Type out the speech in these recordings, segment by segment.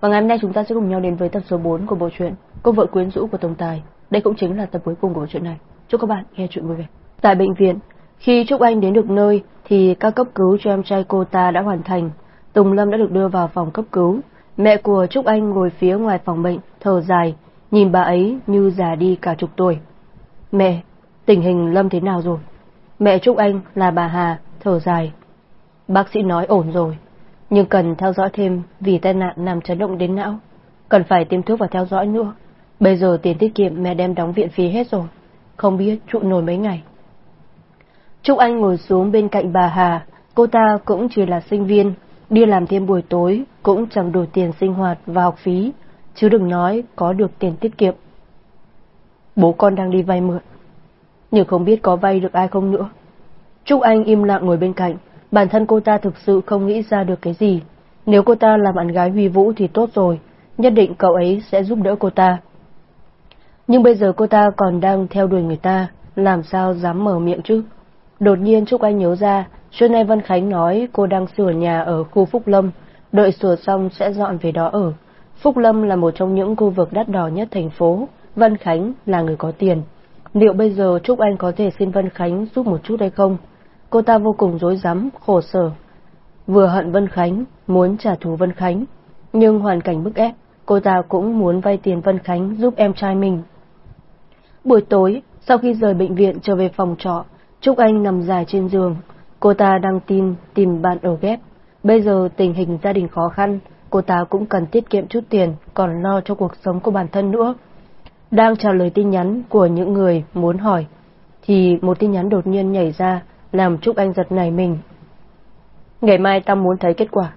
Và ngày hôm nay chúng ta sẽ cùng nhau đến với tập số 4 của bộ truyện Cô vợ quyến rũ của Tổng Tài. Đây cũng chính là tập cuối cùng của bộ truyện này. Chúc các bạn nghe chuyện vui vẻ. Tại bệnh viện, khi Trúc Anh đến được nơi thì các cấp cứu cho em trai cô ta đã hoàn thành. Tùng Lâm đã được đưa vào phòng cấp cứu. Mẹ của Trúc Anh ngồi phía ngoài phòng bệnh, thở dài, nhìn bà ấy như già đi cả chục tuổi. Mẹ, tình hình Lâm thế nào rồi? Mẹ Trúc Anh là bà Hà, thở dài. Bác sĩ nói ổn rồi, nhưng cần theo dõi thêm vì tai nạn làm chấn động đến não. Cần phải tiêm thuốc và theo dõi nữa. Bây giờ tiền tiết kiệm mẹ đem đóng viện phí hết rồi. Không biết trụ nổi mấy ngày. Trúc Anh ngồi xuống bên cạnh bà Hà. Cô ta cũng chỉ là sinh viên. Đi làm thêm buổi tối cũng chẳng đủ tiền sinh hoạt và học phí. Chứ đừng nói có được tiền tiết kiệm. Bố con đang đi vay mượn. Nhưng không biết có vay được ai không nữa. Trúc Anh im lặng ngồi bên cạnh. Bản thân cô ta thực sự không nghĩ ra được cái gì. Nếu cô ta là bạn gái Huy Vũ thì tốt rồi, nhất định cậu ấy sẽ giúp đỡ cô ta. Nhưng bây giờ cô ta còn đang theo đuổi người ta, làm sao dám mở miệng chứ? Đột nhiên Trúc Anh nhớ ra, trưa nay Vân Khánh nói cô đang sửa nhà ở khu Phúc Lâm, đợi sửa xong sẽ dọn về đó ở. Phúc Lâm là một trong những khu vực đắt đỏ nhất thành phố, Vân Khánh là người có tiền. Liệu bây giờ Trúc Anh có thể xin Vân Khánh giúp một chút hay không? Cô ta vô cùng rối rắm, khổ sở. Vừa hận Vân Khánh, muốn trả thù Vân Khánh, nhưng hoàn cảnh bức ép, cô ta cũng muốn vay tiền Vân Khánh giúp em trai mình. Buổi tối, sau khi rời bệnh viện trở về phòng trọ, Trúc Anh nằm dài trên giường. Cô ta đang tin tìm bạn ở ghép. Bây giờ tình hình gia đình khó khăn, cô ta cũng cần tiết kiệm chút tiền, còn lo cho cuộc sống của bản thân nữa. Đang trả lời tin nhắn của những người muốn hỏi, thì một tin nhắn đột nhiên nhảy ra, làm Trúc Anh giật nảy mình. Ngày mai tao muốn thấy kết quả.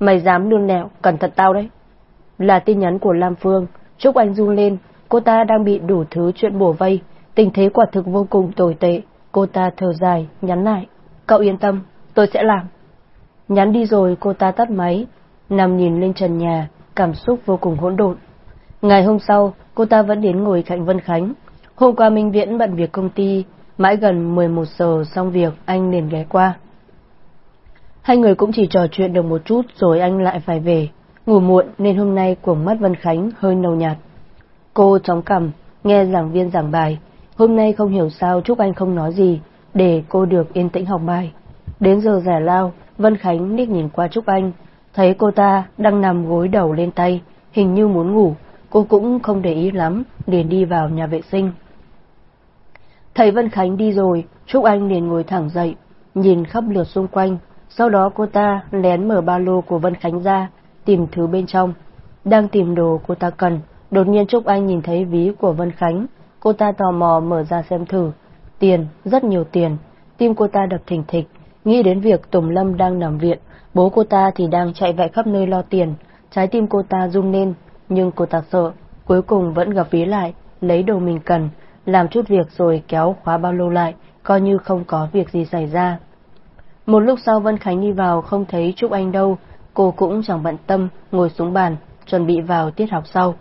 Mày dám nương nẹo, cẩn thận tao đấy. Là tin nhắn của Lam Phương, Trúc Anh run lên, cô ta đang bị đủ thứ chuyện bổ vây, tình thế quả thực vô cùng tồi tệ. Cô ta thở dài, nhắn lại. Cậu yên tâm, tôi sẽ làm. Nhắn đi rồi cô ta tắt máy, nằm nhìn lên trần nhà, cảm xúc vô cùng hỗn độn. Ngày hôm sau, cô ta vẫn đến ngồi cạnh Vân Khánh. Hôm qua Minh Viễn bận việc công ty, mãi gần 11 giờ xong việc anh liền ghé qua. Hai người cũng chỉ trò chuyện được một chút rồi anh lại phải về. Ngủ muộn nên hôm nay cuồng mắt Vân Khánh hơi nâu nhạt. Cô chóng cằm, nghe giảng viên giảng bài. Hôm nay không hiểu sao Trúc Anh không nói gì, để cô được yên tĩnh học bài. Đến giờ giải lao, Vân Khánh liếc nhìn qua Trúc Anh, thấy cô ta đang nằm gối đầu lên tay, hình như muốn ngủ. Cô cũng không để ý lắm, liền đi vào nhà vệ sinh. Thầy Vân Khánh đi rồi, Trúc Anh liền ngồi thẳng dậy, nhìn khắp lượt xung quanh, sau đó cô ta lén mở ba lô của Vân Khánh ra, tìm thứ bên trong. Đang tìm đồ cô ta cần, đột nhiên Trúc Anh nhìn thấy ví của Vân Khánh, cô ta tò mò mở ra xem thử. Tiền, rất nhiều tiền, tim cô ta đập thình thịch, nghĩ đến việc Tùng Lâm đang nằm viện, bố cô ta thì đang chạy vạy khắp nơi lo tiền, trái tim cô ta rung lên, nhưng cô ta sợ, cuối cùng vẫn gặp ví lại, lấy đồ mình cần, làm chút việc rồi kéo khóa bao lô lại, coi như không có việc gì xảy ra. Một lúc sau Vân Khánh đi vào không thấy Trúc Anh đâu, cô cũng chẳng bận tâm, ngồi xuống bàn, chuẩn bị vào tiết học sau.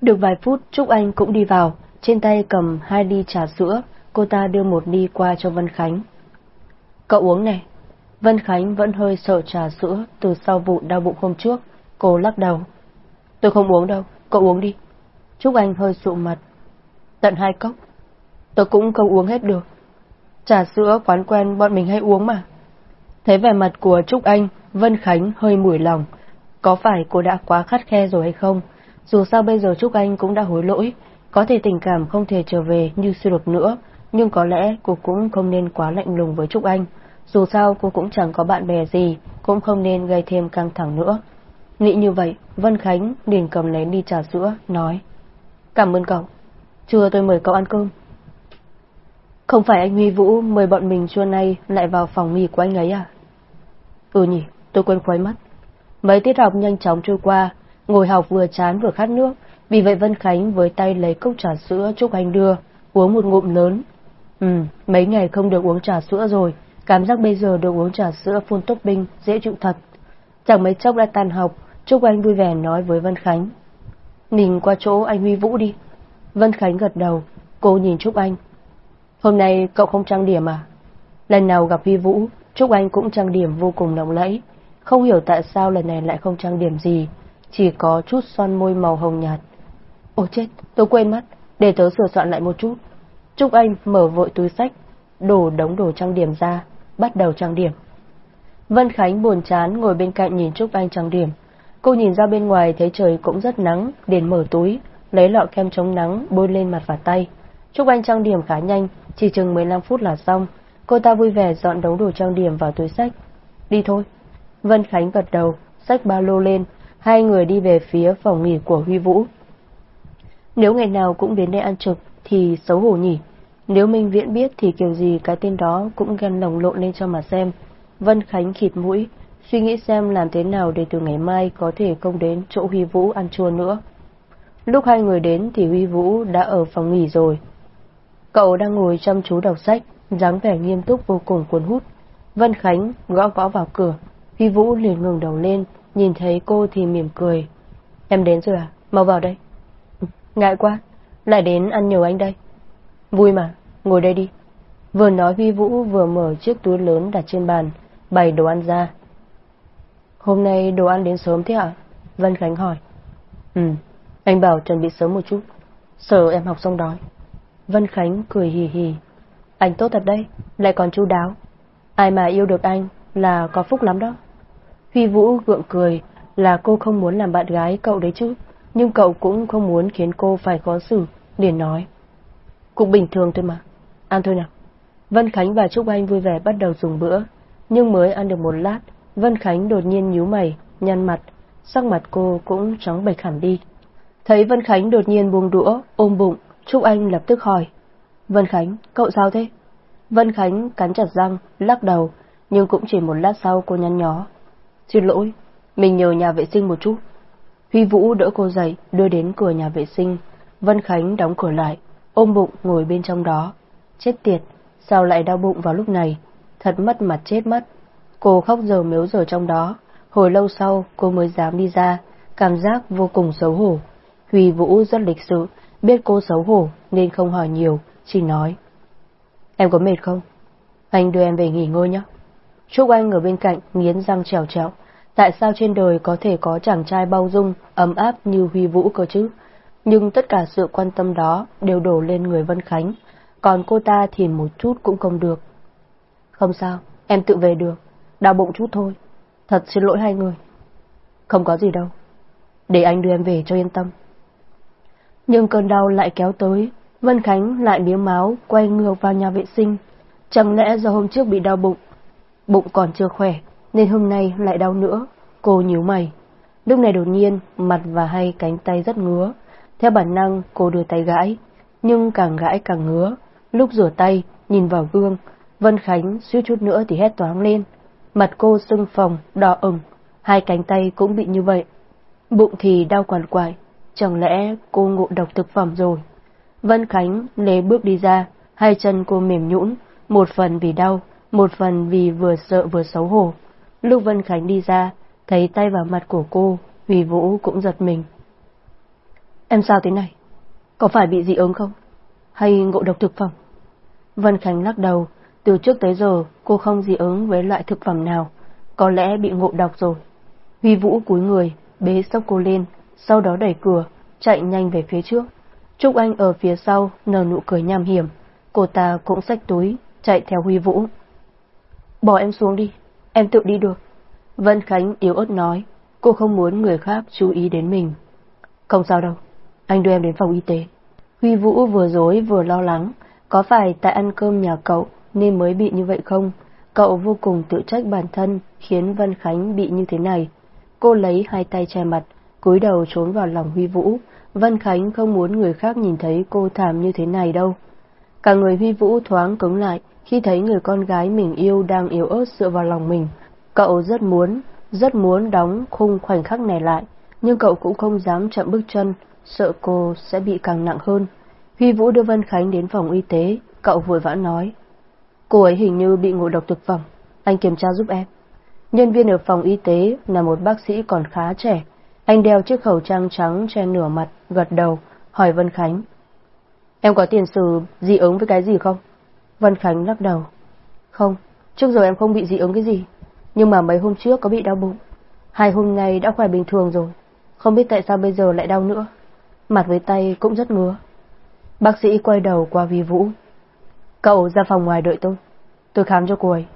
Được vài phút Trúc Anh cũng đi vào, trên tay cầm hai ly trà sữa, cô ta đưa một ly qua cho Vân Khánh. Cậu uống này. Vân Khánh vẫn hơi sợ trà sữa từ sau vụ đau bụng hôm trước, cô lắc đầu. Tôi không uống đâu, cậu uống đi. Trúc Anh hơi sụ mặt. Tận hai cốc. Tôi cũng không uống hết được. Trà sữa quán quen bọn mình hay uống mà. Thấy vẻ mặt của Trúc Anh, Vân Khánh hơi mủi lòng. Có phải cô đã quá khắt khe rồi hay không? Dù sao bây giờ Trúc Anh cũng đã hối lỗi, có thể tình cảm không thể trở về như xưa được nữa, nhưng có lẽ cô cũng không nên quá lạnh lùng với Trúc Anh. Dù sao cô cũng chẳng có bạn bè gì, cũng không nên gây thêm căng thẳng nữa. Nghĩ như vậy, Vân Khánh liền cầm lấy đi trà sữa, nói Cảm ơn cậu, trưa tôi mời cậu ăn cơm. Không phải anh Huy Vũ mời bọn mình trưa nay lại vào phòng nghỉ của anh ấy à? Ừ nhỉ, tôi quên khuấy mất. Mấy tiết học nhanh chóng trôi qua, ngồi học vừa chán vừa khát nước, vì vậy Vân Khánh với tay lấy cốc trà sữa Trúc Anh đưa, uống một ngụm lớn. Ừ, mấy ngày không được uống trà sữa rồi, cảm giác bây giờ được uống trà sữa phun topping dễ chịu thật. Chẳng mấy chốc đã tan học, Trúc Anh vui vẻ nói với Vân Khánh. Mình qua chỗ anh Huy Vũ đi. Vân Khánh gật đầu, cô nhìn Trúc Anh. Hôm nay cậu không trang điểm à? Lần nào gặp Vi Vũ, Trúc Anh cũng trang điểm vô cùng lộng lẫy. không hiểu tại sao lần này lại không trang điểm gì, chỉ có chút son môi màu hồng nhạt. Ôi chết, tôi quên mất, để tớ sửa soạn lại một chút. Trúc Anh mở vội túi sách, đổ đống đồ trang điểm ra, bắt đầu trang điểm. Vân Khánh buồn chán ngồi bên cạnh nhìn Trúc Anh trang điểm. Cô nhìn ra bên ngoài thấy trời cũng rất nắng, liền mở túi, lấy lọ kem chống nắng bôi lên mặt và tay. Trúc Anh trang điểm khá nhanh, chỉ chừng 15 phút là xong. Cô ta vui vẻ dọn đống đồ trang điểm vào túi sách. Đi thôi. Vân Khánh gật đầu, sách ba lô lên, hai người đi về phía phòng nghỉ của Huy Vũ. Nếu ngày nào cũng đến đây ăn trực thì xấu hổ nhỉ. Nếu Minh Viễn biết thì kiểu gì cái tên đó cũng ghen lồng lộn lên cho mà xem. Vân Khánh khịt mũi, suy nghĩ xem làm thế nào để từ ngày mai có thể không đến chỗ Huy Vũ ăn chua nữa. Lúc hai người đến thì Huy Vũ đã ở phòng nghỉ rồi. Cậu đang ngồi chăm chú đọc sách, dáng vẻ nghiêm túc vô cùng cuốn hút. Vân Khánh gõ gõ vào cửa, Huy Vũ liền ngừng đầu lên, nhìn thấy cô thì mỉm cười. Em đến rồi à? Mau vào đây. Ừ, ngại quá, lại đến ăn nhiều anh đây. Vui mà, ngồi đây đi. Vừa nói Huy Vũ vừa mở chiếc túi lớn đặt trên bàn, bày đồ ăn ra. Hôm nay đồ ăn đến sớm thế ạ? Vân Khánh hỏi. Ừ, anh bảo chuẩn bị sớm một chút, sợ em học xong đói. Vân Khánh cười hì hì. Anh tốt thật đấy, lại còn chu đáo. Ai mà yêu được anh là có phúc lắm đó. Huy Vũ gượng cười là cô không muốn làm bạn gái cậu đấy chứ, nhưng cậu cũng không muốn khiến cô phải khó xử, liền nói. Cũng bình thường thôi mà, ăn thôi nào. Vân Khánh và Trúc Anh vui vẻ bắt đầu dùng bữa, nhưng mới ăn được một lát, Vân Khánh đột nhiên nhíu mày, nhăn mặt, sắc mặt cô cũng trắng bệch hẳn đi. Thấy Vân Khánh đột nhiên buông đũa, ôm bụng, Trúc Anh lập tức hỏi. Vân Khánh, cậu sao thế? Vân Khánh cắn chặt răng, lắc đầu, nhưng cũng chỉ một lát sau cô nhăn nhó. Xin lỗi, mình nhờ nhà vệ sinh một chút. Huy Vũ đỡ cô dậy, đưa đến cửa nhà vệ sinh. Vân Khánh đóng cửa lại, ôm bụng ngồi bên trong đó. Chết tiệt, sao lại đau bụng vào lúc này? Thật mất mặt chết mất. Cô khóc giờ miếu giờ trong đó. Hồi lâu sau, cô mới dám đi ra, cảm giác vô cùng xấu hổ. Huy Vũ rất lịch sự, biết cô xấu hổ nên không hỏi nhiều, chỉ nói. Em có mệt không? Anh đưa em về nghỉ ngơi nhé. Trúc Anh ở bên cạnh nghiến răng trèo trèo. Tại sao trên đời có thể có chàng trai bao dung, ấm áp như Huy Vũ cơ chứ? Nhưng tất cả sự quan tâm đó đều đổ lên người Vân Khánh, còn cô ta thì một chút cũng không được. Không sao, em tự về được, đau bụng chút thôi. Thật xin lỗi hai người. Không có gì đâu, để anh đưa em về cho yên tâm. Nhưng cơn đau lại kéo tới, Vân Khánh lại miếng máu quay ngược vào nhà vệ sinh. Chẳng lẽ do hôm trước bị đau bụng, bụng còn chưa khỏe, nên hôm nay lại đau nữa. Cô nhíu mày. Lúc này đột nhiên, mặt và hai cánh tay rất ngứa. Theo bản năng, cô đưa tay gãi, nhưng càng gãi càng ngứa. Lúc rửa tay, nhìn vào gương, Vân Khánh suýt chút nữa thì hét toáng lên. Mặt cô sưng phồng, đỏ ửng, hai cánh tay cũng bị như vậy. Bụng thì đau quằn quại, chẳng lẽ cô ngộ độc thực phẩm rồi? Vân Khánh lê bước đi ra, hai chân cô mềm nhũn, một phần vì đau, một phần vì vừa sợ vừa xấu hổ. Lúc Vân Khánh đi ra, thấy tay vào mặt của cô, Huy Vũ cũng giật mình. Em sao thế này? Có phải bị dị ứng không? Hay ngộ độc thực phẩm? Vân Khánh lắc đầu, từ trước tới giờ cô không dị ứng với loại thực phẩm nào, có lẽ bị ngộ độc rồi. Huy Vũ cúi người, bế sốc cô lên, sau đó đẩy cửa, chạy nhanh về phía trước. Trúc Anh ở phía sau nở nụ cười nham hiểm, cô ta cũng xách túi, chạy theo Huy Vũ. Bỏ em xuống đi, em tự đi được. Vân Khánh yếu ớt nói, cô không muốn người khác chú ý đến mình. Không sao đâu, anh đưa em đến phòng y tế. Huy Vũ vừa dối vừa lo lắng, có phải tại ăn cơm nhà cậu nên mới bị như vậy không? Cậu vô cùng tự trách bản thân khiến Vân Khánh bị như thế này. Cô lấy hai tay che mặt, cúi đầu trốn vào lòng Huy Vũ. Vân Khánh không muốn người khác nhìn thấy cô thảm như thế này đâu. Cả người Huy Vũ thoáng cứng lại khi thấy người con gái mình yêu đang yếu ớt dựa vào lòng mình. Cậu rất muốn, rất muốn đóng khung khoảnh khắc này lại, nhưng cậu cũng không dám chậm bước chân, sợ cô sẽ bị càng nặng hơn. Huy Vũ đưa Vân Khánh đến phòng y tế, cậu vội vã nói. Cô ấy hình như bị ngộ độc thực phẩm, anh kiểm tra giúp em. Nhân viên ở phòng y tế là một bác sĩ còn khá trẻ. Anh đeo chiếc khẩu trang trắng che nửa mặt, gật đầu, hỏi Vân Khánh. Em có tiền sử dị ứng với cái gì không? Vân Khánh lắc đầu. Không, trước giờ em không bị dị ứng cái gì. nhưng mà mấy hôm trước có bị đau bụng. Hai hôm nay đã khỏe bình thường rồi, không biết tại sao bây giờ lại đau nữa. Mặt với tay cũng rất ngứa. Bác sĩ quay đầu qua Vi Vũ. Cậu ra phòng ngoài đợi tôi. Tôi khám cho cô ấy.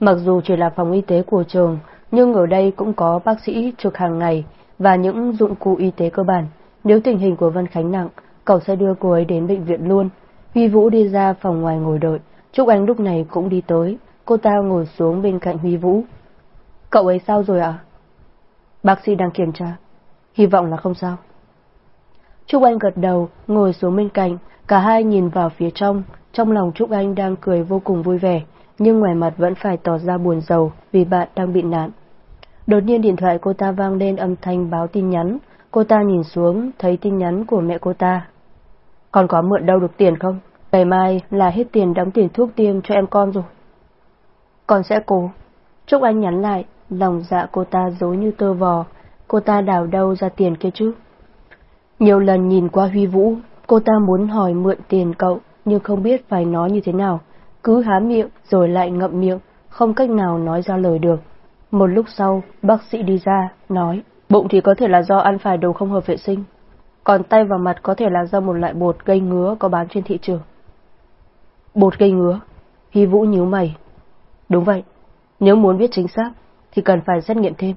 Mặc dù chỉ là phòng y tế của trường, nhưng ở đây cũng có bác sĩ trực hàng ngày và những dụng cụ y tế cơ bản. Nếu tình hình của Vân Khánh nặng, cậu sẽ đưa cô ấy đến bệnh viện luôn. Huy Vũ đi ra phòng ngoài ngồi đợi, Trúc Anh lúc này cũng đi tới, cô ta ngồi xuống bên cạnh Huy Vũ. Cậu ấy sao rồi ạ? Bác sĩ đang kiểm tra, hy vọng là không sao. Trúc Anh gật đầu, ngồi xuống bên cạnh, cả hai nhìn vào phía trong, trong lòng Trúc Anh đang cười vô cùng vui vẻ, nhưng ngoài mặt vẫn phải tỏ ra buồn rầu vì bạn đang bị nạn. Đột nhiên điện thoại cô ta vang lên âm thanh báo tin nhắn, cô ta nhìn xuống thấy tin nhắn của mẹ cô ta. Còn có mượn đâu được tiền không? Ngày mai là hết tiền đóng tiền thuốc tiêm cho em con rồi. Con sẽ cố. Trúc Anh nhắn lại, lòng dạ cô ta dối như tơ vò, cô ta đào đâu ra tiền kia chứ? Nhiều lần nhìn qua Huy Vũ, cô ta muốn hỏi mượn tiền cậu, nhưng không biết phải nói như thế nào. Cứ há miệng rồi lại ngậm miệng, không cách nào nói ra lời được. Một lúc sau, bác sĩ đi ra, nói, bụng thì có thể là do ăn phải đồ không hợp vệ sinh, còn tay và mặt có thể là do một loại bột gây ngứa có bán trên thị trường. Bột gây ngứa, Hy Vũ nhíu mày. Đúng vậy, nếu muốn biết chính xác, thì cần phải xét nghiệm thêm.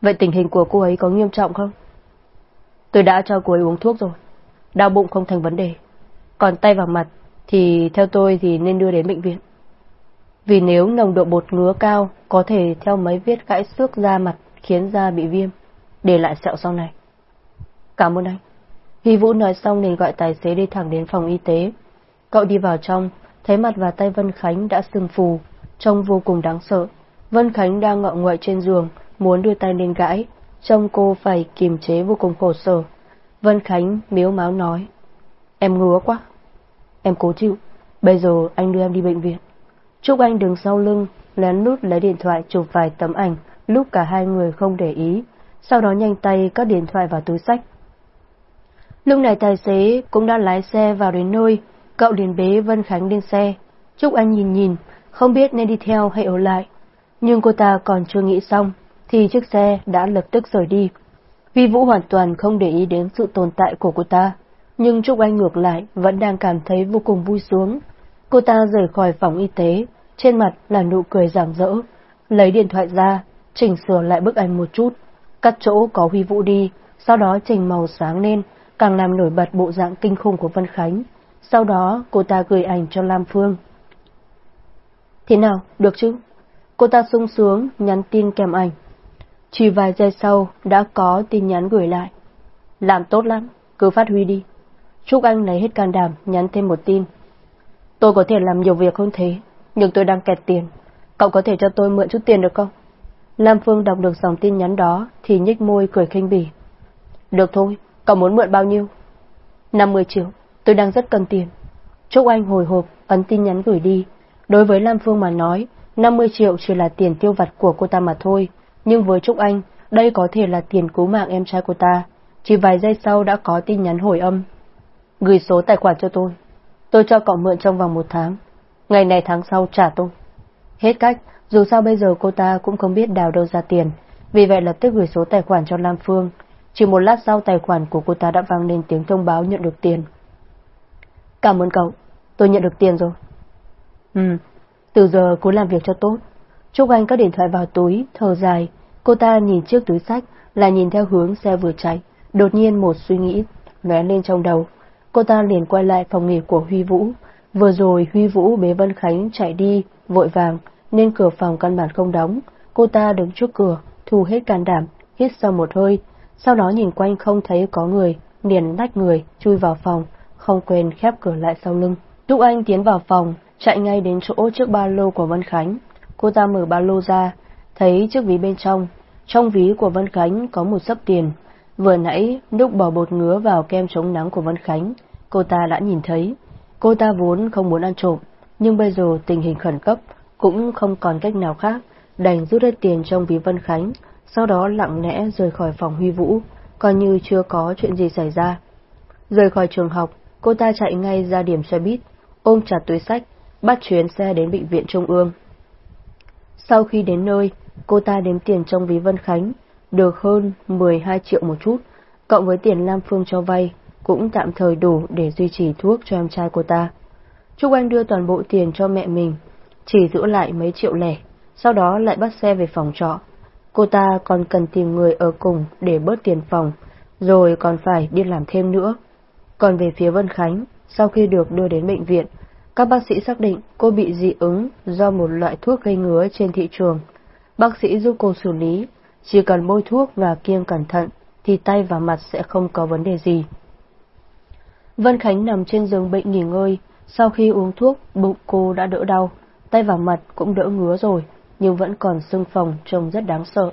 Vậy tình hình của cô ấy có nghiêm trọng không? Tôi đã cho cô ấy uống thuốc rồi, đau bụng không thành vấn đề. Còn tay và mặt thì theo tôi thì nên đưa đến bệnh viện. Vì nếu nồng độ bột ngứa cao có thể theo mấy vết gãy xước da mặt khiến da bị viêm, để lại sẹo sau này. Cảm ơn anh. Hy Vũ nói xong liền gọi tài xế đi thẳng đến phòng y tế. Cậu đi vào trong, thấy mặt và tay Vân Khánh đã sưng phù, trông vô cùng đáng sợ. Vân Khánh đang ngọ nguậy trên giường, muốn đưa tay lên gãi, trông cô phải kiềm chế vô cùng khổ sở. Vân Khánh miếu máu nói, em ngứa quá. Em cố chịu, bây giờ anh đưa em đi bệnh viện. Trúc Anh đứng sau lưng, lén lút lấy điện thoại chụp vài tấm ảnh lúc cả hai người không để ý, sau đó nhanh tay cất điện thoại vào túi sách. Lúc này tài xế cũng đã lái xe vào đến nơi, cậu liền bế Vân Khánh lên xe. Trúc Anh nhìn nhìn, không biết nên đi theo hay ở lại. Nhưng cô ta còn chưa nghĩ xong, thì chiếc xe đã lập tức rời đi. Vi Vũ hoàn toàn không để ý đến sự tồn tại của cô ta, nhưng Trúc Anh ngược lại vẫn đang cảm thấy vô cùng vui sướng. Cô ta rời khỏi phòng y tế, trên mặt là nụ cười rạng rỡ, lấy điện thoại ra, chỉnh sửa lại bức ảnh một chút, cắt chỗ có Huy Vũ đi, sau đó chỉnh màu sáng lên, càng làm nổi bật bộ dạng kinh khủng của Vân Khánh. Sau đó cô ta gửi ảnh cho Lam Phương. Thế nào, được chứ? Cô ta sung sướng, nhắn tin kèm ảnh. Chỉ vài giây sau, đã có tin nhắn gửi lại. Làm tốt lắm, cứ phát huy đi. Trúc Anh lấy hết can đảm, nhắn thêm một tin. Tôi có thể làm nhiều việc hơn thế, nhưng tôi đang kẹt tiền. Cậu có thể cho tôi mượn chút tiền được không? Lam Phương đọc được dòng tin nhắn đó, thì nhích môi cười khinh bỉ. Được thôi, cậu muốn mượn bao nhiêu? 50 triệu, tôi đang rất cần tiền. Trúc Anh hồi hộp, ấn tin nhắn gửi đi. Đối với Lam Phương mà nói, 50 triệu chỉ là tiền tiêu vặt của cô ta mà thôi. Nhưng với Trúc Anh, đây có thể là tiền cứu mạng em trai cô ta. Chỉ vài giây sau đã có tin nhắn hồi âm. Gửi số tài khoản cho tôi. Tôi cho cậu mượn trong vòng một tháng. Ngày này tháng sau trả tôi. Hết cách, dù sao bây giờ cô ta cũng không biết đào đâu ra tiền. Vì vậy lập tức gửi số tài khoản cho Lam Phương. Chỉ một lát sau tài khoản của cô ta đã vang lên tiếng thông báo nhận được tiền. Cảm ơn cậu, tôi nhận được tiền rồi. Ừ, từ giờ cố làm việc cho tốt. Trúc Anh có điện thoại vào túi, thở dài. Cô ta nhìn trước túi sách, là nhìn theo hướng xe vừa chạy. Đột nhiên một suy nghĩ lóe lên trong đầu. Cô ta liền quay lại phòng nghỉ của Huy Vũ. Vừa rồi Huy Vũ bế Vân Khánh chạy đi, vội vàng, nên cửa phòng căn bản không đóng. Cô ta đứng trước cửa, thu hết can đảm, hít sâu một hơi, sau đó nhìn quanh không thấy có người, liền lách người, chui vào phòng, không quên khép cửa lại sau lưng. Lúc Anh tiến vào phòng, chạy ngay đến chỗ trước ba lô của Vân Khánh. Cô ta mở ba lô ra, thấy chiếc ví bên trong. Trong ví của Vân Khánh có một sấp tiền. Vừa nãy, lúc bỏ bột ngứa vào kem chống nắng của Vân Khánh, cô ta đã nhìn thấy. Cô ta vốn không muốn ăn trộm, nhưng bây giờ tình hình khẩn cấp, cũng không còn cách nào khác, đành rút hết tiền trong ví Vân Khánh, sau đó lặng lẽ rời khỏi phòng Huy Vũ, coi như chưa có chuyện gì xảy ra. Rời khỏi trường học, cô ta chạy ngay ra điểm xe buýt, ôm chặt túi sách, bắt chuyến xe đến bệnh viện Trung ương. Sau khi đến nơi, cô ta đếm tiền trong ví Vân Khánh, được hơn 12 triệu một chút, cộng với tiền Lam Phương cho vay, cũng tạm thời đủ để duy trì thuốc cho em trai cô ta. Trúc Anh đưa toàn bộ tiền cho mẹ mình, chỉ giữ lại mấy triệu lẻ, sau đó lại bắt xe về phòng trọ. Cô ta còn cần tìm người ở cùng để bớt tiền phòng, rồi còn phải đi làm thêm nữa. Còn về phía Vân Khánh, sau khi được đưa đến bệnh viện, các bác sĩ xác định cô bị dị ứng do một loại thuốc gây ngứa trên thị trường. Bác sĩ giúp cô xử lý, chỉ cần bôi thuốc và kiêng cẩn thận thì tay và mặt sẽ không có vấn đề gì. Vân Khánh nằm trên giường bệnh nghỉ ngơi, sau khi uống thuốc, bụng cô đã đỡ đau, tay và mặt cũng đỡ ngứa rồi, nhưng vẫn còn sưng phồng trông rất đáng sợ.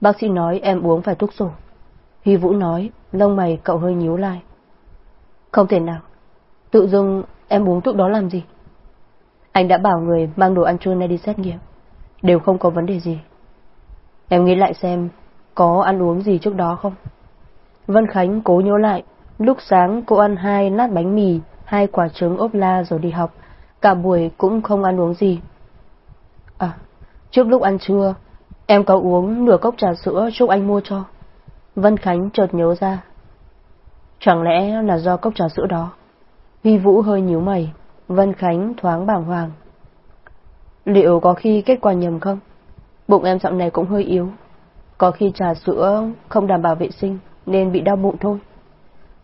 Bác sĩ nói em uống phải thuốc sổ. Huy Vũ nói, lông mày cậu hơi nhíu lại. Không thể nào. Tự dưng em uống thuốc đó làm gì? Anh đã bảo người mang đồ ăn trưa này đi xét nghiệm. Đều không có vấn đề gì. Em nghĩ lại xem, có ăn uống gì trước đó không? Vân Khánh cố nhớ lại, lúc sáng cô ăn hai lát bánh mì, hai quả trứng ốp la rồi đi học. Cả buổi cũng không ăn uống gì. À, trước lúc ăn trưa, em có uống nửa cốc trà sữa chúc anh mua cho. Vân Khánh chợt nhớ ra. Chẳng lẽ là do cốc trà sữa đó? Vi Vũ hơi nhíu mày, Vân Khánh thoáng bàng hoàng. Liệu có khi kết quả nhầm không? Bụng em dạo này cũng hơi yếu. Có khi trà sữa không đảm bảo vệ sinh nên bị đau bụng thôi.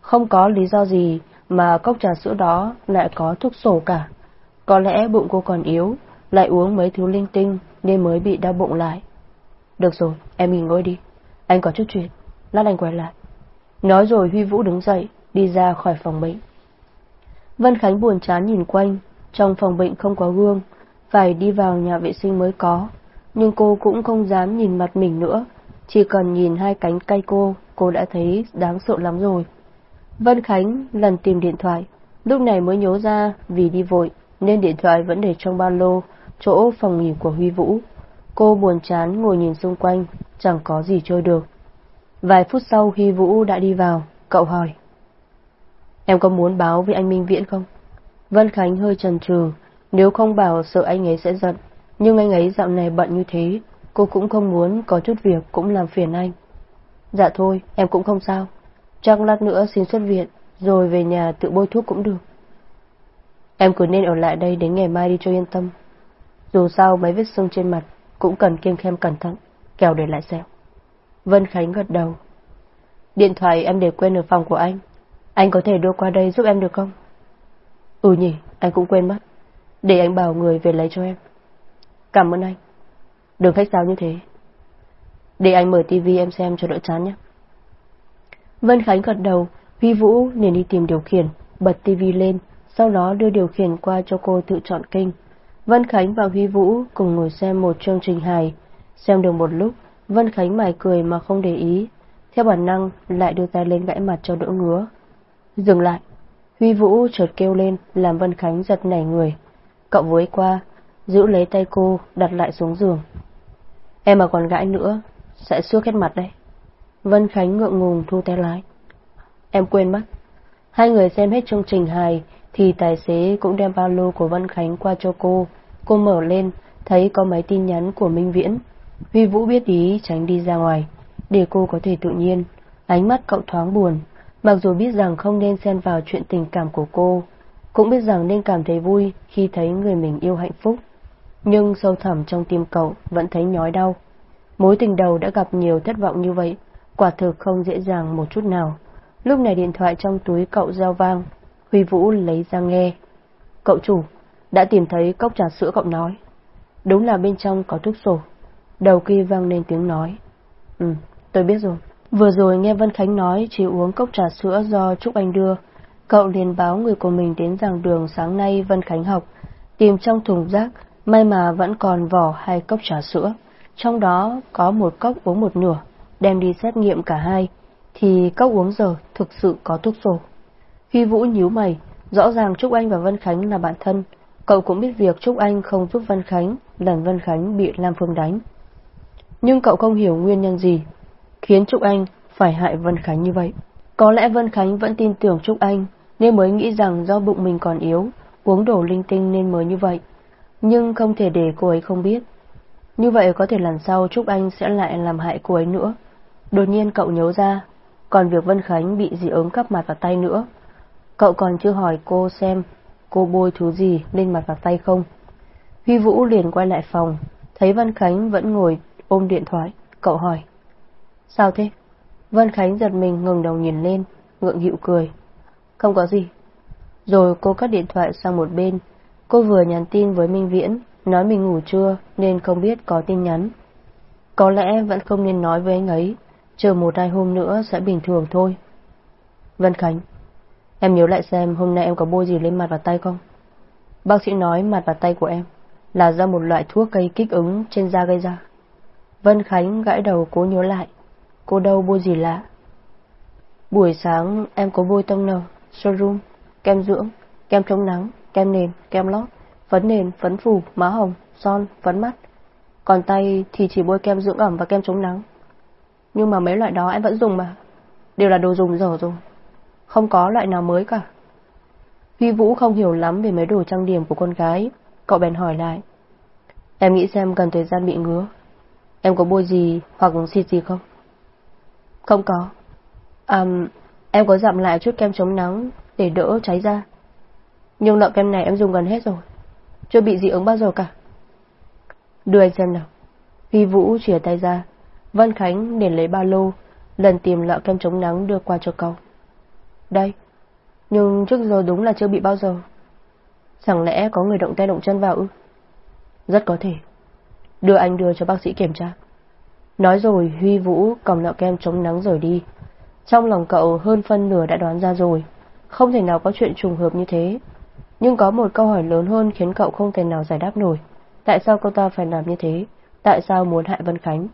Không có lý do gì mà cốc trà sữa đó lại có thuốc sổ cả. Có lẽ bụng cô còn yếu, lại uống mấy thứ linh tinh nên mới bị đau bụng lại. Được rồi, em nghỉ ngơi đi. Anh có chút chuyện, lát anh quay lại. Nói rồi Huy Vũ đứng dậy, đi ra khỏi phòng bệnh. Vân Khánh buồn chán nhìn quanh, trong phòng bệnh không có gương, phải đi vào nhà vệ sinh mới có, nhưng cô cũng không dám nhìn mặt mình nữa, chỉ cần nhìn hai cánh cây cô, cô đã thấy đáng sợ lắm rồi. Vân Khánh lần tìm điện thoại, lúc này mới nhớ ra vì đi vội nên điện thoại vẫn để trong ba lô, chỗ phòng nghỉ của Huy Vũ. Cô buồn chán ngồi nhìn xung quanh, chẳng có gì chơi được. Vài phút sau Huy Vũ đã đi vào, cậu hỏi. Em có muốn báo với anh Minh Viễn không? Vân Khánh hơi chần chừ, nếu không bảo sợ anh ấy sẽ giận, nhưng anh ấy dạo này bận như thế, cô cũng không muốn có chút việc cũng làm phiền anh. Dạ thôi, em cũng không sao. Chắc lát nữa xin xuất viện, rồi về nhà tự bôi thuốc cũng được. Em cứ nên ở lại đây đến ngày mai đi cho yên tâm. Dù sao mấy vết sưng trên mặt cũng cần kiêng khem cẩn thận, kẻo để lại sẹo. Vân Khánh gật đầu. Điện thoại em để quên ở phòng của anh. Anh có thể đưa qua đây giúp em được không? Ừ nhỉ, anh cũng quên mất. Để anh bảo người về lấy cho em. Cảm ơn anh. Đừng khách sáo như thế. Để anh mở tivi em xem cho đỡ chán nhé. Vân Khánh gật đầu, Huy Vũ liền đi tìm điều khiển, bật tivi lên, sau đó đưa điều khiển qua cho cô tự chọn kênh. Vân Khánh và Huy Vũ cùng ngồi xem một chương trình hài. Xem được một lúc, Vân Khánh mải cười mà không để ý, theo bản năng lại đưa tay lên gãy mặt cho đỡ ngứa. Dừng lại, Huy Vũ chợt kêu lên làm Vân Khánh giật nảy người. Cậu với qua, giữ lấy tay cô đặt lại xuống giường. Em mà còn gãi nữa, sẽ xước hết mặt đấy Vân Khánh ngượng ngùng thu tay lái. Em quên mất. Hai người xem hết chương trình hài thì tài xế cũng đem ba lô của Vân Khánh qua cho cô. Cô mở lên, thấy có mấy tin nhắn của Minh Viễn. Huy Vũ biết ý tránh đi ra ngoài, để cô có thể tự nhiên. Ánh mắt cậu thoáng buồn, mặc dù biết rằng không nên xen vào chuyện tình cảm của cô, cũng biết rằng nên cảm thấy vui khi thấy người mình yêu hạnh phúc. Nhưng sâu thẳm trong tim cậu vẫn thấy nhói đau. Mối tình đầu đã gặp nhiều thất vọng như vậy, quả thực không dễ dàng một chút nào. Lúc này điện thoại trong túi cậu reo vang, Huy Vũ lấy ra nghe. Cậu chủ, đã tìm thấy cốc trà sữa cậu nói. Đúng là bên trong có thuốc sổ. Đầu kia vang lên tiếng nói. Ừ, tôi biết rồi. Vừa rồi nghe Vân Khánh nói chỉ uống cốc trà sữa do Trúc Anh đưa. Cậu liền báo người của mình đến giảng đường sáng nay Vân Khánh học, tìm trong thùng rác, may mà vẫn còn vỏ hai cốc trà sữa. Trong đó có một cốc uống một nửa, đem đi xét nghiệm cả hai, thì cốc uống giờ thực sự có thuốc sổ. Huy Vũ nhíu mày, rõ ràng Trúc Anh và Vân Khánh là bạn thân, cậu cũng biết việc Trúc Anh không giúp Vân Khánh, lần Vân Khánh bị Lam Phương đánh. Nhưng cậu không hiểu nguyên nhân gì, khiến Trúc Anh phải hại Vân Khánh như vậy. Có lẽ Vân Khánh vẫn tin tưởng Trúc Anh, nên mới nghĩ rằng do bụng mình còn yếu, uống đổ linh tinh nên mới như vậy. Nhưng không thể để cô ấy không biết. Như vậy có thể lần sau Trúc Anh sẽ lại làm hại cô ấy nữa. Đột nhiên cậu nhớ ra, còn việc Vân Khánh bị dị ứng cắp mặt và tay nữa. Cậu còn chưa hỏi cô xem cô bôi thứ gì lên mặt và tay không. Huy Vũ liền quay lại phòng, thấy Vân Khánh vẫn ngồi ôm điện thoại, cậu hỏi. Sao thế? Vân Khánh giật mình ngừng đầu nhìn lên, ngượng nghịu cười. Không có gì. Rồi cô cắt điện thoại sang một bên. Cô vừa nhắn tin với Minh Viễn, nói mình ngủ trưa nên không biết có tin nhắn. Có lẽ vẫn không nên nói với anh ấy, chờ một hai hôm nữa sẽ bình thường thôi. Vân Khánh, em nhớ lại xem hôm nay em có bôi gì lên mặt và tay không? Bác sĩ nói mặt và tay của em là do một loại thuốc gây kích ứng trên da gây ra. Vân Khánh gãi đầu cố nhớ lại, cô đâu bôi gì lạ. Buổi sáng em có bôi tông toner, serum, kem dưỡng, kem chống nắng, kem nền, kem lót, phấn nền, phấn phủ, má hồng, son, phấn mắt. Còn tay thì chỉ bôi kem dưỡng ẩm và kem chống nắng. Nhưng mà mấy loại đó em vẫn dùng mà. Đều là đồ dùng dở rồi. Không có loại nào mới cả. Huy Vũ không hiểu lắm về mấy đồ trang điểm của con gái. Cậu bèn hỏi lại. Em nghĩ xem cần thời gian bị ngứa. Em có bôi gì hoặc xịt gì không? Không có. À, em có dặm lại chút kem chống nắng để đỡ cháy da. Nhưng lọ kem này em dùng gần hết rồi. Chưa bị dị ứng bao giờ cả. Đưa anh xem nào. Huy Vũ chìa tay ra. Vân Khánh để lấy ba lô, lần tìm lọ kem chống nắng đưa qua cho cậu. Đây. Nhưng trước giờ đúng là chưa bị bao giờ. Chẳng lẽ có người động tay động chân vào ư? Rất có thể. Đưa anh đưa cho bác sĩ kiểm tra. Nói rồi Huy Vũ cầm lọ kem chống nắng rồi đi. Trong lòng cậu hơn phân nửa đã đoán ra rồi. Không thể nào có chuyện trùng hợp như thế. Nhưng có một câu hỏi lớn hơn khiến cậu không thể nào giải đáp nổi. Tại sao cô ta phải làm như thế? Tại sao muốn hại Vân Khánh?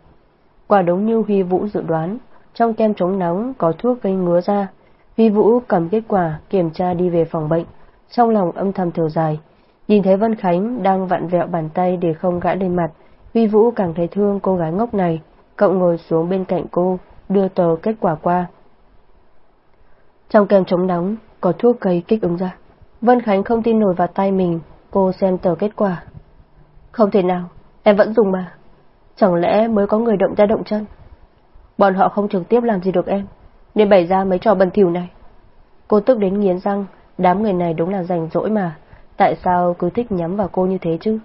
Quả đúng như Huy Vũ dự đoán, trong kem chống nắng có thuốc gây ngứa ra. Huy Vũ cầm kết quả kiểm tra đi về phòng bệnh, trong lòng âm thầm thở dài. Nhìn thấy Vân Khánh đang vặn vẹo bàn tay để không gãi lên mặt, Huy Vũ càng thấy thương cô gái ngốc này. Cậu ngồi xuống bên cạnh cô, đưa tờ kết quả qua. Trong kem chống nắng có thuốc gây kích ứng ra. Vân Khánh không tin nổi vào tay mình, cô xem tờ kết quả. Không thể nào, em vẫn dùng mà. Chẳng lẽ mới có người động ra động chân? Bọn họ không trực tiếp làm gì được em, nên bày ra mấy trò bẩn thỉu này. Cô tức đến nghiến răng, đám người này đúng là rảnh rỗi mà, tại sao cứ thích nhắm vào cô như thế chứ?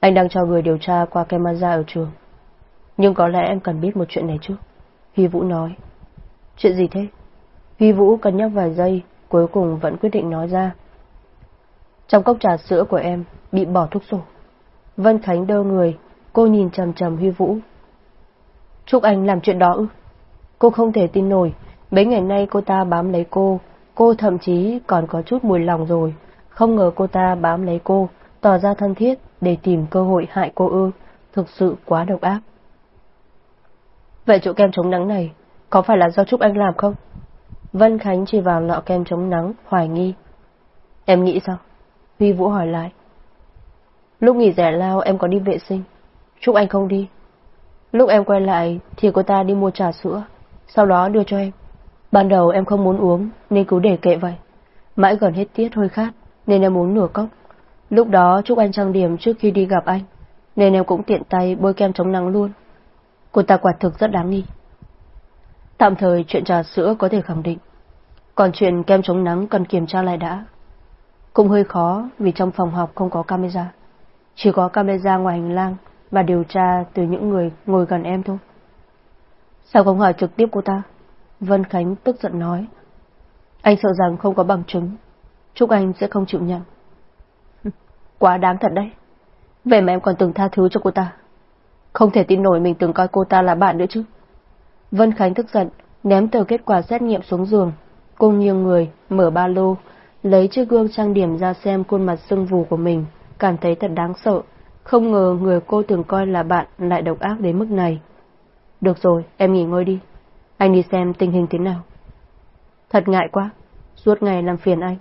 Anh đang cho người điều tra qua camera ở trường. Nhưng có lẽ em cần biết một chuyện này chứ. Huy Vũ nói. Chuyện gì thế? Huy Vũ cần nhắc vài giây, cuối cùng vẫn quyết định nói ra. Trong cốc trà sữa của em bị bỏ thuốc sổ. Vân Khánh đơ người, cô nhìn trầm trầm Huy Vũ. Trúc Anh làm chuyện đó ư? Cô không thể tin nổi, mấy ngày nay cô ta bám lấy cô, cô thậm chí còn có chút mùi lòng rồi, không ngờ cô ta bám lấy cô, tỏ ra thân thiết để tìm cơ hội hại cô ư, thực sự quá độc ác. Vậy chỗ kem chống nắng này, có phải là do Trúc Anh làm không? Vân Khánh chỉ vào lọ kem chống nắng, hoài nghi. Em nghĩ sao? Huy Vũ hỏi lại. Lúc nghỉ rẻ lao em có đi vệ sinh, Trúc Anh không đi. Lúc em quay lại thì cô ta đi mua trà sữa, sau đó đưa cho em. Ban đầu em không muốn uống nên cứ để kệ vậy. Mãi gần hết tiết hơi khát nên em uống nửa cốc. Lúc đó Trúc Anh trang điểm trước khi đi gặp anh nên em cũng tiện tay bôi kem chống nắng luôn. Cô ta quả thực rất đáng nghi. Tạm thời chuyện trà sữa có thể khẳng định, còn chuyện kem chống nắng cần kiểm tra lại đã. Cũng hơi khó vì trong phòng học không có camera, chỉ có camera ngoài hành lang và điều tra từ những người ngồi gần em thôi. Sao không hỏi trực tiếp cô ta? Vân Khánh tức giận nói. Anh sợ rằng không có bằng chứng, Trúc Anh sẽ không chịu nhận. Quá đáng thật đấy. Vậy mà em còn từng tha thứ cho cô ta. Không thể tin nổi mình từng coi cô ta là bạn nữa chứ. Vân Khánh tức giận, ném tờ kết quả xét nghiệm xuống giường. cùng nghiêng người, mở ba lô, lấy chiếc gương trang điểm ra xem khuôn mặt sưng vù của mình, cảm thấy thật đáng sợ. Không ngờ người cô từng coi là bạn lại độc ác đến mức này. Được rồi, em nghỉ ngơi đi. Anh đi xem tình hình thế nào. Thật ngại quá, suốt ngày làm phiền anh.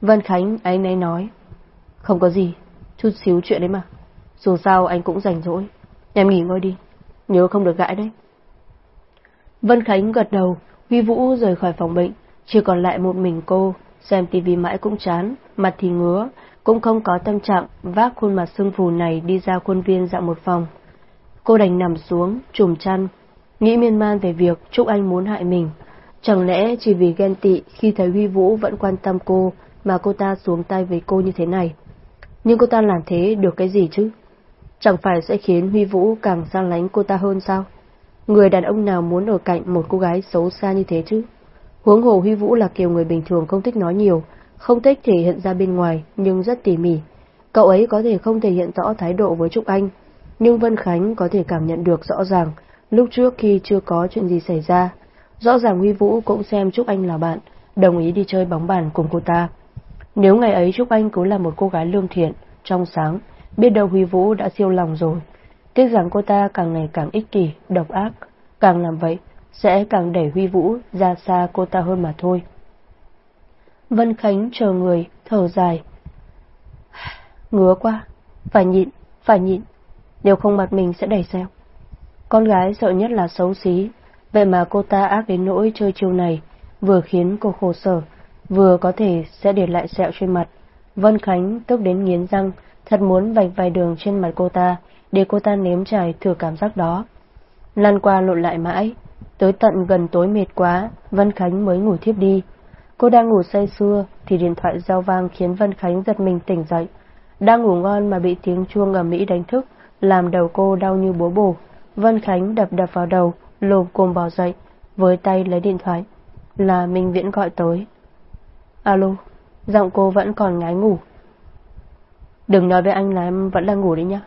Vân Khánh anh ấy nói. Không có gì, chút xíu chuyện đấy mà. Dù sao anh cũng rảnh rỗi. Em nghỉ ngơi đi, nhớ không được gãi đấy. Vân Khánh gật đầu, Huy Vũ rời khỏi phòng bệnh, chỉ còn lại một mình cô, xem tivi mãi cũng chán, mặt thì ngứa, cũng không có tâm trạng vác khuôn mặt sưng phù này đi ra khuôn viên dạo một phòng. Cô đành nằm xuống, trùm chăn, nghĩ miên man về việc Trúc Anh muốn hại mình. Chẳng lẽ chỉ vì ghen tị khi thấy Huy Vũ vẫn quan tâm cô mà cô ta xuống tay với cô như thế này? Nhưng cô ta làm thế được cái gì chứ? Chẳng phải sẽ khiến Huy Vũ càng xa lánh cô ta hơn sao? Người đàn ông nào muốn ở cạnh một cô gái xấu xa như thế chứ? Huống hồ Huy Vũ là kiểu người bình thường không thích nói nhiều, không thích thể hiện ra bên ngoài, nhưng rất tỉ mỉ. Cậu ấy có thể không thể hiện rõ thái độ với Trúc Anh, nhưng Vân Khánh có thể cảm nhận được rõ ràng, lúc trước khi chưa có chuyện gì xảy ra. Rõ ràng Huy Vũ cũng xem Trúc Anh là bạn, đồng ý đi chơi bóng bàn cùng cô ta. Nếu ngày ấy Trúc Anh cứ là một cô gái lương thiện, trong sáng, biết đâu Huy Vũ đã siêu lòng rồi. Tiếc rằng cô ta càng ngày càng ích kỷ, độc ác, càng làm vậy sẽ càng đẩy Huy Vũ ra xa cô ta hơn mà thôi. Vân Khánh chờ người, thở dài. Ngứa quá, phải nhịn, phải nhịn, nếu không mặt mình sẽ đẩy xeo. Con gái sợ nhất là xấu xí, vậy mà cô ta ác đến nỗi chơi chiêu này, vừa khiến cô khổ sở, vừa có thể sẽ để lại sẹo trên mặt. Vân Khánh tức đến nghiến răng, thật muốn vạch vài đường trên mặt cô ta, để cô ta nếm trải thử cảm giác đó. Lăn qua lộn lại mãi, tới tận gần tối mệt quá, Vân Khánh mới ngủ thiếp đi. Cô đang ngủ say sưa, thì điện thoại giao vang khiến Vân Khánh giật mình tỉnh dậy. Đang ngủ ngon mà bị tiếng chuông ở Mỹ đánh thức, làm đầu cô đau như búa bổ. Vân Khánh đập đập vào đầu, lồm cồm bò dậy, với tay lấy điện thoại. Là Minh Viễn gọi tới. Alo, giọng cô vẫn còn ngái ngủ. Đừng nói với anh là em vẫn đang ngủ đấy nhá.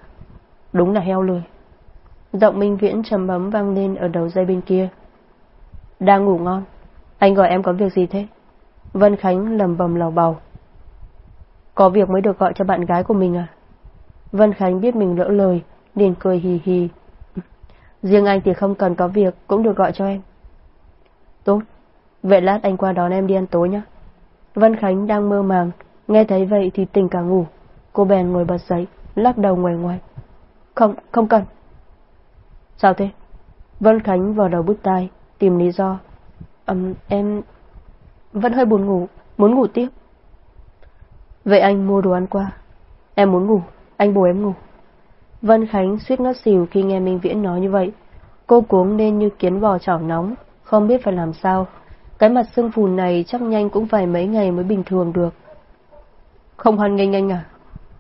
Đúng là heo lười. Giọng Minh Viễn trầm bấm vang lên ở đầu dây bên kia. Đang ngủ ngon. Anh gọi em có việc gì thế? Vân Khánh lầm bầm lầu bầu. Có việc mới được gọi cho bạn gái của mình à? Vân Khánh biết mình lỡ lời, liền cười hì hì. Riêng anh thì không cần có việc, cũng được gọi cho em. Tốt, vậy lát anh qua đón em đi ăn tối nhé. Vân Khánh đang mơ màng, nghe thấy vậy thì tỉnh cả ngủ. Cô bèn ngồi bật dậy, lắc đầu ngoài ngoài. Không, không cần. Sao thế? Vân Khánh vào đầu bút tai, tìm lý do. Um, em vẫn hơi buồn ngủ, muốn ngủ tiếp. Vậy anh mua đồ ăn qua. Em muốn ngủ, anh bù em ngủ. Vân Khánh suýt ngất xỉu khi nghe Minh Viễn nói như vậy. Cô cuống lên như kiến bò chảo nóng, không biết phải làm sao. Cái mặt sưng phù này chắc nhanh cũng phải mấy ngày mới bình thường được. Không hoan nghênh anh à?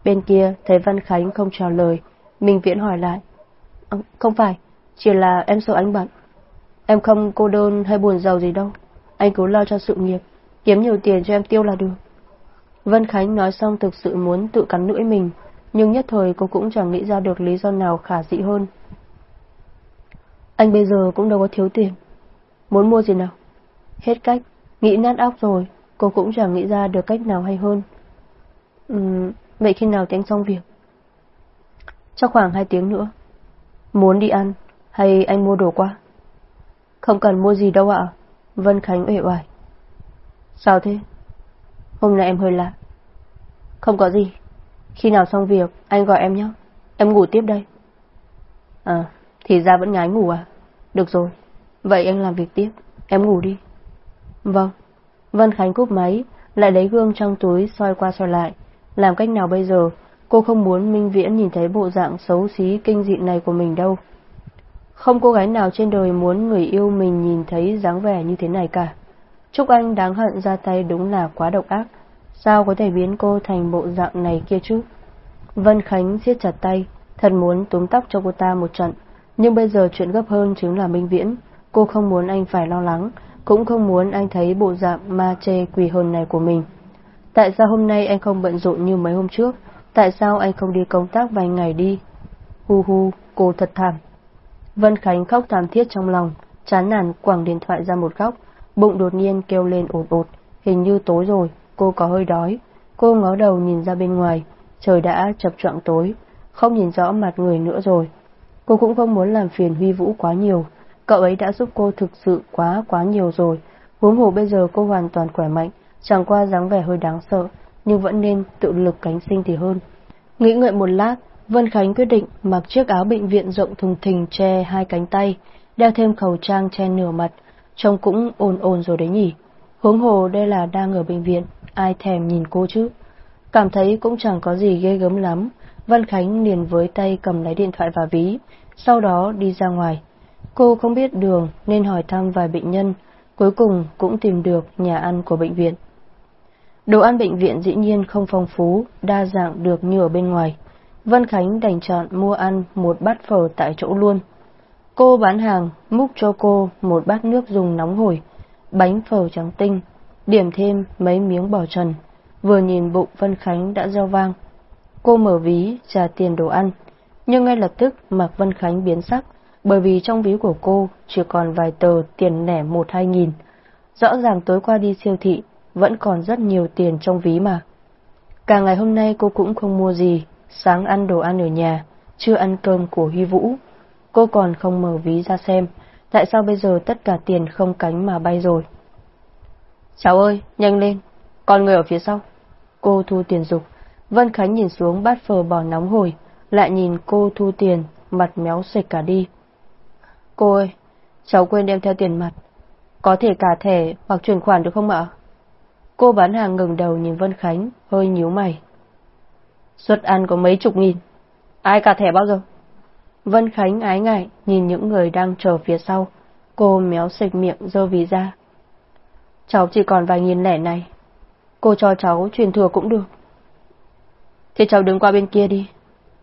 Bên kia thấy Văn Khánh không trả lời, Minh Viễn hỏi lại. À, không phải, chỉ là em sợ anh bận. Em không cô đơn hay buồn giàu gì đâu. Anh cứ lo cho sự nghiệp, kiếm nhiều tiền cho em tiêu là được. Vân Khánh nói xong thực sự muốn tự cắn lưỡi mình, nhưng nhất thời cô cũng chẳng nghĩ ra được lý do nào khả dĩ hơn. Anh bây giờ cũng đâu có thiếu tiền. Muốn mua gì nào? Hết cách, nghĩ nát óc rồi, cô cũng chẳng nghĩ ra được cách nào hay hơn. Ừ, vậy khi nào thì anh xong việc? Chắc khoảng hai tiếng nữa. Muốn đi ăn, hay anh mua đồ qua? Không cần mua gì đâu ạ. Vân Khánh uể oải. Sao thế? Hôm nay em hơi lạ. Không có gì. Khi nào xong việc, anh gọi em nhé. Em ngủ tiếp đây. À, thì ra vẫn ngái ngủ à? Được rồi. Vậy anh làm việc tiếp. Em ngủ đi. Vâng. Vân Khánh cúp máy, lại lấy gương trong túi soi qua soi lại. Làm cách nào bây giờ? Cô không muốn Minh Viễn nhìn thấy bộ dạng xấu xí kinh dị này của mình đâu. Không cô gái nào trên đời muốn người yêu mình nhìn thấy dáng vẻ như thế này cả. Trúc Anh đáng hận ra tay đúng là quá độc ác. Sao có thể biến cô thành bộ dạng này kia chứ? Vân Khánh siết chặt tay, thật muốn túm tóc cho cô ta một trận. Nhưng bây giờ chuyện gấp hơn chính là Minh Viễn. Cô không muốn anh phải lo lắng, cũng không muốn anh thấy bộ dạng ma chê quỷ hồn này của mình. Tại sao hôm nay anh không bận rộn như mấy hôm trước? Tại sao anh không đi công tác vài ngày đi? Hu hu, cô thật thảm. Vân Khánh khóc thảm thiết trong lòng, chán nản quẳng điện thoại ra một góc, bụng đột nhiên kêu lên ột ột, hình như tối rồi, cô có hơi đói. Cô ngó đầu nhìn ra bên ngoài, trời đã chập choạng tối, không nhìn rõ mặt người nữa rồi. Cô cũng không muốn làm phiền Huy Vũ quá nhiều, cậu ấy đã giúp cô thực sự quá quá nhiều rồi. Huống hồ bây giờ cô hoàn toàn khỏe mạnh, chẳng qua dáng vẻ hơi đáng sợ, nhưng vẫn nên tự lực cánh sinh thì hơn. Nghĩ ngợi một lát, Vân Khánh quyết định mặc chiếc áo bệnh viện rộng thùng thình che hai cánh tay, đeo thêm khẩu trang che nửa mặt, trông cũng ồn ồn rồi đấy nhỉ. Huống hồ đây là đang ở bệnh viện, ai thèm nhìn cô chứ. Cảm thấy cũng chẳng có gì ghê gớm lắm, Vân Khánh liền với tay cầm lấy điện thoại và ví, sau đó đi ra ngoài. Cô không biết đường nên hỏi thăm vài bệnh nhân, cuối cùng cũng tìm được nhà ăn của bệnh viện. Đồ ăn bệnh viện dĩ nhiên không phong phú, đa dạng được như ở bên ngoài. Vân Khánh đành chọn mua ăn một bát phở tại chỗ luôn. Cô bán hàng múc cho cô một bát nước dùng nóng hổi, bánh phở trắng tinh, điểm thêm mấy miếng bò trần. Vừa nhìn bụng Vân Khánh đã reo vang. Cô mở ví trả tiền đồ ăn, nhưng ngay lập tức Mạc Vân Khánh biến sắc, bởi vì trong ví của cô chỉ còn vài tờ tiền lẻ một hai nghìn. Rõ ràng tối qua đi siêu thị, vẫn còn rất nhiều tiền trong ví mà. Cả ngày hôm nay cô cũng không mua gì, sáng ăn đồ ăn ở nhà, chưa ăn cơm của Huy Vũ. Cô còn không mở ví ra xem, tại sao bây giờ tất cả tiền không cánh mà bay rồi. Cháu ơi, nhanh lên, còn người ở phía sau. Cô thu tiền dục, Vân Khánh nhìn xuống bát phở bò nóng hổi, lại nhìn cô thu tiền, mặt méo sạch cả đi. Cô ơi, cháu quên đem theo tiền mặt, có thể cả thẻ hoặc chuyển khoản được không ạ? Cô bán hàng ngừng đầu nhìn Vân Khánh, hơi nhíu mày. Suất ăn có mấy chục nghìn, ai cả thẻ bao giờ? Vân Khánh ái ngại nhìn những người đang chờ phía sau, cô méo xịch miệng dơ ví ra. Cháu chỉ còn vài nghìn lẻ này, cô cho cháu truyền thừa cũng được. Thì cháu đứng qua bên kia đi,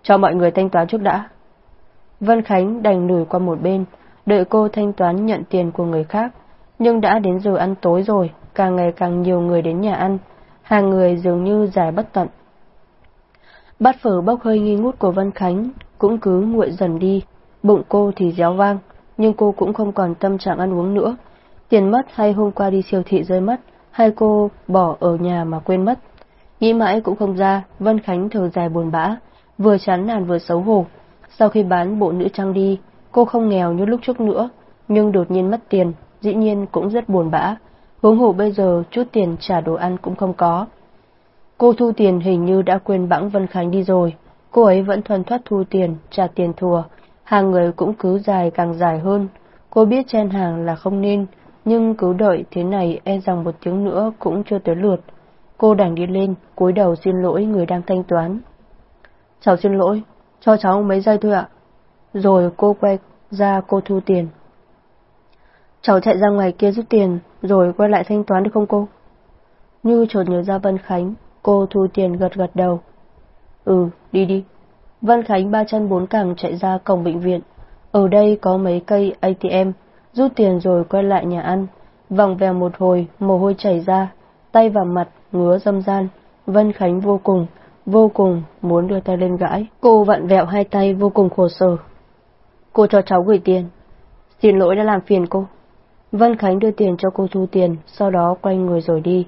cho mọi người thanh toán trước đã. Vân Khánh đành lùi qua một bên, đợi cô thanh toán nhận tiền của người khác, nhưng đã đến giờ ăn tối rồi, càng ngày càng nhiều người đến nhà ăn, hàng người dường như dài bất tận. Bát phở bốc hơi nghi ngút của Vân Khánh cũng cứ nguội dần đi, bụng cô thì réo vang, nhưng cô cũng không còn tâm trạng ăn uống nữa. Tiền mất hay hôm qua đi siêu thị rơi mất, hay cô bỏ ở nhà mà quên mất. Nghĩ mãi cũng không ra, Vân Khánh thở dài buồn bã, vừa chán nản vừa xấu hổ. Sau khi bán bộ nữ trang đi, cô không nghèo như lúc trước nữa, nhưng đột nhiên mất tiền, dĩ nhiên cũng rất buồn bã. Huống hồ bây giờ chút tiền trả đồ ăn cũng không có. Cô thu tiền hình như đã quên bẵng Vân Khánh đi rồi, cô ấy vẫn thuần thoát thu tiền, trả tiền thùa, hàng người cũng cứ dài càng dài hơn. Cô biết chen hàng là không nên, nhưng cứ đợi thế này e rằng một tiếng nữa cũng chưa tới lượt. Cô đành đi lên, cúi đầu xin lỗi người đang thanh toán. Cháu xin lỗi, cho cháu mấy giây thôi ạ. Rồi cô quay ra cô thu tiền. Cháu chạy ra ngoài kia rút tiền, rồi quay lại thanh toán được không cô? Như chợt nhớ ra Vân Khánh, cô thu tiền gật gật đầu. Ừ, đi đi. Vân Khánh ba chân bốn cẳng chạy ra cổng bệnh viện. Ở đây có mấy cây ATM, rút tiền rồi quay lại nhà ăn. Vòng vèo một hồi, mồ hôi chảy ra, tay và mặt ngứa dâm gian. Vân Khánh vô cùng, vô cùng muốn đưa tay lên gãi. Cô vặn vẹo hai tay vô cùng khổ sở. Cô cho cháu gửi tiền. Xin lỗi đã làm phiền cô. Vân Khánh đưa tiền cho cô thu tiền, sau đó quay người rồi đi.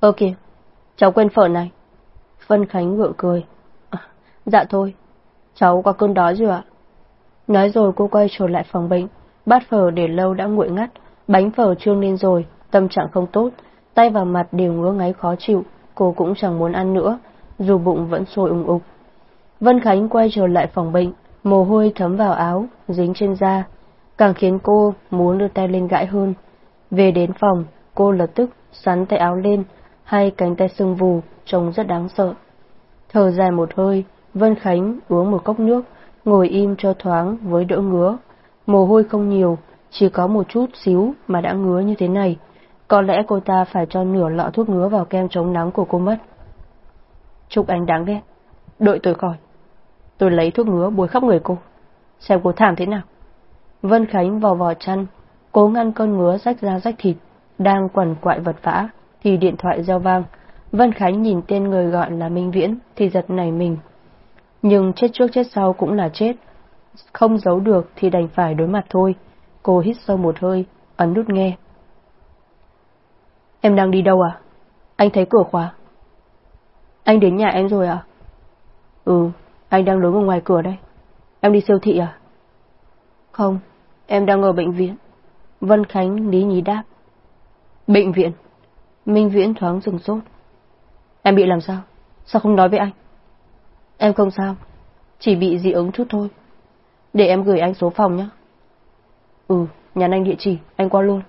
Ơ kìa, cháu quên phở này. Vân Khánh gượng cười. À, dạ thôi, cháu có cơn đói rồi ạ. Nói rồi cô quay trở lại phòng bệnh, bát phở để lâu đã nguội ngắt, bánh phở trương lên rồi, tâm trạng không tốt, tay và mặt đều ngứa ngáy khó chịu, cô cũng chẳng muốn ăn nữa, dù bụng vẫn sôi ủng ục. Vân Khánh quay trở lại phòng bệnh, mồ hôi thấm vào áo, dính trên da, càng khiến cô muốn đưa tay lên gãi hơn. Về đến phòng, cô lập tức sắn tay áo lên, hai cánh tay sưng vù, trông rất đáng sợ. Thở dài một hơi, Vân Khánh uống một cốc nước, ngồi im cho thoáng với đỡ ngứa. Mồ hôi không nhiều, chỉ có một chút xíu mà đã ngứa như thế này. Có lẽ cô ta phải cho nửa lọ thuốc ngứa vào kem chống nắng của cô mất. Trúc Anh đáng ghét. Đợi tôi khỏi. Tôi lấy thuốc ngứa bôi khắp người cô. Xem cô thảm thế nào. Vân Khánh vào vò chăn, cố ngăn con ngứa rách ra rách thịt, đang quằn quại vật vã, thì điện thoại reo vang. Vân Khánh nhìn tên người gọi là Minh Viễn thì giật nảy mình. Nhưng chết trước chết sau cũng là chết. Không giấu được thì đành phải đối mặt thôi. Cô hít sâu một hơi, ấn nút nghe. Em đang đi đâu à? Anh thấy cửa khóa. Anh đến nhà em rồi à? Ừ, anh đang đứng ở ngoài cửa đây. Em đi siêu thị à? Không, em đang ở bệnh viện. Vân Khánh lý nhí đáp. Bệnh viện? Minh Viễn thoáng dừng sốt. Em bị làm sao? Sao không nói với anh? Em không sao, chỉ bị dị ứng chút thôi. Để em gửi anh số phòng nhé. Ừ, nhắn anh địa chỉ, anh qua luôn.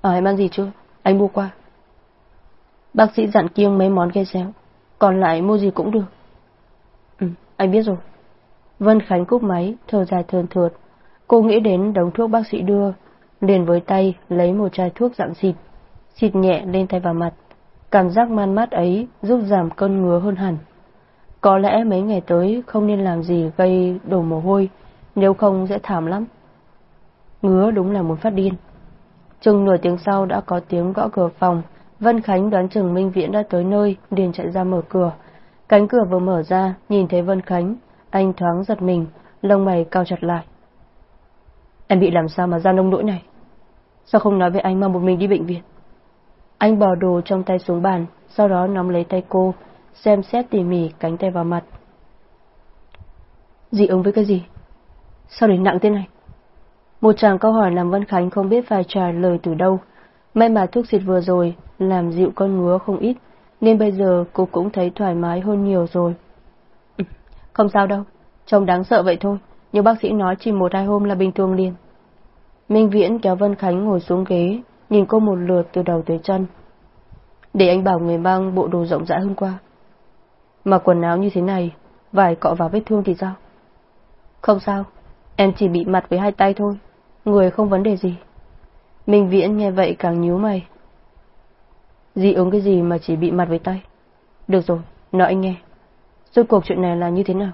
À em ăn gì chưa? Anh mua qua. Bác sĩ dặn kiêng mấy món gây xéo. Còn lại mua gì cũng được. Ừ, anh biết rồi. Vân Khánh cúp máy, thở dài thườn thượt. Cô nghĩ đến đống thuốc bác sĩ đưa, liền với tay lấy một chai thuốc dạng xịt, xịt nhẹ lên tay vào mặt. Cảm giác man mát ấy giúp giảm cơn ngứa hơn hẳn. Có lẽ mấy ngày tới không nên làm gì gây đổ mồ hôi, nếu không sẽ thảm lắm. Ngứa đúng là muốn phát điên. Chừng nửa tiếng sau đã có tiếng gõ cửa phòng, Vân Khánh đoán chừng Minh Viễn đã tới nơi, liền chạy ra mở cửa. Cánh cửa vừa mở ra, nhìn thấy Vân Khánh, anh thoáng giật mình, lông mày cao chặt lại. Em bị làm sao mà ra nông nỗi này? Sao không nói với anh mà một mình đi bệnh viện? Anh bỏ đồ trong tay xuống bàn, sau đó nắm lấy tay cô, xem xét tỉ mỉ cánh tay vào mặt. Dị ứng với cái gì? Sao đến nặng thế này? Một chàng câu hỏi làm Vân Khánh không biết phải trả lời từ đâu. May mà thuốc xịt vừa rồi làm dịu con ngứa không ít, nên bây giờ cô cũng thấy thoải mái hơn nhiều rồi. Không sao đâu, trông đáng sợ vậy thôi, nhưng bác sĩ nói chỉ một hai hôm là bình thường liền. Minh Viễn kéo Vân Khánh ngồi xuống ghế, nhìn cô một lượt từ đầu tới chân. Để anh bảo người mang bộ đồ rộng rãi hơn qua. Mà quần áo như thế này, vải cọ vào vết thương thì sao? Không sao, em chỉ bị mặt với hai tay thôi, người không vấn đề gì. Minh Viễn nghe vậy càng nhíu mày. Dị ứng cái gì mà chỉ bị mặt với tay? Được rồi, nói anh nghe. Rốt cuộc chuyện này là như thế nào?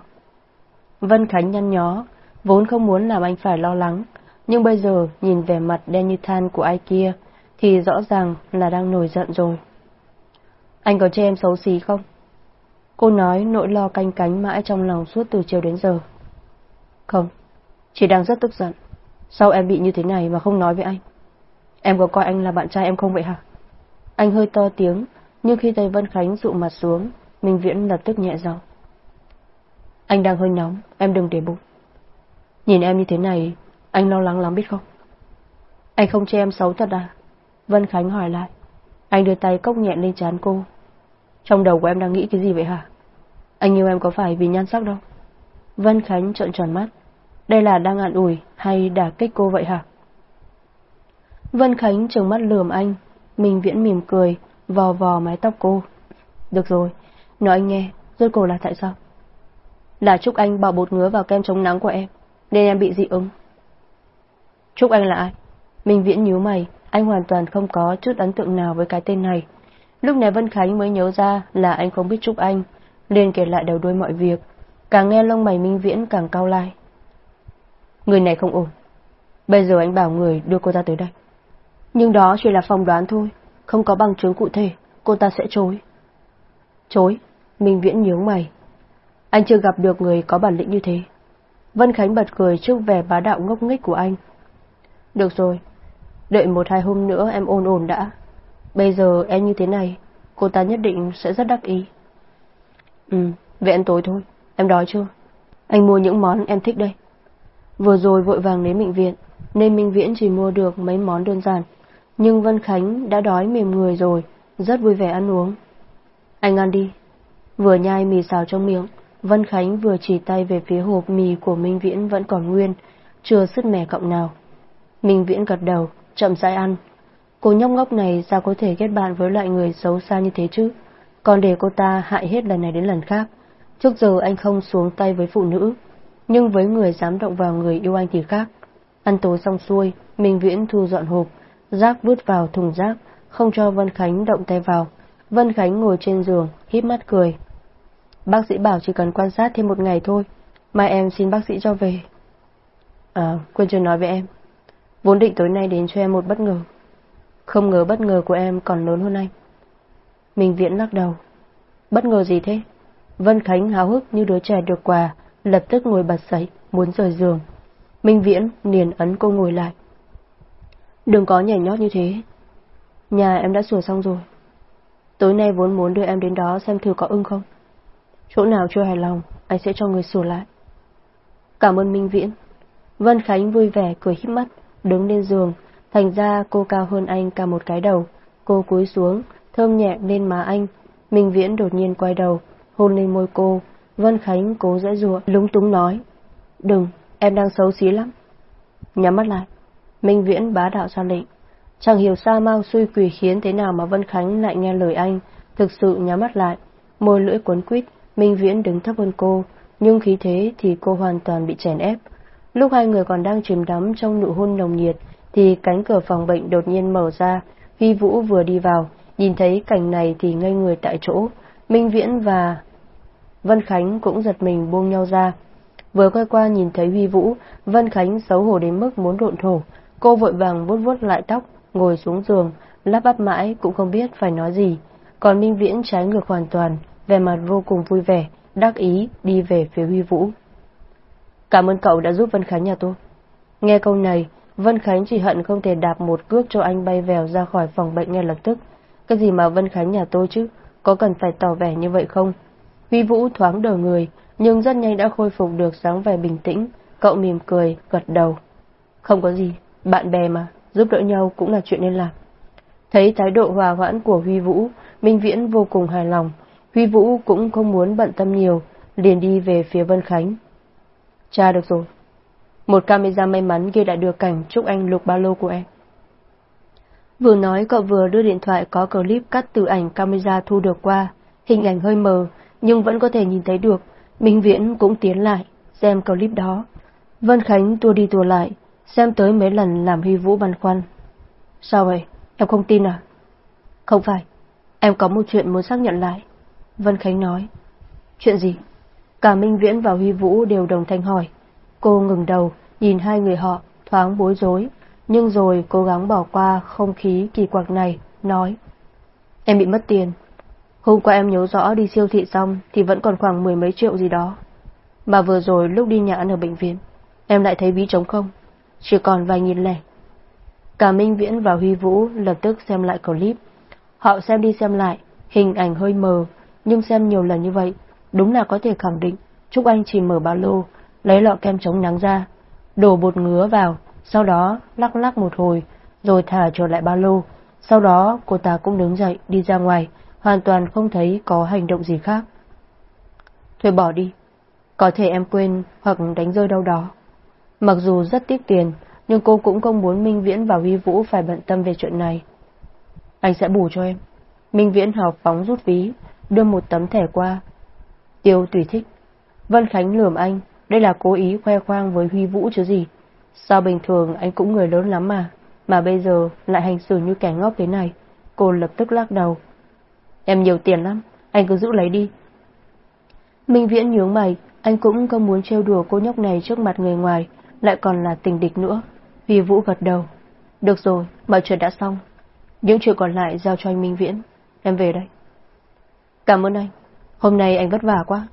Vân Khánh nhăn nhó, vốn không muốn làm anh phải lo lắng, nhưng bây giờ nhìn vẻ mặt đen như than của ai kia thì rõ ràng là đang nổi giận rồi. Anh có chê em xấu xí không? Cô nói nỗi lo canh cánh mãi trong lòng suốt từ chiều đến giờ. Không, chỉ đang rất tức giận. Sao em bị như thế này mà không nói với anh? Em có coi anh là bạn trai em không vậy hả? Anh hơi to tiếng, nhưng khi tay Vân Khánh dụ mặt xuống, Minh Viễn lập tức nhẹ giọng. Anh đang hơi nóng, em đừng để bụng. Nhìn em như thế này, anh lo lắng lắm biết không? Anh không che em xấu thật à? Vân Khánh hỏi lại. Anh đưa tay cốc nhẹ lên trán cô. Trong đầu của em đang nghĩ cái gì vậy hả? Anh yêu em có phải vì nhan sắc đâu? Vân Khánh trợn tròn mắt. Đây là đang ạn ủi hay đả kích cô vậy hả? Vân Khánh trừng mắt lườm anh. Minh Viễn mỉm cười, vò vò mái tóc cô. Được rồi, nói anh nghe, rốt cuộc là tại sao? Là Trúc Anh bỏ bột ngứa vào kem chống nắng của em, nên em bị dị ứng. Trúc Anh là ai? Minh Viễn nhíu mày, anh hoàn toàn không có chút ấn tượng nào với cái tên này. Lúc này Vân Khánh mới nhớ ra là anh không biết Trúc Anh, liền kể lại đầu đuôi mọi việc, càng nghe lông mày Minh Viễn càng cao lai. Người này không ổn. Bây giờ anh bảo người đưa cô ta tới đây. Nhưng đó chỉ là phong đoán thôi, không có bằng chứng cụ thể, cô ta sẽ chối. Chối? Minh Viễn nhướng mày. Anh chưa gặp được người có bản lĩnh như thế. Vân Khánh bật cười trước vẻ bá đạo ngốc nghếch của anh. Được rồi, đợi một hai hôm nữa em ôn ổn đã. Bây giờ em như thế này, cô ta nhất định sẽ rất đắc ý. Ừ, vậy ăn tối thôi, em đói chưa? Anh mua những món em thích đây. Vừa rồi vội vàng đến bệnh viện, nên Minh Viễn chỉ mua được mấy món đơn giản. Nhưng Vân Khánh đã đói mềm người rồi, rất vui vẻ ăn uống. Anh ăn đi. Vừa nhai mì xào trong miệng, Vân Khánh vừa chỉ tay về phía hộp mì của Minh Viễn vẫn còn nguyên, chưa sứt mẻ cộng nào. Minh Viễn gật đầu, chậm rãi ăn. Cô nhóc ngốc này sao có thể kết bạn với loại người xấu xa như thế chứ? Còn để cô ta hại hết lần này đến lần khác. Trước giờ anh không xuống tay với phụ nữ, nhưng với người dám động vào người yêu anh thì khác. Ăn tối xong xuôi, Minh Viễn thu dọn hộp, rác vứt vào thùng rác, không cho Vân Khánh động tay vào. Vân Khánh ngồi trên giường, híp mắt cười. Bác sĩ bảo chỉ cần quan sát thêm một ngày thôi, mai em xin bác sĩ cho về. À, quên chưa nói với em. Vốn định tối nay đến cho em một bất ngờ. Không ngờ bất ngờ của em còn lớn hơn anh. Minh Viễn lắc đầu. Bất ngờ gì thế? Vân Khánh háo hức như đứa trẻ được quà, lập tức ngồi bật dậy, muốn rời giường. Minh Viễn liền ấn cô ngồi lại. Đừng có nhảy nhót như thế. Nhà em đã sửa xong rồi. Tối nay vốn muốn đưa em đến đó xem thử có ưng không. Chỗ nào chưa hài lòng, anh sẽ cho người sửa lại. Cảm ơn Minh Viễn. Vân Khánh vui vẻ cười híp mắt, đứng lên giường, thành ra cô cao hơn anh cả một cái đầu. Cô cúi xuống, thơm nhẹ lên má anh. Minh Viễn đột nhiên quay đầu, hôn lên môi cô. Vân Khánh cố dễ dụa, lúng túng nói. Đừng, em đang xấu xí lắm. Nhắm mắt lại. Minh Viễn bá đạo ra lệnh. Chẳng hiểu sao mau suy quỷ khiến thế nào mà Vân Khánh lại nghe lời anh, thực sự nhắm mắt lại. môi lưỡi cuốn quýt, Minh Viễn đứng thấp hơn cô, nhưng khí thế thì cô hoàn toàn bị chèn ép. Lúc hai người còn đang chìm đắm trong nụ hôn nồng nhiệt, thì cánh cửa phòng bệnh đột nhiên mở ra, Huy Vũ vừa đi vào, nhìn thấy cảnh này thì ngây người tại chỗ, Minh Viễn và Vân Khánh cũng giật mình buông nhau ra. Vừa quay qua nhìn thấy Huy Vũ, Vân Khánh xấu hổ đến mức muốn độn thổ, cô vội vàng vuốt vuốt lại tóc, ngồi xuống giường, lắp bắp mãi cũng không biết phải nói gì. Còn Minh Viễn trái ngược hoàn toàn, vẻ mặt vô cùng vui vẻ, đắc ý đi về phía Huy Vũ. Cảm ơn cậu đã giúp Vân Khánh nhà tôi. Nghe câu này, Vân Khánh chỉ hận không thể đạp một cước cho anh bay vèo ra khỏi phòng bệnh ngay lập tức. Cái gì mà Vân Khánh nhà tôi chứ, có cần phải tỏ vẻ như vậy không? Huy Vũ thoáng đờ người, nhưng rất nhanh đã khôi phục được dáng vẻ bình tĩnh, cậu mỉm cười, gật đầu. Không có gì, bạn bè mà, giúp đỡ nhau cũng là chuyện nên làm. Thấy thái độ hòa hoãn của Huy Vũ, Minh Viễn vô cùng hài lòng. Huy Vũ cũng không muốn bận tâm nhiều, liền đi về phía Vân Khánh. Cha được rồi. Một camera may mắn ghi lại được cảnh chúc anh lục ba lô của em. Vừa nói cậu vừa đưa điện thoại có clip cắt từ ảnh camera thu được qua, hình ảnh hơi mờ, nhưng vẫn có thể nhìn thấy được. Minh Viễn cũng tiến lại, xem clip đó. Vân Khánh tua đi tua lại, xem tới mấy lần làm Huy Vũ băn khoăn. Sao vậy? Em không tin à? Không phải, em có một chuyện muốn xác nhận lại. Vân Khánh nói. Chuyện gì? Cả Minh Viễn và Huy Vũ đều đồng thanh hỏi. Cô ngừng đầu, nhìn hai người họ, thoáng bối rối, nhưng rồi cố gắng bỏ qua không khí kỳ quặc này, nói. Em bị mất tiền. Hôm qua em nhớ rõ đi siêu thị xong thì vẫn còn khoảng mười mấy triệu gì đó. Mà vừa rồi lúc đi nhà ăn ở bệnh viện, em lại thấy ví trống không, chỉ còn vài nghìn lẻ. Cả Minh Viễn và Huy Vũ lập tức xem lại clip. Họ xem đi xem lại, hình ảnh hơi mờ, nhưng xem nhiều lần như vậy, đúng là có thể khẳng định Trúc Anh chỉ mở ba lô, lấy lọ kem chống nắng ra, đổ bột ngứa vào, sau đó lắc lắc một hồi, rồi thả trở lại ba lô. Sau đó cô ta cũng đứng dậy đi ra ngoài, hoàn toàn không thấy có hành động gì khác. Thôi bỏ đi, có thể em quên hoặc đánh rơi đâu đó. Mặc dù rất tiếc tiền, nhưng cô cũng không muốn Minh Viễn và Huy Vũ phải bận tâm về chuyện này. Anh sẽ bù cho em. Minh Viễn hào phóng rút ví, đưa một tấm thẻ qua. Tiêu tùy thích. Vân Khánh lườm anh, đây là cố ý khoe khoang với Huy Vũ chứ gì. Sao bình thường anh cũng người lớn lắm mà, mà bây giờ lại hành xử như kẻ ngốc thế này. Cô lập tức lắc đầu. Em nhiều tiền lắm, anh cứ giữ lấy đi. Minh Viễn nhướng mày, anh cũng không muốn trêu đùa cô nhóc này trước mặt người ngoài, lại còn là tình địch nữa. Huy Vũ gật đầu. Được rồi, mọi chuyện đã xong. Những chuyện còn lại giao cho anh Minh Viễn. Em về đây. Cảm ơn anh. Hôm nay anh vất vả quá.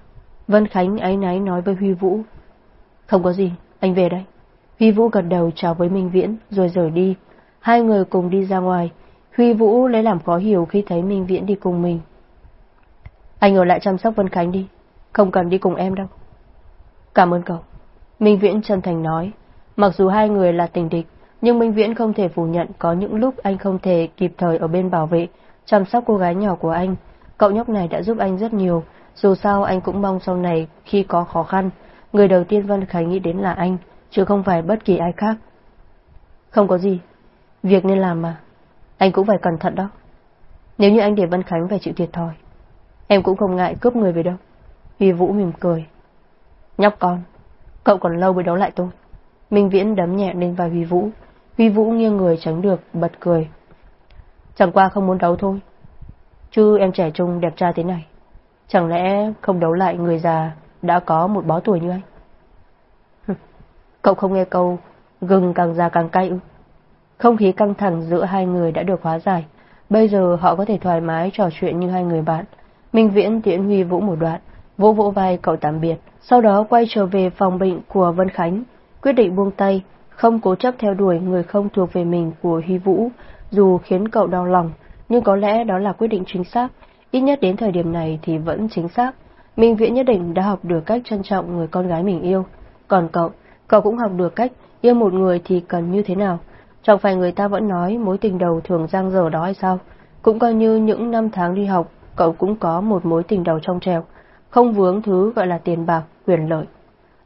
Vân Khánh áy náy nói với Huy Vũ. Không có gì, anh về đây. Huy Vũ gật đầu chào với Minh Viễn rồi rời đi. Hai người cùng đi ra ngoài. Huy Vũ lấy làm khó hiểu khi thấy Minh Viễn đi cùng mình. Anh ở lại chăm sóc Vân Khánh đi. Không cần đi cùng em đâu. Cảm ơn cậu. Minh Viễn chân thành nói. Mặc dù hai người là tình địch, nhưng Minh Viễn không thể phủ nhận có những lúc anh không thể kịp thời ở bên bảo vệ, chăm sóc cô gái nhỏ của anh. Cậu nhóc này đã giúp anh rất nhiều, dù sao anh cũng mong sau này khi có khó khăn, người đầu tiên Vân Khánh nghĩ đến là anh, chứ không phải bất kỳ ai khác. Không có gì, việc nên làm mà, anh cũng phải cẩn thận đó. Nếu như anh để Vân Khánh phải chịu thiệt thòi, em cũng không ngại cướp người về đâu. Huy Vũ mỉm cười. Nhóc con, cậu còn lâu mới đấu lại tôi. Minh Viễn đấm nhẹ lên vai Huy Vũ. Huy Vũ nghiêng người tránh được, bật cười. Chẳng qua không muốn đấu thôi. Chứ em trẻ trung đẹp trai thế này. Chẳng lẽ không đấu lại người già đã có một bó tuổi như anh? Cậu không nghe câu gừng càng già càng cay ư? Không khí căng thẳng giữa hai người đã được hóa giải. Bây giờ họ có thể thoải mái trò chuyện như hai người bạn. Minh Viễn tiễn Huy Vũ một đoạn, vỗ vỗ vai cậu tạm biệt, sau đó quay trở về phòng bệnh của Vân Khánh, quyết định buông tay, không cố chấp theo đuổi người không thuộc về mình của Huy Vũ, dù khiến cậu đau lòng, nhưng có lẽ đó là quyết định chính xác, ít nhất đến thời điểm này thì vẫn chính xác. Minh Viễn nhất định đã học được cách trân trọng người con gái mình yêu. Còn cậu, cậu cũng học được cách yêu một người thì cần như thế nào. Chẳng phải người ta vẫn nói mối tình đầu thường giang dở đó hay sao? Cũng coi như những năm tháng đi học, cậu cũng có một mối tình đầu trong trèo, không vướng thứ gọi là tiền bạc, quyền lợi.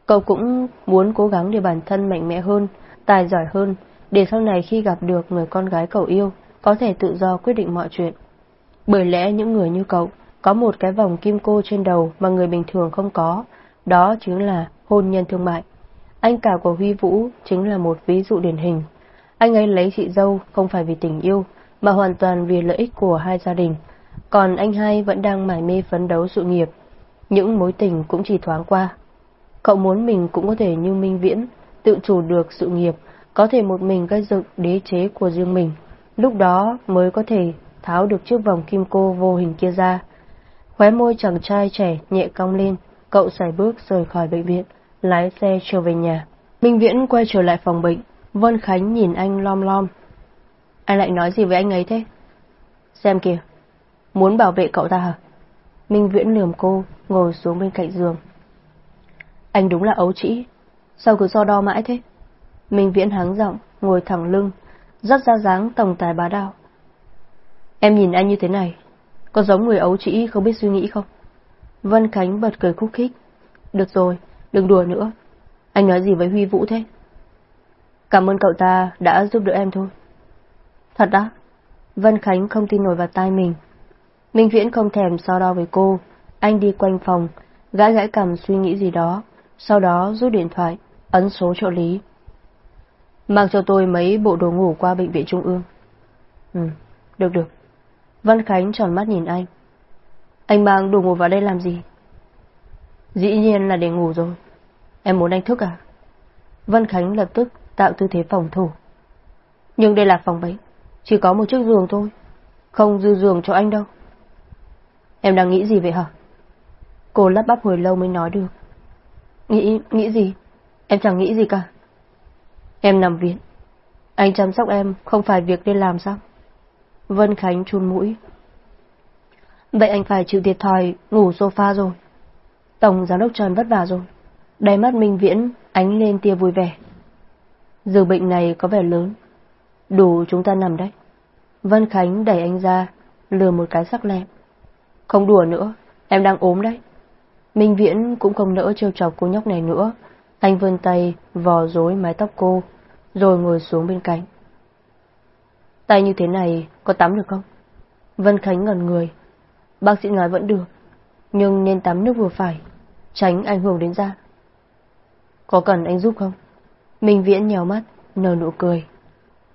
Cậu cũng muốn cố gắng để bản thân mạnh mẽ hơn, tài giỏi hơn, để sau này khi gặp được người con gái cậu yêu, có thể tự do quyết định mọi chuyện. Bởi lẽ những người như cậu, có một cái vòng kim cô trên đầu mà người bình thường không có, đó chính là hôn nhân thương mại. Anh cả của Huy Vũ chính là một ví dụ điển hình. Anh ấy lấy chị dâu không phải vì tình yêu, mà hoàn toàn vì lợi ích của hai gia đình. Còn anh hai vẫn đang mải mê phấn đấu sự nghiệp. Những mối tình cũng chỉ thoáng qua. Cậu muốn mình cũng có thể như Minh Viễn, tự chủ được sự nghiệp, có thể một mình gây dựng đế chế của riêng mình. Lúc đó mới có thể tháo được chiếc vòng kim cô vô hình kia ra. Khóe môi chàng trai trẻ nhẹ cong lên, cậu xài bước rời khỏi bệnh viện, lái xe trở về nhà. Minh Viễn quay trở lại phòng bệnh, Vân Khánh nhìn anh lom lom. Anh lại nói gì với anh ấy thế? Xem kìa, muốn bảo vệ cậu ta hả? Minh Viễn lườm cô, ngồi xuống bên cạnh giường. Anh đúng là ấu trĩ, sao cứ so đo mãi thế? Minh Viễn háng giọng, ngồi thẳng lưng, rất ra dáng tổng tài bá đạo. Em nhìn anh như thế này, có giống người ấu trĩ không biết suy nghĩ không? Vân Khánh bật cười khúc khích. Được rồi, đừng đùa nữa. Anh nói gì với Huy Vũ thế? Cảm ơn cậu ta đã giúp đỡ em thôi. Thật đó? Vân Khánh không tin nổi vào tai mình. Minh Viễn không thèm so đo với cô. Anh đi quanh phòng, gãi gãi cầm suy nghĩ gì đó, sau đó rút điện thoại, ấn số trợ lý. Mang cho tôi mấy bộ đồ ngủ qua bệnh viện trung ương. Ừ, được được. Văn Khánh tròn mắt nhìn anh. Anh mang đồ ngủ vào đây làm gì? Dĩ nhiên là để ngủ rồi. Em muốn anh thức à? Văn Khánh lập tức tạo tư thế phòng thủ. Nhưng đây là phòng bệnh, chỉ có một chiếc giường thôi, không dư giường cho anh đâu. Em đang nghĩ gì vậy hả? Cô lắp bắp hồi lâu mới nói được. Nghĩ, nghĩ gì? Em chẳng nghĩ gì cả. Em nằm viện. Anh chăm sóc em không phải việc nên làm sao? Vân Khánh chun mũi. Vậy anh phải chịu thiệt thòi ngủ sofa rồi. Tổng giám đốc Trần vất vả rồi. Đáy mắt Minh Viễn ánh lên tia vui vẻ. dường bệnh này có vẻ lớn. Đủ chúng ta nằm đấy. Vân Khánh đẩy anh ra, lừa một cái sắc lẹm. Không đùa nữa, em đang ốm đấy. Minh Viễn cũng không nỡ trêu chọc cô nhóc này nữa. Anh vươn tay, vò rối mái tóc cô, rồi ngồi xuống bên cạnh. Tay như thế này có tắm được không? Vân Khánh ngẩn người. Bác sĩ nói vẫn được, nhưng nên tắm nước vừa phải, tránh ảnh hưởng đến da. Có cần anh giúp không? Minh Viễn nhèo mắt, nở nụ cười.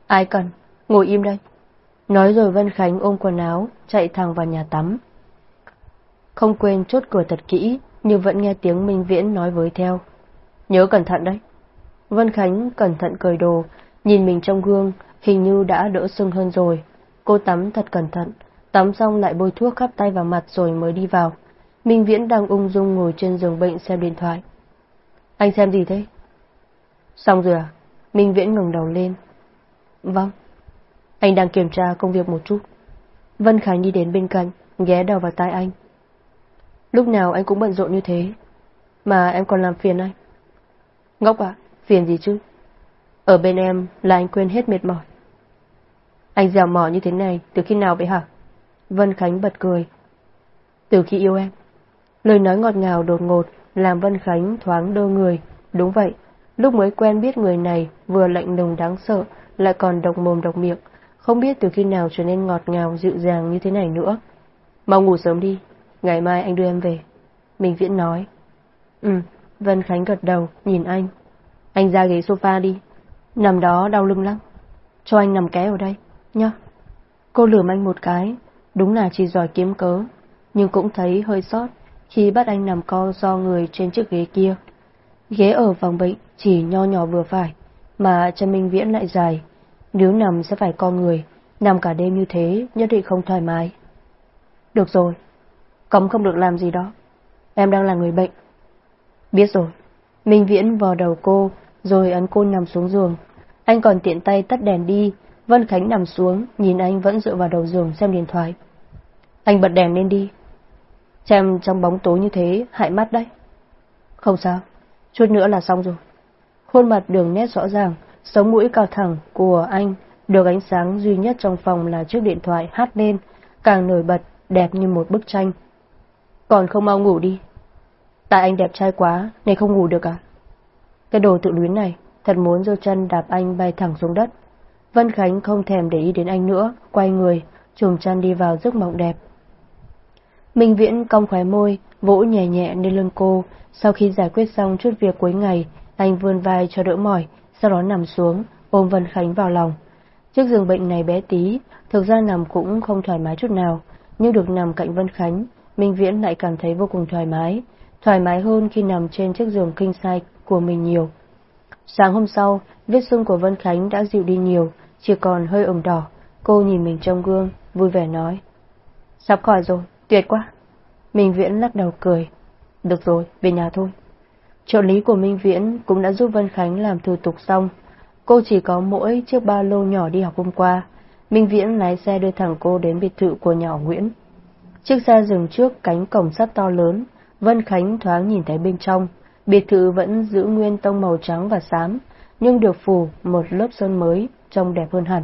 Ai cần, ngồi im đây. Nói rồi Vân Khánh ôm quần áo, chạy thẳng vào nhà tắm. Không quên chốt cửa thật kỹ, nhưng vẫn nghe tiếng Minh Viễn nói với theo. Nhớ cẩn thận đấy. Vân Khánh cẩn thận cởi đồ, nhìn mình trong gương, hình như đã đỡ sưng hơn rồi. Cô tắm thật cẩn thận, tắm xong lại bôi thuốc khắp tay vào mặt rồi mới đi vào. Minh Viễn đang ung dung ngồi trên giường bệnh xem điện thoại. Anh xem gì thế? Xong rồi à? Minh Viễn ngừng đầu lên. Vâng. Anh đang kiểm tra công việc một chút. Vân Khánh đi đến bên cạnh, ghé đầu vào tai anh. Lúc nào anh cũng bận rộn như thế, mà em còn làm phiền anh. Ngốc ạ, phiền gì chứ? Ở bên em là anh quên hết mệt mỏi. Anh dẻo mỏ như thế này từ khi nào vậy hả? Vân Khánh bật cười. Từ khi yêu em. Lời nói ngọt ngào đột ngột làm Vân Khánh thoáng đơ người. Đúng vậy, lúc mới quen biết người này vừa lạnh lùng đáng sợ lại còn độc mồm độc miệng. Không biết từ khi nào trở nên ngọt ngào dịu dàng như thế này nữa. Mau ngủ sớm đi, ngày mai anh đưa em về. Minh Viễn nói. Ừ, Vân Khánh gật đầu, nhìn anh. Anh ra ghế sofa đi, nằm đó đau lưng lắm. Cho anh nằm ké ở đây, nhá. Cô lườm anh một cái, đúng là chỉ giỏi kiếm cớ, nhưng cũng thấy hơi sót khi bắt anh nằm co do người trên chiếc ghế kia. Ghế ở phòng bệnh chỉ nho nhỏ vừa phải, mà chân Minh Viễn lại dài. Nếu nằm sẽ phải co người, nằm cả đêm như thế nhất định không thoải mái. Được rồi, cấm không được làm gì đó. Em đang là người bệnh. Biết rồi. Minh Viễn vò đầu cô, rồi ấn cô nằm xuống giường. Anh còn tiện tay tắt đèn đi, Vân Khánh nằm xuống, nhìn anh vẫn dựa vào đầu giường xem điện thoại. Anh bật đèn lên đi. Xem trong bóng tối như thế, hại mắt đấy. Không sao, chút nữa là xong rồi. Khuôn mặt đường nét rõ ràng, sống mũi cao thẳng của anh, được ánh sáng duy nhất trong phòng là chiếc điện thoại hát lên, càng nổi bật, đẹp như một bức tranh. Còn không mau ngủ đi. Tại anh đẹp trai quá, nên không ngủ được à? Cái đồ tự luyến này, thật muốn giơ chân đạp anh bay thẳng xuống đất. Vân Khánh không thèm để ý đến anh nữa, quay người, trùm chăn đi vào giấc mộng đẹp. Minh Viễn cong khóe môi, vỗ nhẹ nhẹ lên lưng cô. Sau khi giải quyết xong chút việc cuối ngày, anh vươn vai cho đỡ mỏi, sau đó nằm xuống, ôm Vân Khánh vào lòng. Chiếc giường bệnh này bé tí, thực ra nằm cũng không thoải mái chút nào, nhưng được nằm cạnh Vân Khánh, Minh Viễn lại cảm thấy vô cùng thoải mái, thoải mái hơn khi nằm trên chiếc giường kinh sai của mình nhiều. Sáng hôm sau, vết sưng của Vân Khánh đã dịu đi nhiều, chỉ còn hơi ửng đỏ. Cô nhìn mình trong gương, vui vẻ nói. Sắp khỏi rồi, tuyệt quá. Minh Viễn lắc đầu cười. Được rồi, về nhà thôi. Trợ lý của Minh Viễn cũng đã giúp Vân Khánh làm thủ tục xong. Cô chỉ có mỗi chiếc ba lô nhỏ đi học hôm qua. Minh Viễn lái xe đưa thẳng cô đến biệt thự của nhỏ Nguyễn. Chiếc xe dừng trước cánh cổng sắt to lớn, Vân Khánh thoáng nhìn thấy bên trong. Biệt thự vẫn giữ nguyên tông màu trắng và xám, nhưng được phủ một lớp sơn mới, trông đẹp hơn hẳn.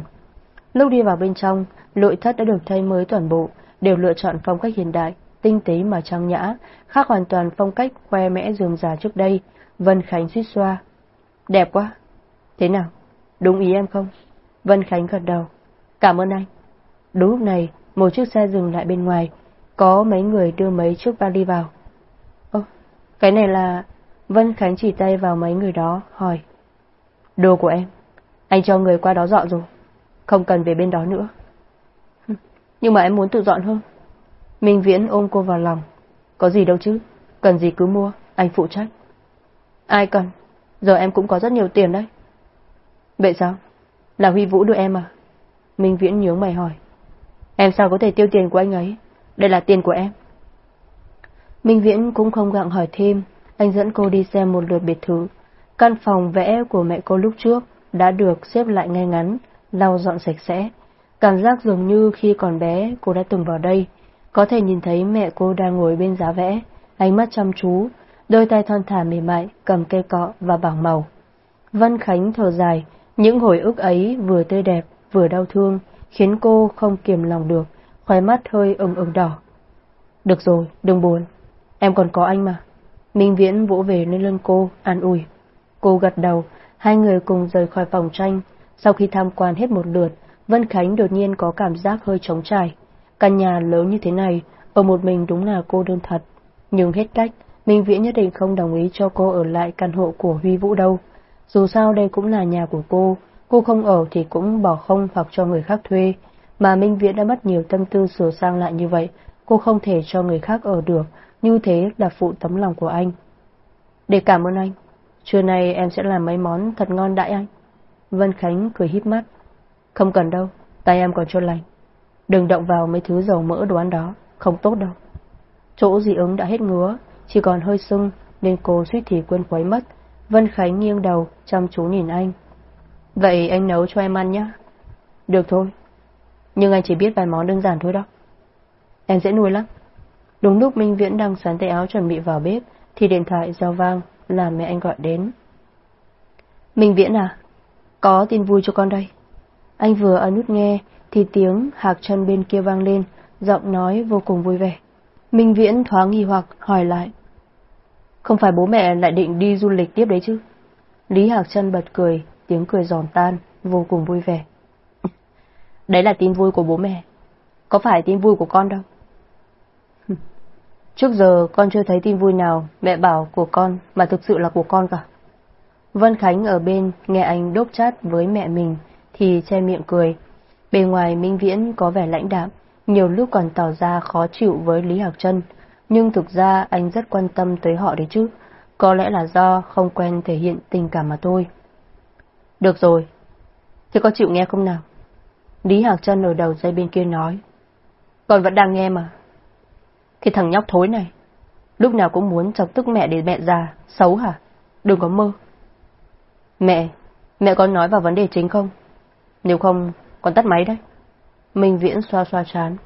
Lúc đi vào bên trong, nội thất đã được thay mới toàn bộ, đều lựa chọn phong cách hiện đại, tinh tế mà trang nhã, khác hoàn toàn phong cách khoe mẽ dườm già trước đây. Vân Khánh suýt xoa. Đẹp quá. Thế nào? Đúng ý em không? Vân Khánh gật đầu. Cảm ơn anh. Đúng lúc này, một chiếc xe dừng lại bên ngoài, có mấy người đưa mấy chiếc vali vào. Ơ, cái này là... Vân Khánh chỉ tay vào mấy người đó, hỏi. Đồ của em. Anh cho người qua đó dọn rồi. Không cần về bên đó nữa. Nhưng mà em muốn tự dọn hơn. Minh Viễn ôm cô vào lòng. Có gì đâu chứ. Cần gì cứ mua. Anh phụ trách. Ai cần. Giờ em cũng có rất nhiều tiền đấy. Vậy sao? Là Huy Vũ đưa em à? Minh Viễn nhướng mày hỏi. Em sao có thể tiêu tiền của anh ấy? Đây là tiền của em. Minh Viễn cũng không gặng hỏi thêm. Anh dẫn cô đi xem một lượt biệt thự. Căn phòng vẽ của mẹ cô lúc trước đã được xếp lại ngay ngắn, lau dọn sạch sẽ. Cảm giác dường như khi còn bé cô đã từng vào đây, có thể nhìn thấy mẹ cô đang ngồi bên giá vẽ, ánh mắt chăm chú, đôi tay thon thả mềm mại cầm cây cọ và bảng màu. Vân Khánh thở dài, những hồi ức ấy vừa tươi đẹp, vừa đau thương, khiến cô không kiềm lòng được, khóe mắt hơi ửng ửng đỏ. Được rồi, đừng buồn, em còn có anh mà. Minh Viễn vỗ về lên lưng cô, an ủi. Cô gật đầu, hai người cùng rời khỏi phòng tranh. Sau khi tham quan hết một lượt, Vân Khánh đột nhiên có cảm giác hơi trống trải. Căn nhà lớn như thế này, ở một mình đúng là cô đơn thật. Nhưng hết cách, Minh Viễn nhất định không đồng ý cho cô ở lại căn hộ của Huy Vũ đâu. Dù sao đây cũng là nhà của cô, cô không ở thì cũng bỏ không hoặc cho người khác thuê. Mà Minh Viễn đã mất nhiều tâm tư sửa sang lại như vậy, cô không thể cho người khác ở được, như thế là phụ tấm lòng của anh. Để cảm ơn anh, trưa nay em sẽ làm mấy món thật ngon đại anh. Vân Khánh cười híp mắt. Không cần đâu, tay em còn cho lành. Đừng động vào mấy thứ dầu mỡ đồ ăn đó, không tốt đâu. Chỗ dị ứng đã hết ngứa, chỉ còn hơi sưng, nên cô suýt thì quên quấy mất. Vân Khánh nghiêng đầu, chăm chú nhìn anh. Vậy anh nấu cho em ăn nhé. Được thôi. Nhưng anh chỉ biết vài món đơn giản thôi đó. Em dễ nuôi lắm. Đúng lúc Minh Viễn đang sắn tay áo chuẩn bị vào bếp, thì điện thoại giao vang là mẹ anh gọi đến. Minh Viễn à, có tin vui cho con đây. Anh vừa ấn nút nghe, thì tiếng hạc chân bên kia vang lên, giọng nói vô cùng vui vẻ. Minh Viễn thoáng nghi hoặc hỏi lại. Không phải bố mẹ lại định đi du lịch tiếp đấy chứ? Lý Hạc Trân bật cười, tiếng cười giòn tan, vô cùng vui vẻ. Đấy là tin vui của bố mẹ, có phải tin vui của con đâu. Trước giờ con chưa thấy tin vui nào mẹ bảo của con mà thực sự là của con cả. Vân Khánh ở bên nghe anh đốc chát với mẹ mình thì che miệng cười. Bề ngoài Minh Viễn có vẻ lãnh đạm, nhiều lúc còn tỏ ra khó chịu với Lý Hạc Trân, nhưng thực ra anh rất quan tâm tới họ đấy chứ. Có lẽ là do không quen thể hiện tình cảm mà thôi. Được rồi, thế có chịu nghe không nào? Lý Hạc Trân ở đầu dây bên kia nói. Con vẫn đang nghe mà thì thằng nhóc thối này, lúc nào cũng muốn chọc tức mẹ để mẹ già, xấu hả? Đừng có mơ. Mẹ, mẹ có nói vào vấn đề chính không? Nếu không, con tắt máy đấy. Minh Viễn xoa xoa chán.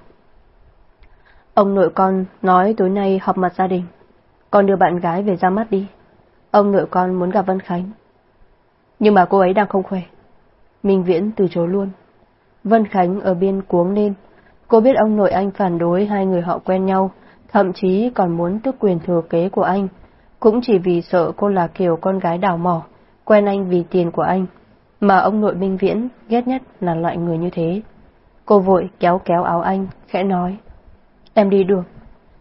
Ông nội con nói tối nay họp mặt gia đình. Con đưa bạn gái về ra mắt đi. Ông nội con muốn gặp Vân Khánh. Nhưng mà cô ấy đang không khỏe. Minh Viễn từ chối luôn. Vân Khánh ở bên cuống lên. Cô biết ông nội anh phản đối hai người họ quen nhau, thậm chí còn muốn tước quyền thừa kế của anh, cũng chỉ vì sợ cô là kiểu con gái đào mỏ, quen anh vì tiền của anh, mà ông nội Minh Viễn ghét nhất là loại người như thế. Cô vội kéo kéo áo anh, khẽ nói, em đi được,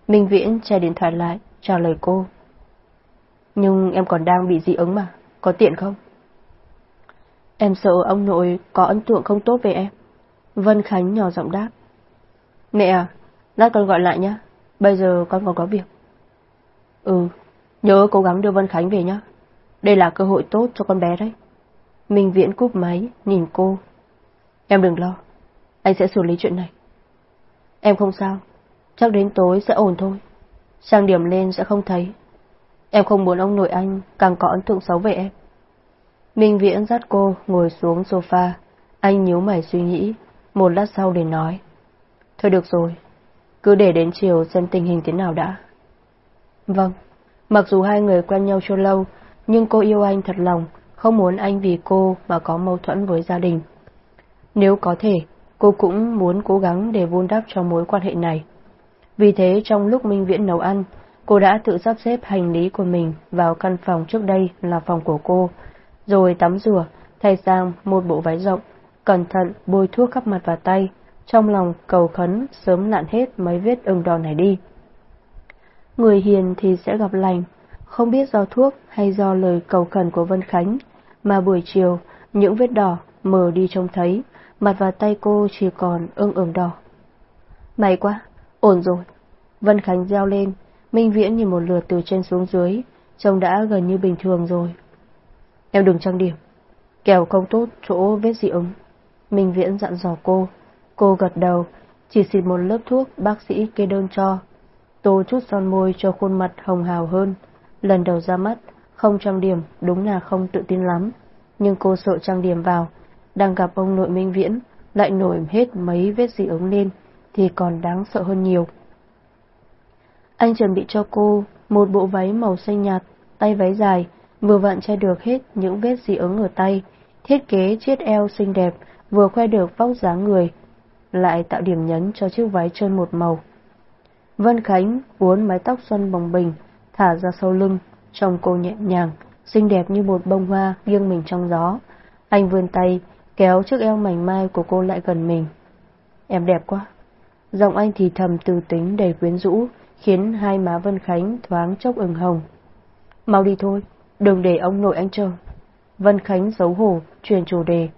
Minh Viễn che điện thoại lại, trả lời cô. Nhưng em còn đang bị dị ứng mà, có tiện không? Em sợ ông nội có ấn tượng không tốt về em. Vân Khánh nhỏ giọng đáp. Mẹ à, lát con gọi lại nhá, bây giờ con còn có việc. Ừ, nhớ cố gắng đưa Vân Khánh về nhá. Đây là cơ hội tốt cho con bé đấy. Minh Viễn cúp máy, nhìn cô. Em đừng lo, anh sẽ xử lý chuyện này. Em không sao, chắc đến tối sẽ ổn thôi. Sang điểm lên sẽ không thấy. Em không muốn ông nội anh càng có ấn tượng xấu về em. Minh Viễn dắt cô ngồi xuống sofa. Anh nhíu mày suy nghĩ, một lát sau để nói. Thôi được rồi, cứ để đến chiều xem tình hình thế nào đã. Vâng, mặc dù hai người quen nhau chưa lâu, nhưng cô yêu anh thật lòng, không muốn anh vì cô mà có mâu thuẫn với gia đình. Nếu có thể, cô cũng muốn cố gắng để vun đắp cho mối quan hệ này. Vì thế trong lúc Minh Viễn nấu ăn, cô đã tự sắp xếp hành lý của mình vào căn phòng trước đây là phòng của cô, rồi tắm rửa, thay sang một bộ váy rộng, cẩn thận bôi thuốc khắp mặt và tay, trong lòng cầu khấn sớm lặn hết mấy vết ửng đỏ này đi. Người hiền thì sẽ gặp lành, không biết do thuốc hay do lời cầu khẩn của Vân Khánh, mà buổi chiều, những vết đỏ mờ đi trông thấy, mặt và tay cô chỉ còn ưng ửng đỏ. May quá, ổn rồi. Vân Khánh reo lên, Minh Viễn nhìn một lượt từ trên xuống dưới, trông đã gần như bình thường rồi. Em đừng trang điểm, kẻo không tốt chỗ vết dị ứng. Minh Viễn dặn dò cô. Cô gật đầu, chỉ xịt một lớp thuốc bác sĩ kê đơn cho. Tô chút son môi cho khuôn mặt hồng hào hơn. Lần đầu ra mắt, không trang điểm đúng là không tự tin lắm. Nhưng cô sợ trang điểm vào, đang gặp ông nội Minh Viễn, lại nổi hết mấy vết dị ứng lên, thì còn đáng sợ hơn nhiều. Anh chuẩn bị cho cô một bộ váy màu xanh nhạt, tay váy dài, vừa vặn che được hết những vết dị ứng ở tay, thiết kế chiếc eo xinh đẹp, vừa khoe được vóc dáng người, lại tạo điểm nhấn cho chiếc váy trơn một màu. Vân Khánh uốn mái tóc xuân bồng bình, thả ra sau lưng, trông cô nhẹ nhàng, xinh đẹp như một bông hoa nghiêng mình trong gió. Anh vươn tay, kéo chiếc eo mảnh mai của cô lại gần mình. Em đẹp quá. Giọng anh thì thầm từ tính đầy quyến rũ, khiến hai má Vân Khánh thoáng chốc ửng hồng. Mau đi thôi, đừng để ông nội anh chờ. Vân Khánh xấu hổ, truyền chủ đề.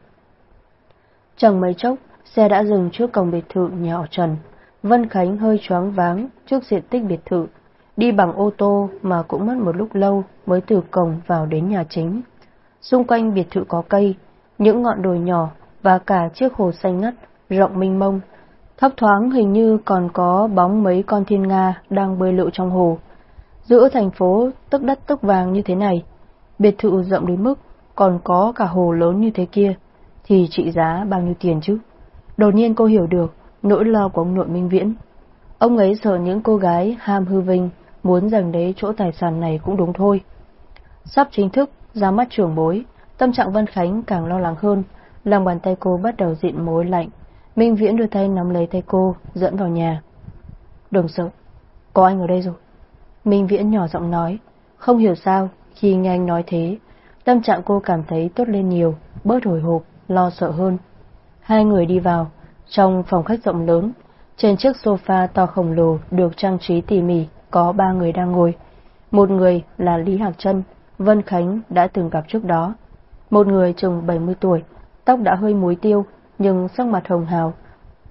Chẳng mấy chốc, xe đã dừng trước cổng biệt thự nhà họ Trần. Vân Khánh hơi choáng váng trước diện tích biệt thự. Đi bằng ô tô mà cũng mất một lúc lâu mới từ cổng vào đến nhà chính. Xung quanh biệt thự có cây, những ngọn đồi nhỏ và cả chiếc hồ xanh ngắt, rộng mênh mông. Thấp thoáng hình như còn có bóng mấy con thiên nga đang bơi lội trong hồ. Giữa thành phố tức đất tức vàng như thế này, biệt thự rộng đến mức còn có cả hồ lớn như thế kia, thì trị giá bao nhiêu tiền chứ? Đột nhiên cô hiểu được nỗi lo của ông nội Minh Viễn. Ông ấy sợ những cô gái ham hư vinh muốn giành lấy chỗ tài sản này cũng đúng thôi. Sắp chính thức ra mắt trưởng bối, tâm trạng Văn Khánh càng lo lắng hơn, lòng bàn tay cô bắt đầu dịn mối lạnh. Minh Viễn đưa tay nắm lấy tay cô, dẫn vào nhà. Đừng sợ, có anh ở đây rồi. Minh Viễn nhỏ giọng nói, không hiểu sao, khi nghe anh nói thế, tâm trạng cô cảm thấy tốt lên nhiều, bớt hồi hộp, lo sợ hơn. Hai người đi vào, trong phòng khách rộng lớn, trên chiếc sofa to khổng lồ được trang trí tỉ mỉ, có ba người đang ngồi. Một người là Lý Hạc Trân, Vân Khánh đã từng gặp trước đó. Một người chừng 70 tuổi, tóc đã hơi muối tiêu, nhưng sắc mặt hồng hào,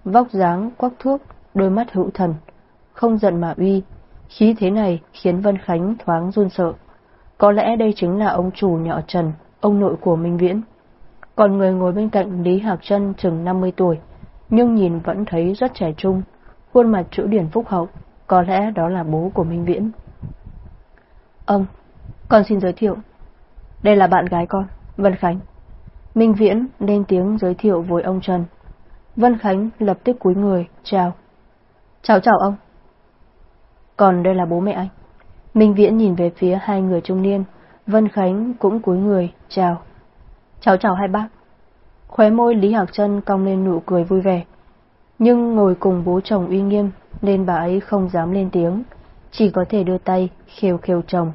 vóc dáng quắc thước đôi mắt hữu thần, không giận mà uy. Khí thế này khiến Vân Khánh thoáng run sợ. Có lẽ đây chính là ông chủ nhỏ Trần, ông nội của Minh Viễn. Còn người ngồi bên cạnh Lý Hạc Trân chừng 50 tuổi, nhưng nhìn vẫn thấy rất trẻ trung, khuôn mặt chữ điển phúc hậu, có lẽ đó là bố của Minh Viễn. Ông, con xin giới thiệu. Đây là bạn gái con, Vân Khánh. Minh Viễn lên tiếng giới thiệu với ông Trần. Vân Khánh lập tức cúi người, chào. Chào chào ông. Còn đây là bố mẹ anh. Minh Viễn nhìn về phía hai người trung niên, Vân Khánh cũng cúi người, chào. Chào chào hai bác. Khóe môi Lý Hạc Trân cong lên nụ cười vui vẻ. Nhưng ngồi cùng bố chồng uy nghiêm, nên bà ấy không dám lên tiếng, chỉ có thể đưa tay khều khều chồng.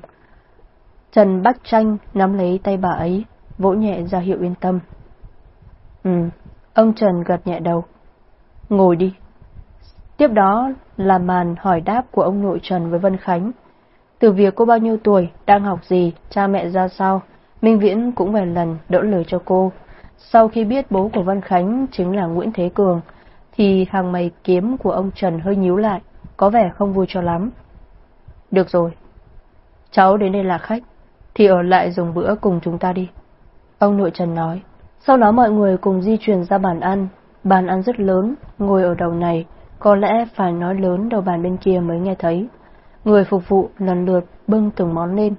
Trần Bắc Tranh nắm lấy tay bà ấy, vỗ nhẹ ra hiệu yên tâm. Ừ, ông Trần gật nhẹ đầu. Ngồi đi. Tiếp đó là màn hỏi đáp của ông nội Trần với Vân Khánh. Từ việc cô bao nhiêu tuổi, đang học gì, cha mẹ ra sao, Minh Viễn cũng vài lần đỡ lời cho cô. Sau khi biết bố của Văn Khánh chính là Nguyễn Thế Cường, thì hàng mày kiếm của ông Trần hơi nhíu lại, có vẻ không vui cho lắm. Được rồi, cháu đến đây là khách, thì ở lại dùng bữa cùng chúng ta đi. Ông nội Trần nói. Sau đó mọi người cùng di chuyển ra bàn ăn. Bàn ăn rất lớn, ngồi ở đầu này, có lẽ phải nói lớn đầu bàn bên kia mới nghe thấy. Người phục vụ lần lượt bưng từng món lên.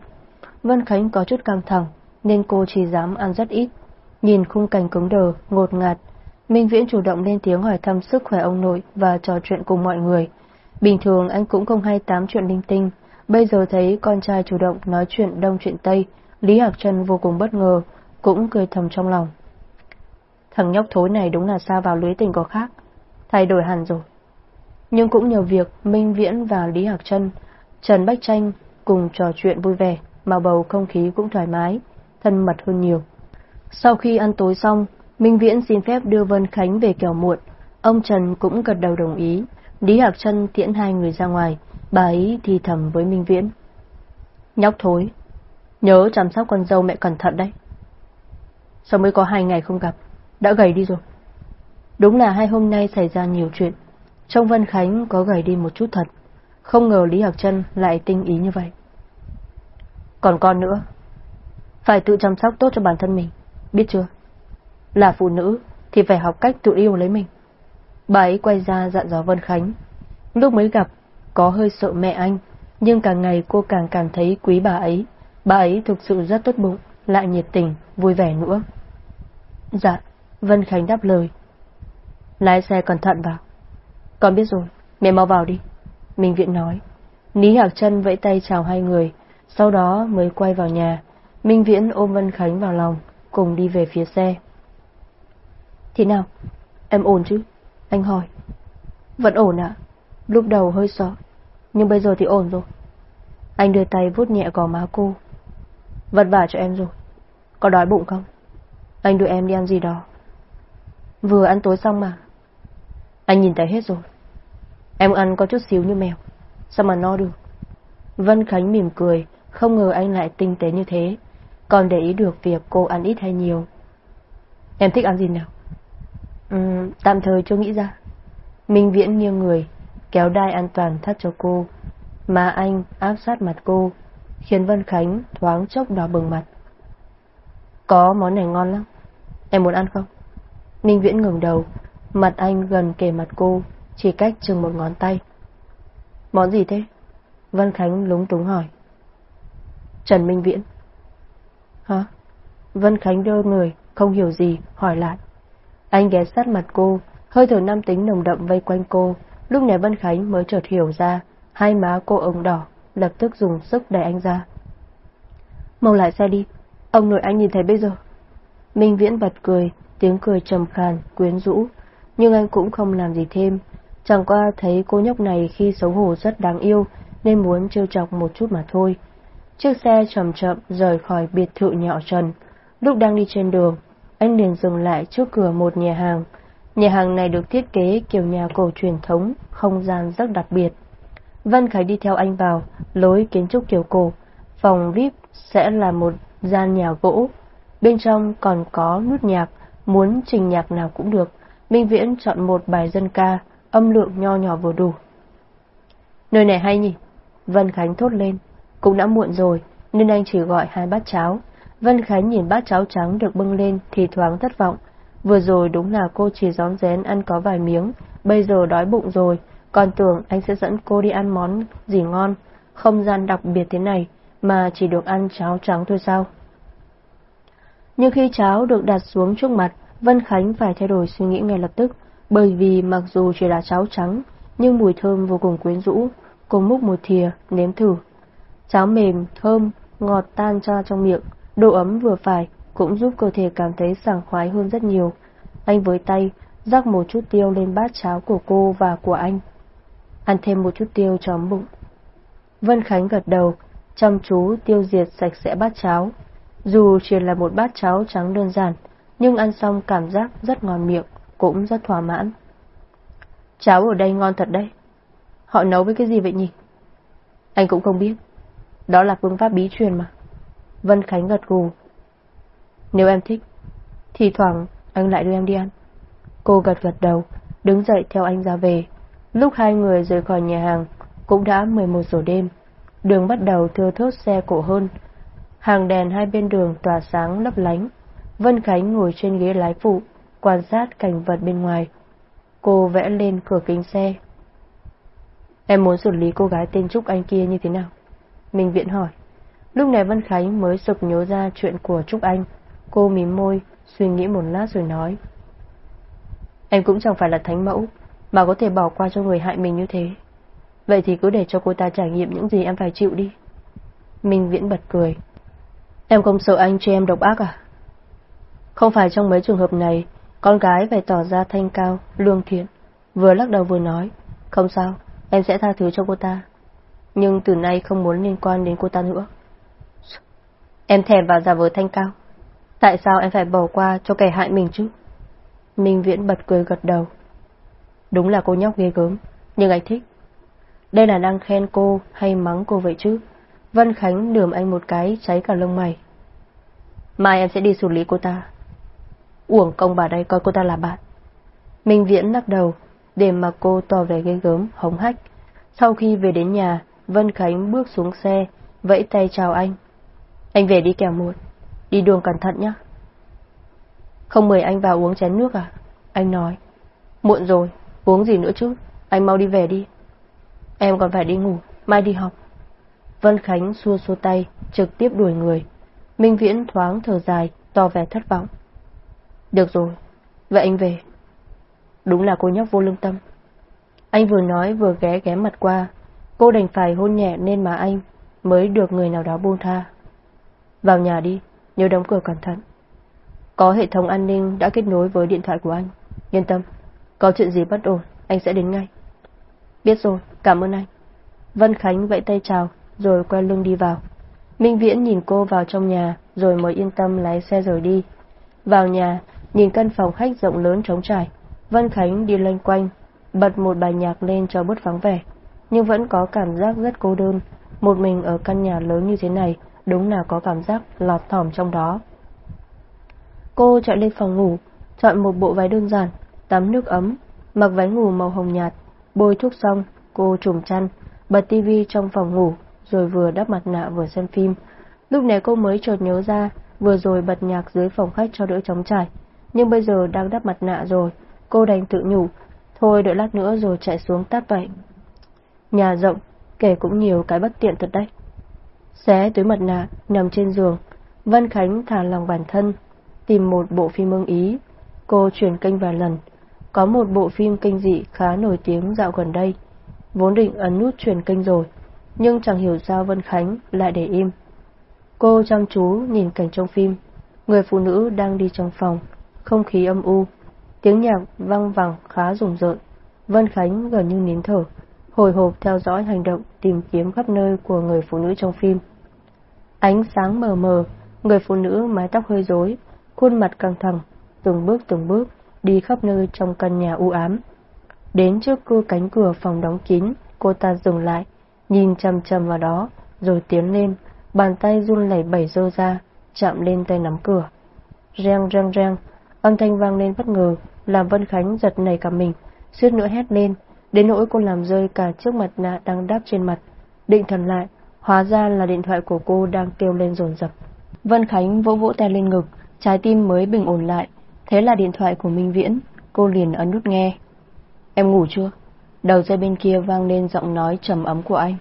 Vân Khánh có chút căng thẳng, nên cô chỉ dám ăn rất ít. Nhìn khung cảnh cứng đờ, ngột ngạt, Minh Viễn chủ động lên tiếng hỏi thăm sức khỏe ông nội và trò chuyện cùng mọi người. Bình thường anh cũng không hay tám chuyện linh tinh, bây giờ thấy con trai chủ động nói chuyện đông chuyện tây, Lý Hạc Trân vô cùng bất ngờ, cũng cười thầm trong lòng. Thằng nhóc thối này đúng là xa vào lưới tình có khác, thay đổi hẳn rồi. Nhưng cũng nhờ việc Minh Viễn và Lý Hạc Trân, Trần Bách Tranh cùng trò chuyện vui vẻ, mà bầu không khí cũng thoải mái, thân mật hơn nhiều. Sau khi ăn tối xong, Minh Viễn xin phép đưa Vân Khánh về kẻo muộn, ông Trần cũng gật đầu đồng ý, Lý Hạc Trân tiễn hai người ra ngoài, bà ấy thì thầm với Minh Viễn. Nhóc thối, nhớ chăm sóc con dâu mẹ cẩn thận đấy. Sao mới có hai ngày không gặp, đã gầy đi rồi. Đúng là hai hôm nay xảy ra nhiều chuyện, trong Vân Khánh có gầy đi một chút thật, không ngờ Lý Hạc Trân lại tinh ý như vậy. Còn con nữa, phải tự chăm sóc tốt cho bản thân mình, biết chưa? Là phụ nữ thì phải học cách tự yêu lấy mình. Bà ấy quay ra dặn dò Vân Khánh. Lúc mới gặp, có hơi sợ mẹ anh, nhưng càng ngày cô càng cảm thấy quý bà ấy. Bà ấy thực sự rất tốt bụng, lại nhiệt tình, vui vẻ nữa. Dạ, Vân Khánh đáp lời. Lái xe cẩn thận vào. Con biết rồi, mẹ mau vào đi. Minh Viện nói. Ní Hạc chân vẫy tay chào hai người, sau đó mới quay vào nhà. Minh Viễn ôm Vân Khánh vào lòng, cùng đi về phía xe. Thế nào? Em ổn chứ? Anh hỏi. Vẫn ổn ạ. Lúc đầu hơi sợ, nhưng bây giờ thì ổn rồi. Anh đưa tay vuốt nhẹ gò má cô. Vất vả cho em rồi. Có đói bụng không? Anh đưa em đi ăn gì đó. Vừa ăn tối xong mà. Anh nhìn thấy hết rồi. Em ăn có chút xíu như mèo. Sao mà no được? Vân Khánh mỉm cười, không ngờ anh lại tinh tế như thế. Còn để ý được việc cô ăn ít hay nhiều. Em thích ăn gì nào? Ừ, tạm thời chưa nghĩ ra. Minh Viễn nghiêng người, kéo đai an toàn thắt cho cô. Mà anh áp sát mặt cô, khiến Vân Khánh thoáng chốc đỏ bừng mặt. Có món này ngon lắm. Em muốn ăn không? Minh Viễn ngừng đầu, mặt anh gần kề mặt cô, chỉ cách chừng một ngón tay. Món gì thế? Vân Khánh lúng túng hỏi. Trần Minh Viễn. Hả? Vân Khánh đơ người, không hiểu gì, hỏi lại. Anh ghé sát mặt cô, hơi thở nam tính nồng đậm vây quanh cô, lúc này Vân Khánh mới chợt hiểu ra, hai má cô ửng đỏ, lập tức dùng sức đẩy anh ra. Mau lại xe đi, ông nội anh nhìn thấy bây giờ. Minh Viễn bật cười, tiếng cười trầm khàn, quyến rũ, nhưng anh cũng không làm gì thêm, chẳng qua thấy cô nhóc này khi xấu hổ rất đáng yêu, nên muốn trêu chọc một chút mà thôi. Chiếc xe chậm chậm rời khỏi biệt thự nhỏ Trần, lúc đang đi trên đường, anh liền dừng lại trước cửa một nhà hàng. Nhà hàng này được thiết kế kiểu nhà cổ truyền thống, không gian rất đặc biệt. Vân Khải đi theo anh vào, lối kiến trúc kiểu cổ. Phòng VIP sẽ là một gian nhà gỗ. Bên trong còn có nút nhạc, muốn trình nhạc nào cũng được. Minh Viễn chọn một bài dân ca, âm lượng nho nhỏ vừa đủ. Nơi này hay nhỉ? Vân Khánh thốt lên. Cũng đã muộn rồi, nên anh chỉ gọi hai bát cháo. Vân Khánh nhìn bát cháo trắng được bưng lên thì thoáng thất vọng. Vừa rồi đúng là cô chỉ gión rén ăn có vài miếng, bây giờ đói bụng rồi, còn tưởng anh sẽ dẫn cô đi ăn món gì ngon, không gian đặc biệt thế này mà chỉ được ăn cháo trắng thôi sao. Nhưng khi cháo được đặt xuống trước mặt, Vân Khánh phải thay đổi suy nghĩ ngay lập tức, bởi vì mặc dù chỉ là cháo trắng, nhưng mùi thơm vô cùng quyến rũ. Cô múc một thìa, nếm thử. Cháo mềm, thơm, ngọt tan ra trong miệng, Độ ấm vừa phải cũng giúp cơ thể cảm thấy sảng khoái hơn rất nhiều. Anh với tay rắc một chút tiêu lên bát cháo của cô và của anh. Ăn thêm một chút tiêu cho bụng. Vân Khánh gật đầu, chăm chú tiêu diệt sạch sẽ bát cháo. Dù chỉ là một bát cháo trắng đơn giản, nhưng ăn xong cảm giác rất ngon miệng, cũng rất thỏa mãn. Cháo ở đây ngon thật đấy. Họ nấu với cái gì vậy nhỉ? Anh cũng không biết. Đó là phương pháp bí truyền mà. Vân Khánh gật gù. Nếu em thích, thì thoảng anh lại đưa em đi ăn. Cô gật gật đầu, đứng dậy theo anh ra về. Lúc hai người rời khỏi nhà hàng, cũng đã 11 giờ đêm. Đường bắt đầu thưa thớt xe cổ hơn. Hàng đèn hai bên đường tỏa sáng lấp lánh. Vân Khánh ngồi trên ghế lái phụ, quan sát cảnh vật bên ngoài. Cô vẽ lên cửa kính xe. Em muốn xử lý cô gái tên Trúc Anh kia như thế nào? Minh Viễn hỏi. Lúc này Vân Khánh mới sực nhớ ra chuyện của Trúc Anh. Cô mím môi, suy nghĩ một lát rồi nói. Em cũng chẳng phải là thánh mẫu, mà có thể bỏ qua cho người hại mình như thế. Vậy thì cứ để cho cô ta trải nghiệm những gì em phải chịu đi. Minh Viễn bật cười. Em không sợ anh cho em độc ác à? Không phải trong mấy trường hợp này, con gái phải tỏ ra thanh cao, lương thiện. Vừa lắc đầu vừa nói. Không sao, em sẽ tha thứ cho cô ta. Nhưng từ nay không muốn liên quan đến cô ta nữa. Em thèm vào giả vờ thanh cao. Tại sao em phải bỏ qua cho kẻ hại mình chứ? Minh Viễn bật cười gật đầu. Đúng là cô nhóc ghê gớm, nhưng anh thích. Đây là đang khen cô hay mắng cô vậy chứ? Vân Khánh đườm anh một cái cháy cả lông mày. Mai em sẽ đi xử lý cô ta. Uổng công bà đây coi cô ta là bạn. Minh Viễn lắc đầu, để mà cô tỏ vẻ ghê gớm, hống hách. Sau khi về đến nhà, Vân Khánh bước xuống xe, vẫy tay chào anh. Anh về đi kẻo muộn, đi đường cẩn thận nhé. Không mời anh vào uống chén nước à? Anh nói. Muộn rồi, uống gì nữa chứ? Anh mau đi về đi. Em còn phải đi ngủ, mai đi học. Vân Khánh xua xua tay, trực tiếp đuổi người. Minh Viễn thoáng thở dài, tỏ vẻ thất vọng. Được rồi, vậy anh về. Đúng là cô nhóc vô lương tâm. Anh vừa nói vừa ghé ghé mặt qua, cô đành phải hôn nhẹ nên mà anh mới được người nào đó buông tha. Vào nhà đi, nhớ đóng cửa cẩn thận. Có hệ thống an ninh đã kết nối với điện thoại của anh. Yên tâm, có chuyện gì bất ổn, anh sẽ đến ngay. Biết rồi, cảm ơn anh. Vân Khánh vẫy tay chào, rồi quay lưng đi vào. Minh Viễn nhìn cô vào trong nhà, rồi mới yên tâm lái xe rời đi. Vào nhà, nhìn căn phòng khách rộng lớn trống trải, Vân Khánh đi loanh quanh, bật một bài nhạc lên cho bớt vắng vẻ, nhưng vẫn có cảm giác rất cô đơn. Một mình ở căn nhà lớn như thế này, đúng là có cảm giác lọt thỏm trong đó. Cô chạy lên phòng ngủ, chọn một bộ váy đơn giản, tắm nước ấm, mặc váy ngủ màu hồng nhạt, bôi thuốc xong, cô trùm chăn, bật tivi trong phòng ngủ, rồi vừa đắp mặt nạ vừa xem phim. Lúc này cô mới chợt nhớ ra, vừa rồi bật nhạc dưới phòng khách cho đỡ trống trải, nhưng bây giờ đang đắp mặt nạ rồi, cô đành tự nhủ, thôi đợi lát nữa rồi chạy xuống tắt vậy. Nhà rộng, kể cũng nhiều cái bất tiện thật đấy. Xé túi mặt nạ, nằm trên giường, Vân Khánh thả lòng bản thân, tìm một bộ phim ưng ý. Cô chuyển kênh vài lần, có một bộ phim kinh dị khá nổi tiếng dạo gần đây. Vốn định ấn nút chuyển kênh rồi, nhưng chẳng hiểu sao Vân Khánh lại để im. Cô chăm chú nhìn cảnh trong phim, người phụ nữ đang đi trong phòng, không khí âm u, tiếng nhạc vang vẳng khá rùng rợn. Vân Khánh gần như nín thở, hồi hộp theo dõi hành động tìm kiếm khắp nơi của người phụ nữ trong phim. Ánh sáng mờ mờ, người phụ nữ mái tóc hơi rối, khuôn mặt căng thẳng, từng bước từng bước đi khắp nơi trong căn nhà u ám. Đến trước cửa cánh cửa phòng đóng kín, cô ta dừng lại, nhìn chằm chằm vào đó, rồi tiến lên, bàn tay run lẩy bẩy dơ ra, chạm lên tay nắm cửa. Reng reng reng, âm thanh vang lên bất ngờ, làm Vân Khánh giật nảy cả mình, suýt nữa hét lên, đến nỗi cô làm rơi cả chiếc mặt nạ đang đắp trên mặt. Định thần lại, hóa ra là điện thoại của cô đang kêu lên rồn rập. Vân Khánh vỗ vỗ tay lên ngực, trái tim mới bình ổn lại, thế là điện thoại của Minh Viễn, cô liền ấn nút nghe. Em ngủ chưa? Đầu dây bên kia vang lên giọng nói trầm ấm của anh.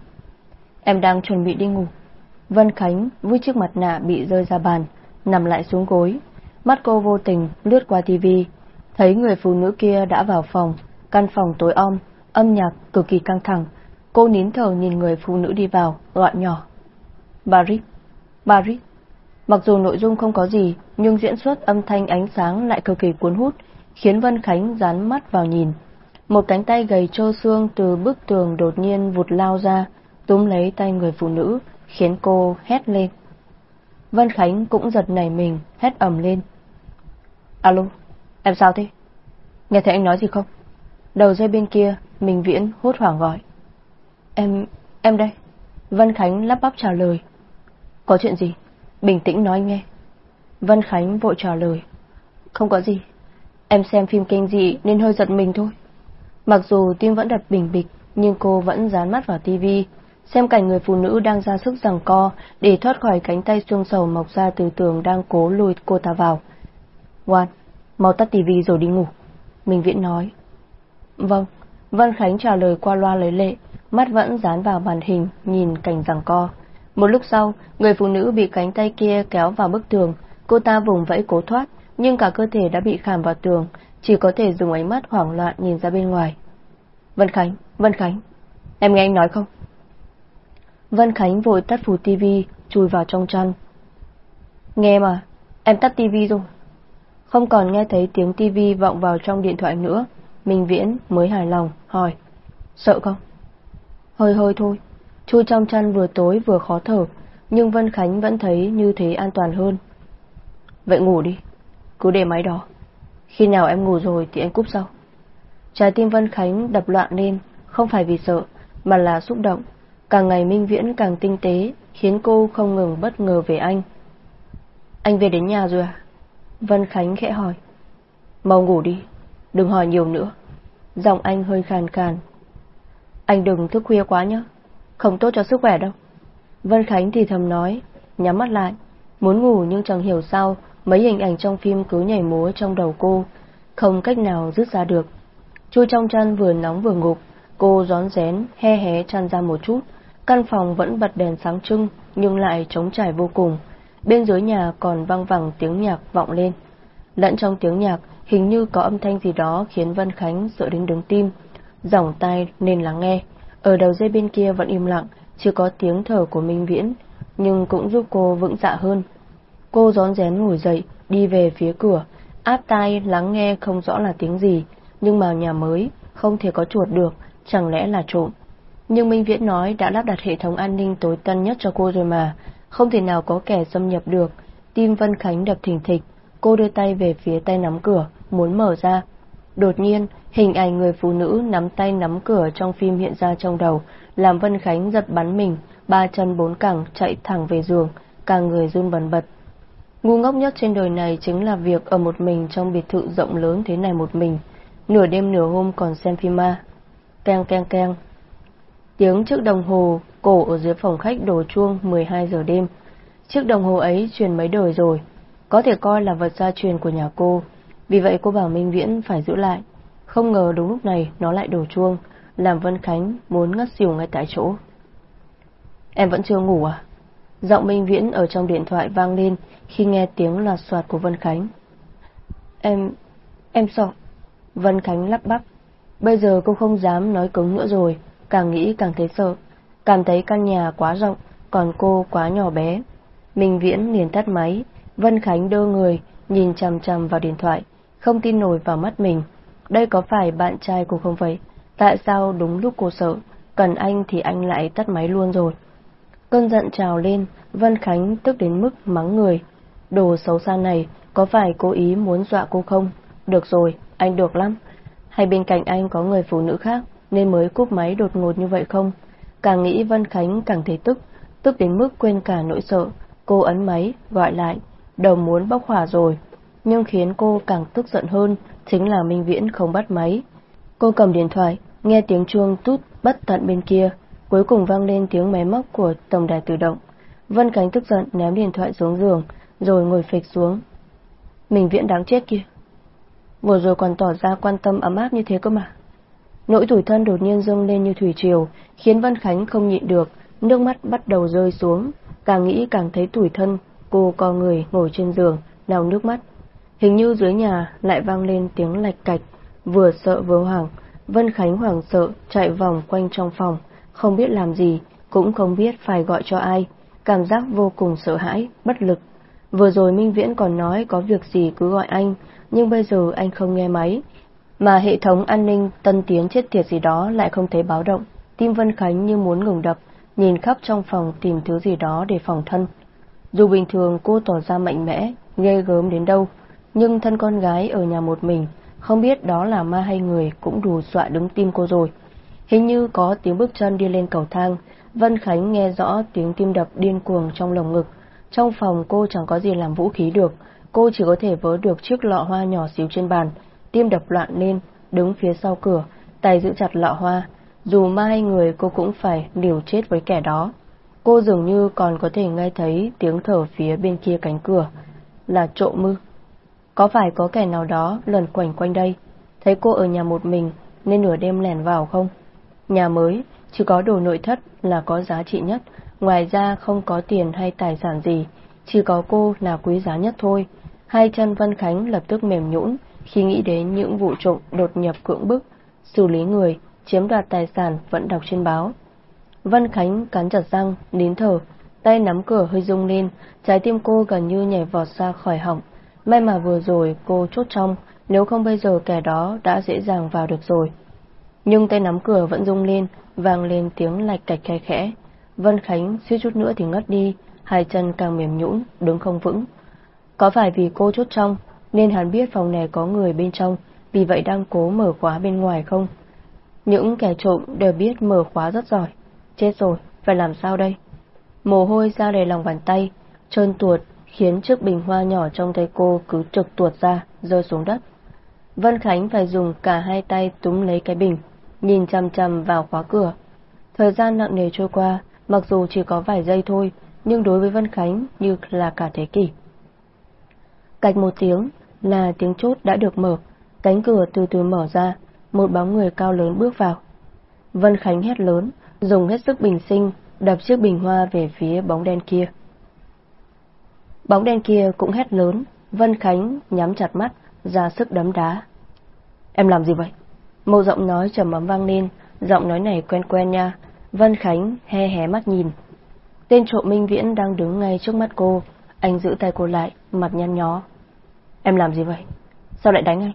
Em đang chuẩn bị đi ngủ. Vân Khánh vui chiếc mặt nạ bị rơi ra bàn, nằm lại xuống gối. Mắt cô vô tình lướt qua tivi, thấy người phụ nữ kia đã vào phòng, căn phòng tối om, âm nhạc cực kỳ căng thẳng. Cô nín thở nhìn người phụ nữ đi vào, gọi nhỏ. Barit, Barit. Mặc dù nội dung không có gì, nhưng diễn xuất âm thanh ánh sáng lại cực kỳ cuốn hút, khiến Vân Khánh dán mắt vào nhìn. Một cánh tay gầy trơ xương từ bức tường đột nhiên vụt lao ra, túm lấy tay người phụ nữ, khiến cô hét lên. Vân Khánh cũng giật nảy mình, hét ầm lên. Alo, em sao thế? Nghe thấy anh nói gì không? Đầu dây bên kia, Minh Viễn hốt hoảng gọi. Em, em đây. Vân Khánh lắp bắp trả lời. Có chuyện gì? Bình tĩnh nói nghe. Vân Khánh vội trả lời. Không có gì. Em xem phim kinh dị nên hơi giật mình thôi. Mặc dù tim vẫn đập bình bịch, nhưng cô vẫn dán mắt vào tivi, xem cảnh người phụ nữ đang ra sức giằng co để thoát khỏi cánh tay xương sầu mọc ra từ tường đang cố lùi cô ta vào. Ngoan, mau tắt tivi rồi đi ngủ. Minh Viễn nói. Vâng, Vân Khánh trả lời qua loa lấy lệ, mắt vẫn dán vào màn hình, nhìn cảnh giằng co. Một lúc sau, người phụ nữ bị cánh tay kia kéo vào bức tường, cô ta vùng vẫy cố thoát, nhưng cả cơ thể đã bị khảm vào tường, chỉ có thể dùng ánh mắt hoảng loạn nhìn ra bên ngoài. Vân Khánh, Vân Khánh, em nghe anh nói không? Vân Khánh vội tắt phù tivi, chui vào trong chăn. Nghe mà, em tắt tivi rồi. Không còn nghe thấy tiếng tivi vọng vào trong điện thoại nữa, Minh Viễn mới hài lòng, hỏi. Sợ không? Hơi hơi thôi, chui trong chăn vừa tối vừa khó thở, nhưng Vân Khánh vẫn thấy như thế an toàn hơn. Vậy ngủ đi, cứ để máy đó. Khi nào em ngủ rồi thì anh cúp sau. Trái tim Vân Khánh đập loạn lên, không phải vì sợ, mà là xúc động. Càng ngày Minh Viễn càng tinh tế, khiến cô không ngừng bất ngờ về anh. Anh về đến nhà rồi à? Vân Khánh khẽ hỏi. Mau ngủ đi, đừng hỏi nhiều nữa. Giọng anh hơi khàn khàn. Anh đừng thức khuya quá nhé, không tốt cho sức khỏe đâu. Vân Khánh thì thầm nói, nhắm mắt lại, muốn ngủ nhưng chẳng hiểu sao mấy hình ảnh trong phim cứ nhảy múa trong đầu cô, không cách nào rút ra được. Chui trong chăn vừa nóng vừa ngục, cô gión rén, he hé chăn ra một chút. Căn phòng vẫn bật đèn sáng trưng, nhưng lại trống trải vô cùng. Bên dưới nhà còn vang vẳng tiếng nhạc vọng lên. Lẫn trong tiếng nhạc, hình như có âm thanh gì đó khiến Vân Khánh sợ đến đứng tim. Dòng tai nên lắng nghe. Ở đầu dây bên kia vẫn im lặng, chưa có tiếng thở của Minh Viễn, nhưng cũng giúp cô vững dạ hơn. Cô gión rén ngồi dậy, đi về phía cửa, áp tai lắng nghe không rõ là tiếng gì, nhưng mà nhà mới, không thể có chuột được, chẳng lẽ là trộm. Nhưng Minh Viễn nói đã lắp đặt hệ thống an ninh tối tân nhất cho cô rồi mà, không thể nào có kẻ xâm nhập được. Tim Vân Khánh đập thình thịch, cô đưa tay về phía tay nắm cửa, muốn mở ra. Đột nhiên, hình ảnh người phụ nữ nắm tay nắm cửa trong phim hiện ra trong đầu, làm Vân Khánh giật bắn mình, ba chân bốn cẳng chạy thẳng về giường, cả người run bần bật. Ngu ngốc nhất trên đời này chính là việc ở một mình trong biệt thự rộng lớn thế này một mình, nửa đêm nửa hôm còn xem phim ma. Keng keng keng. Tiếng chiếc đồng hồ cổ ở dưới phòng khách đổ chuông 12 giờ đêm. Chiếc đồng hồ ấy truyền mấy đời rồi, có thể coi là vật gia truyền của nhà cô. Vì vậy cô bảo Minh Viễn phải giữ lại. Không ngờ đúng lúc này nó lại đổ chuông, làm Vân Khánh muốn ngất xỉu ngay tại chỗ. Em vẫn chưa ngủ à? Giọng Minh Viễn ở trong điện thoại vang lên khi nghe tiếng loạt soạt của Vân Khánh. Em... em sợ. Vân Khánh lắp bắp. Bây giờ cô không dám nói cứng nữa rồi, càng nghĩ càng thấy sợ. Cảm thấy căn nhà quá rộng, còn cô quá nhỏ bé. Minh Viễn liền tắt máy, Vân Khánh đơ người, nhìn chằm chằm vào điện thoại, không tin nổi vào mắt mình. Đây có phải bạn trai cô không vậy? Tại sao đúng lúc cô sợ, cần anh thì anh lại tắt máy luôn rồi? Cơn giận trào lên, Vân Khánh tức đến mức mắng người. Đồ xấu xa này, có phải cố ý muốn dọa cô không? Được rồi, anh được lắm. Hay bên cạnh anh có người phụ nữ khác, nên mới cúp máy đột ngột như vậy không? Càng nghĩ Vân Khánh càng thấy tức, tức đến mức quên cả nỗi sợ. Cô ấn máy, gọi lại, đầu muốn bốc hỏa rồi. Nhưng khiến cô càng tức giận hơn, chính là Minh Viễn không bắt máy. Cô cầm điện thoại, nghe tiếng chuông tút bất tận bên kia, cuối cùng vang lên tiếng máy móc của tổng đài tự động. Vân Khánh tức giận ném điện thoại xuống giường, rồi ngồi phịch xuống. Minh Viễn đáng chết kia. Vừa rồi còn tỏ ra quan tâm ấm áp như thế cơ mà. Nỗi tủi thân đột nhiên dâng lên như thủy triều, khiến Vân Khánh không nhịn được, nước mắt bắt đầu rơi xuống. Càng nghĩ càng thấy tủi thân, cô co người ngồi trên giường, lau nước mắt. Hình như dưới nhà lại vang lên tiếng lạch cạch, vừa sợ vừa hoảng. Vân Khánh hoảng sợ, chạy vòng quanh trong phòng, không biết làm gì, cũng không biết phải gọi cho ai. Cảm giác vô cùng sợ hãi, bất lực. Vừa rồi Minh Viễn còn nói có việc gì cứ gọi anh, nhưng bây giờ anh không nghe máy, mà hệ thống an ninh tân tiến chết tiệt gì đó lại không thấy báo động. Tim Vân Khánh như muốn ngừng đập, nhìn khắp trong phòng tìm thứ gì đó để phòng thân. Dù bình thường cô tỏ ra mạnh mẽ, ghê gớm đến đâu, nhưng thân con gái ở nhà một mình, không biết đó là ma hay người cũng đủ dọa đứng tim cô rồi. Hình như có tiếng bước chân đi lên cầu thang, Vân Khánh nghe rõ tiếng tim đập điên cuồng trong lồng ngực. Trong phòng cô chẳng có gì làm vũ khí được, cô chỉ có thể vớ được chiếc lọ hoa nhỏ xíu trên bàn, tim đập loạn lên, đứng phía sau cửa, tay giữ chặt lọ hoa. Dù ma hay người cô cũng phải liều chết với kẻ đó. Cô dường như còn có thể nghe thấy tiếng thở phía bên kia cánh cửa. Là trộm mư. Có phải có kẻ nào đó lần quẩn quanh đây, thấy cô ở nhà một mình nên nửa đêm lẻn vào không? Nhà mới, chỉ có đồ nội thất là có giá trị nhất, ngoài ra không có tiền hay tài sản gì, chỉ có cô là quý giá nhất thôi. Hai chân Vân Khánh lập tức mềm nhũn khi nghĩ đến những vụ trộm đột nhập cưỡng bức, xử lý người, chiếm đoạt tài sản vẫn đọc trên báo. Vân Khánh cắn chặt răng, nín thở, tay nắm cửa hơi rung lên, trái tim cô gần như nhảy vọt ra khỏi họng. May mà vừa rồi cô chốt trong, nếu không bây giờ kẻ đó đã dễ dàng vào được rồi. Nhưng tay nắm cửa vẫn rung lên, vang lên tiếng lạch cạch khe khẽ. Vân Khánh suýt chút nữa thì ngất đi, hai chân càng mềm nhũn, đứng không vững. Có phải vì cô chốt trong, nên hắn biết phòng này có người bên trong, vì vậy đang cố mở khóa bên ngoài không? Những kẻ trộm đều biết mở khóa rất giỏi. Chết rồi, phải làm sao đây? Mồ hôi ra đầy lòng bàn tay, trơn tuột, khiến chiếc bình hoa nhỏ trong tay cô cứ trực tuột ra, rơi xuống đất. Vân Khánh phải dùng cả hai tay túm lấy cái bình, nhìn chằm chằm vào khóa cửa. Thời gian nặng nề trôi qua, mặc dù chỉ có vài giây thôi, nhưng đối với Vân Khánh như là cả thế kỷ. Cạch một tiếng là tiếng chốt đã được mở, cánh cửa từ từ mở ra, một bóng người cao lớn bước vào. Vân Khánh hét lớn, dùng hết sức bình sinh, đập chiếc bình hoa về phía bóng đen kia. Bóng đen kia cũng hét lớn, Vân Khánh nhắm chặt mắt, ra sức đấm đá. Em làm gì vậy? Một giọng nói trầm ấm vang lên, giọng nói này quen quen nha. Vân Khánh he hé mắt nhìn. Tên trộm Minh Viễn đang đứng ngay trước mắt cô, anh giữ tay cô lại, mặt nhăn nhó. Em làm gì vậy? Sao lại đánh anh?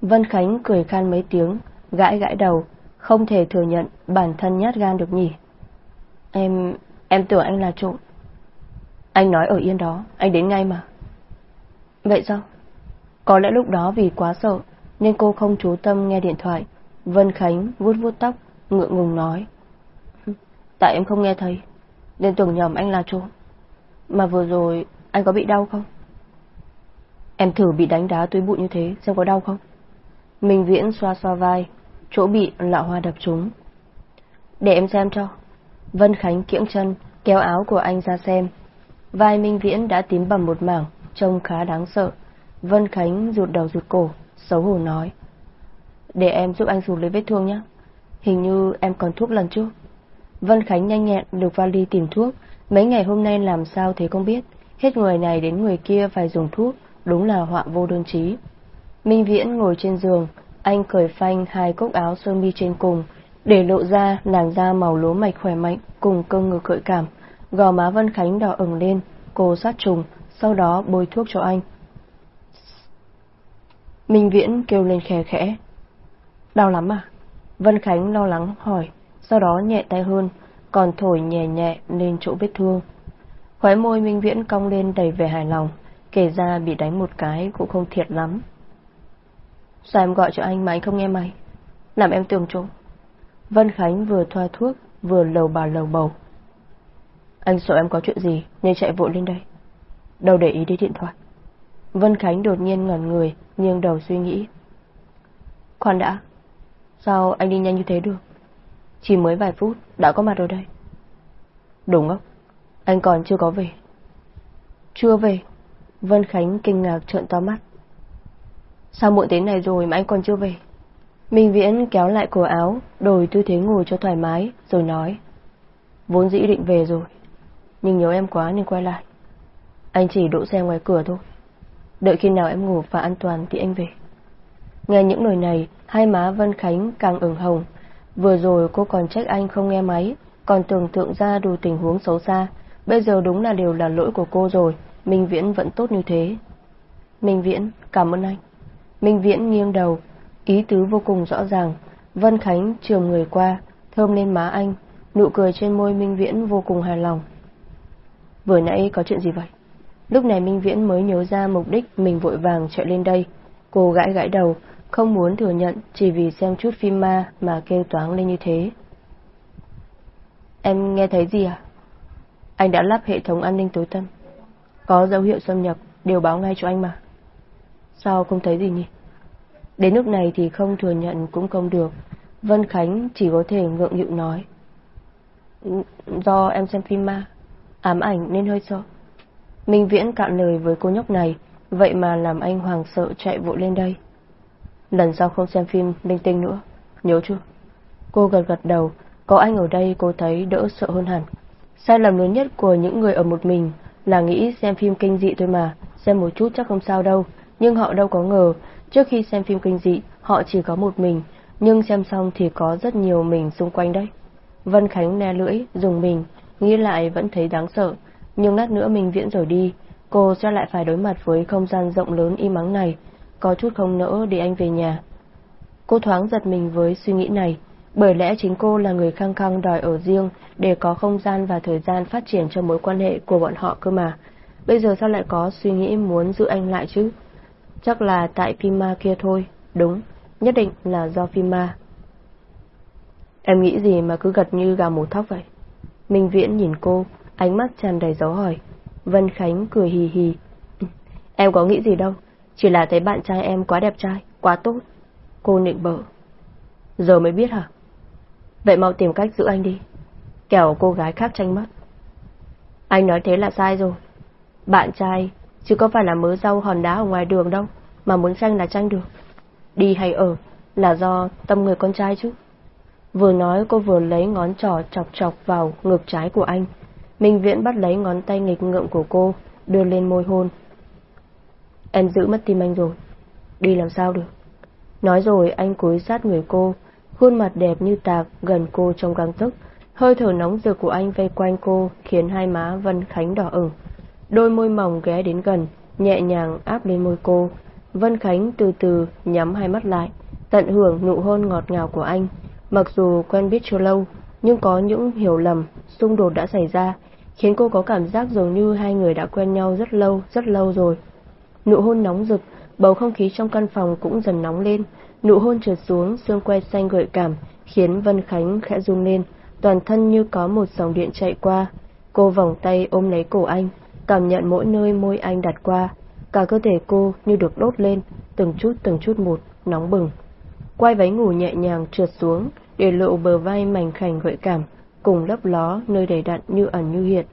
Vân Khánh cười khan mấy tiếng, gãi gãi đầu, không thể thừa nhận bản thân nhát gan được nhỉ. Em... em tưởng anh là trộm. Anh nói ở yên đó, anh đến ngay mà. Vậy sao? Có lẽ lúc đó vì quá sợ, nên cô không chú tâm nghe điện thoại. Vân Khánh vuốt vuốt tóc, ngượng ngùng nói. Tại em không nghe thấy, nên tưởng nhầm anh là trốn. Mà vừa rồi, anh có bị đau không? Em thử bị đánh đá túi bụi như thế, xem có đau không? Minh Viễn xoa xoa vai, chỗ bị lạ hoa đập trúng. Để em xem cho. Vân Khánh kiễng chân, kéo áo của anh ra xem. Vai Minh Viễn đã tím bầm một mảng, trông khá đáng sợ. Vân Khánh rụt đầu rụt cổ, xấu hổ nói. Để em giúp anh rụt lấy vết thương nhé. Hình như em còn thuốc lần trước. Vân Khánh nhanh nhẹn được vali tìm thuốc. Mấy ngày hôm nay làm sao thế không biết. Hết người này đến người kia phải dùng thuốc. Đúng là họa vô đơn chí. Minh Viễn ngồi trên giường, anh cởi phanh hai cúc áo sơ mi trên cùng, để lộ ra làn da màu lúa mạch khỏe mạnh cùng cơ ngực gợi cảm. Gò má Vân Khánh đỏ ửng lên, cô sát trùng, sau đó bôi thuốc cho anh. Minh Viễn kêu lên khè khẽ. Đau lắm à? Vân Khánh lo lắng hỏi, sau đó nhẹ tay hơn, còn thổi nhẹ nhẹ lên chỗ vết thương. Khóe môi Minh Viễn cong lên đầy vẻ hài lòng, kể ra bị đánh một cái cũng không thiệt lắm. Sao em gọi cho anh mà anh không nghe mày? Làm em tưởng trộm. Vân Khánh vừa thoa thuốc, vừa lầu bà lầu bầu. Anh sợ em có chuyện gì nên chạy vội lên đây. Đâu để ý đến điện thoại. Vân Khánh đột nhiên ngẩn người, nghiêng đầu suy nghĩ. Khoan đã, sao anh đi nhanh như thế được? Chỉ mới vài phút, đã có mặt ở đây. Đúng không? Anh còn chưa có về. Chưa về. Vân Khánh kinh ngạc trợn to mắt. Sao muộn thế này rồi mà anh còn chưa về? Minh Viễn kéo lại cổ áo, đổi tư thế ngồi cho thoải mái, rồi nói. Vốn dĩ định về rồi, nhưng nhớ em quá nên quay lại. Anh chỉ đỗ xe ngoài cửa thôi. Đợi khi nào em ngủ và an toàn thì anh về. Nghe những lời này, hai má Vân Khánh càng ửng hồng. Vừa rồi cô còn trách anh không nghe máy, còn tưởng tượng ra đủ tình huống xấu xa. Bây giờ đúng là đều là lỗi của cô rồi, Minh Viễn vẫn tốt như thế. Minh Viễn, cảm ơn anh. Minh Viễn nghiêng đầu, ý tứ vô cùng rõ ràng. Vân Khánh trường người qua, thơm lên má anh, nụ cười trên môi Minh Viễn vô cùng hài lòng. Vừa nãy có chuyện gì vậy? Lúc này Minh Viễn mới nhớ ra mục đích mình vội vàng chạy lên đây. Cô gãi gãi đầu, không muốn thừa nhận chỉ vì xem chút phim ma mà kêu toáng lên như thế. Em nghe thấy gì à? Anh đã lắp hệ thống an ninh tối tâm. Có dấu hiệu xâm nhập, đều báo ngay cho anh mà. Sao không thấy gì nhỉ? Đến lúc này thì không thừa nhận cũng không được. Vân Khánh chỉ có thể ngượng nghịu nói. Ừ, do em xem phim ma, ám ảnh nên hơi sợ. Minh Viễn cạn lời với cô nhóc này, vậy mà làm anh hoàng sợ chạy vội lên đây. Lần sau không xem phim linh tinh nữa, nhớ chưa? Cô gật gật đầu, có anh ở đây cô thấy đỡ sợ hơn hẳn. Sai lầm lớn nhất của những người ở một mình là nghĩ xem phim kinh dị thôi mà, xem một chút chắc không sao đâu, nhưng họ đâu có ngờ, trước khi xem phim kinh dị, họ chỉ có một mình, nhưng xem xong thì có rất nhiều mình xung quanh đấy. Vân Khánh ne lưỡi, dùng mình, nghĩ lại vẫn thấy đáng sợ, nhưng lát nữa mình viễn rồi đi, cô sẽ lại phải đối mặt với không gian rộng lớn im mắng này, có chút không nỡ để anh về nhà. Cô thoáng giật mình với suy nghĩ này, bởi lẽ chính cô là người khăng khăng đòi ở riêng để có không gian và thời gian phát triển cho mối quan hệ của bọn họ cơ mà. Bây giờ sao lại có suy nghĩ muốn giữ anh lại chứ? Chắc là tại phim ma kia thôi, đúng, nhất định là do phim ma. Em nghĩ gì mà cứ gật như gà mổ thóc vậy? Minh Viễn nhìn cô, ánh mắt tràn đầy dấu hỏi. Vân Khánh cười hì hì. Em có nghĩ gì đâu, chỉ là thấy bạn trai em quá đẹp trai, quá tốt. Cô nịnh bợ. Giờ mới biết hả? Vậy mau tìm cách giữ anh đi. Kẻo cô gái khác tranh mất. Anh nói thế là sai rồi. Bạn trai, chứ có phải là mớ rau hòn đá ở ngoài đường đâu, mà muốn tranh là tranh được. Đi hay ở, là do tâm người con trai chứ. Vừa nói cô vừa lấy ngón trỏ chọc chọc vào ngực trái của anh. Minh Viễn bắt lấy ngón tay nghịch ngợm của cô, đưa lên môi hôn. Em giữ mất tim anh rồi. Đi làm sao được. Nói rồi anh cúi sát người cô, khuôn mặt đẹp như tạc gần cô trong găng tức. Hơi thở nóng rực của anh vây quanh cô khiến hai má Vân Khánh đỏ ửng. Đôi môi mỏng ghé đến gần, nhẹ nhàng áp lên môi cô. Vân Khánh từ từ nhắm hai mắt lại, tận hưởng nụ hôn ngọt ngào của anh. Mặc dù quen biết chưa lâu, nhưng có những hiểu lầm, xung đột đã xảy ra, khiến cô có cảm giác dường như hai người đã quen nhau rất lâu, rất lâu rồi. Nụ hôn nóng rực, bầu không khí trong căn phòng cũng dần nóng lên, nụ hôn trượt xuống, xương que xanh gợi cảm, khiến Vân Khánh khẽ run lên, toàn thân như có một dòng điện chạy qua. Cô vòng tay ôm lấy cổ anh, cảm nhận mỗi nơi môi anh đặt qua, cả cơ thể cô như được đốt lên, từng chút từng chút một, nóng bừng. Quay váy ngủ nhẹ nhàng trượt xuống, để lộ bờ vai mảnh khảnh gợi cảm, cùng lấp ló nơi đầy đặn như ẩn như hiện.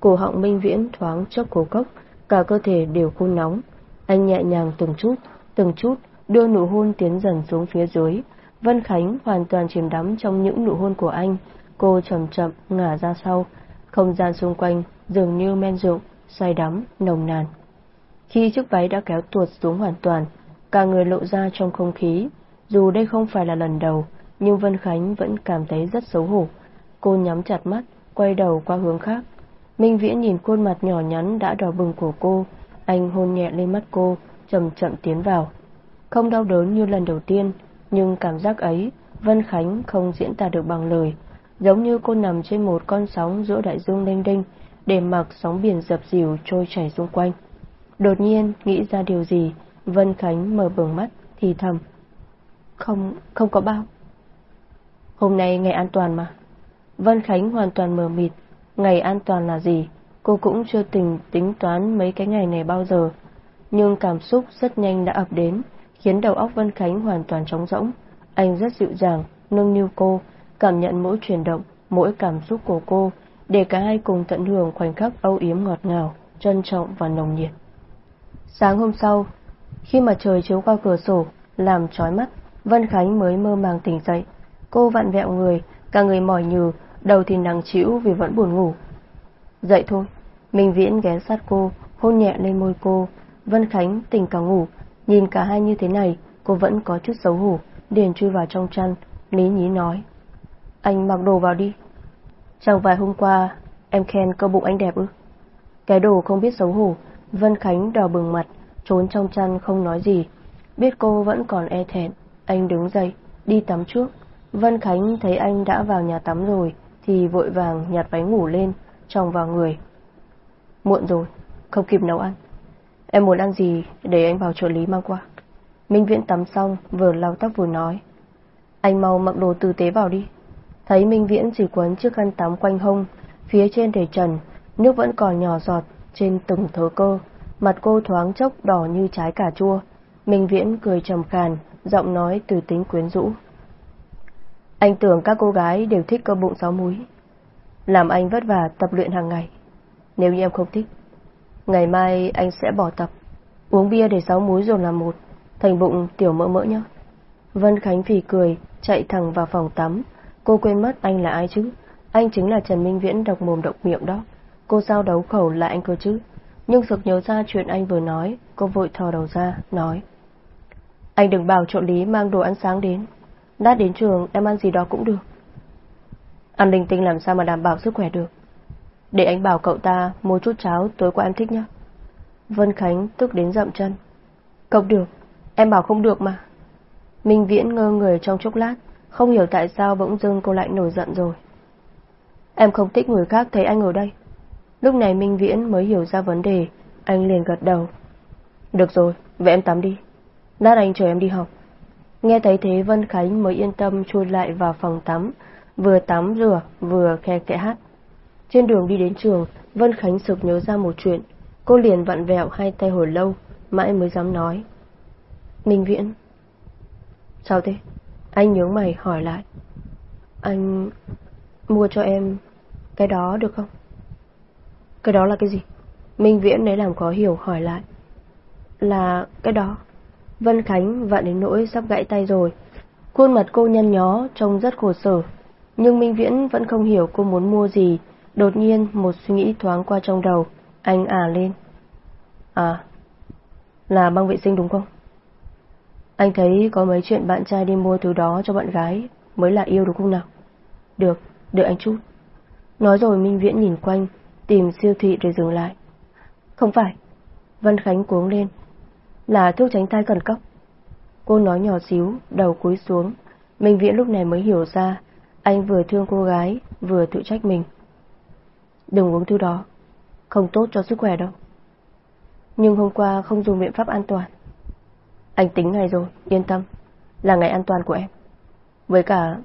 Cổ họng minh viễn thoáng chốc cổ cốc, cả cơ thể đều khô nóng. Anh nhẹ nhàng từng chút, từng chút đưa nụ hôn tiến dần xuống phía dưới. Vân Khánh hoàn toàn chìm đắm trong những nụ hôn của anh. Cô chậm chậm ngả ra sau, không gian xung quanh dường như men rượu, say đắm, nồng nàn. Khi chiếc váy đã kéo tuột xuống hoàn toàn, cả người lộ ra trong không khí. Dù đây không phải là lần đầu, nhưng Vân Khánh vẫn cảm thấy rất xấu hổ. Cô nhắm chặt mắt, quay đầu qua hướng khác. Minh Viễn nhìn khuôn mặt nhỏ nhắn đã đỏ bừng của cô, anh hôn nhẹ lên mắt cô, chậm chậm tiến vào. Không đau đớn như lần đầu tiên, nhưng cảm giác ấy, Vân Khánh không diễn tả được bằng lời, giống như cô nằm trên một con sóng giữa đại dương lênh đênh, để mặc sóng biển dập dìu trôi chảy xung quanh. Đột nhiên nghĩ ra điều gì, Vân Khánh mở bừng mắt, thì thầm. Không, không có bao. Hôm nay ngày an toàn mà. Vân Khánh hoàn toàn mờ mịt, ngày an toàn là gì, cô cũng chưa tình tính toán mấy cái ngày này bao giờ. Nhưng cảm xúc rất nhanh đã ập đến, khiến đầu óc Vân Khánh hoàn toàn trống rỗng. Anh rất dịu dàng, nâng niu cô, cảm nhận mỗi chuyển động, mỗi cảm xúc của cô, để cả hai cùng tận hưởng khoảnh khắc âu yếm ngọt ngào, trân trọng và nồng nhiệt. Sáng hôm sau, khi mà trời chiếu qua cửa sổ, làm chói mắt, Vân Khánh mới mơ màng tỉnh dậy. Cô vặn vẹo người, cả người mỏi nhừ, đầu thì nặng chịu vì vẫn buồn ngủ. Dậy thôi, Minh Viễn ghé sát cô, hôn nhẹ lên môi cô. Vân Khánh tỉnh cả ngủ, nhìn cả hai như thế này, cô vẫn có chút xấu hổ, liền chui vào trong chăn, lý nhí nói. Anh mặc đồ vào đi. Chẳng vài hôm qua, em khen cơ bụng anh đẹp ư. Cái đồ không biết xấu hổ, Vân Khánh đỏ bừng mặt, trốn trong chăn không nói gì. Biết cô vẫn còn e thẹn, anh đứng dậy, đi tắm trước. Vân Khánh thấy anh đã vào nhà tắm rồi, thì vội vàng nhặt váy ngủ lên, tròng vào người. Muộn rồi, không kịp nấu ăn. Em muốn ăn gì để anh vào trợ lý mang qua. Minh Viễn tắm xong, vừa lau tóc vừa nói. Anh mau mặc đồ tử tế vào đi. Thấy Minh Viễn chỉ quấn chiếc khăn tắm quanh hông, phía trên để trần, nước vẫn còn nhỏ giọt trên từng thớ cơ. Mặt cô thoáng chốc đỏ như trái cà chua. Minh Viễn cười trầm khàn, giọng nói từ tính quyến rũ. Anh tưởng các cô gái đều thích cơ bụng sáu múi. Làm anh vất vả tập luyện hàng ngày. Nếu như em không thích, ngày mai anh sẽ bỏ tập. Uống bia để sáu múi rồi làm một, thành bụng tiểu mỡ mỡ nhá. Vân Khánh phì cười, chạy thẳng vào phòng tắm. Cô quên mất anh là ai chứ? Anh chính là Trần Minh Viễn độc mồm độc miệng đó. Cô sao đấu khẩu là anh cơ chứ? Nhưng sực nhớ ra chuyện anh vừa nói, cô vội thò đầu ra, nói. Anh đừng bảo trợ lý mang đồ ăn sáng đến đã đến trường em ăn gì đó cũng được. Ăn linh tinh làm sao mà đảm bảo sức khỏe được. Để anh bảo cậu ta mua chút cháo tối qua em thích nhé. Vân Khánh tức đến dậm chân. Không được, em bảo không được mà. Minh Viễn ngơ người trong chốc lát, không hiểu tại sao bỗng dưng cô lại nổi giận rồi. Em không thích người khác thấy anh ở đây. Lúc này Minh Viễn mới hiểu ra vấn đề, anh liền gật đầu. Được rồi, vậy em tắm đi. Lát anh chờ em đi học. Nghe thấy thế Vân Khánh mới yên tâm chui lại vào phòng tắm, vừa tắm rửa vừa khe kẽ hát. Trên đường đi đến trường, Vân Khánh sực nhớ ra một chuyện, cô liền vặn vẹo hai tay hồi lâu, mãi mới dám nói. Minh Viễn. Sao thế? Anh nhớ mày hỏi lại. Anh mua cho em cái đó được không? Cái đó là cái gì? Minh Viễn lấy làm khó hiểu hỏi lại. Là cái đó. Vân Khánh vặn đến nỗi sắp gãy tay rồi. Khuôn mặt cô nhăn nhó, trông rất khổ sở. Nhưng Minh Viễn vẫn không hiểu cô muốn mua gì. Đột nhiên một suy nghĩ thoáng qua trong đầu. Anh à lên. À, là băng vệ sinh đúng không? Anh thấy có mấy chuyện bạn trai đi mua thứ đó cho bạn gái mới là yêu đúng không nào? Được, đợi anh chút. Nói rồi Minh Viễn nhìn quanh, tìm siêu thị rồi dừng lại. Không phải. Vân Khánh cuống lên. Là thuốc tránh thai cần cấp. Cô nói nhỏ xíu, đầu cúi xuống. Minh Viễn lúc này mới hiểu ra, anh vừa thương cô gái, vừa tự trách mình. Đừng uống thứ đó, không tốt cho sức khỏe đâu. Nhưng hôm qua không dùng biện pháp an toàn. Anh tính ngày rồi, yên tâm, là ngày an toàn của em. Với cả,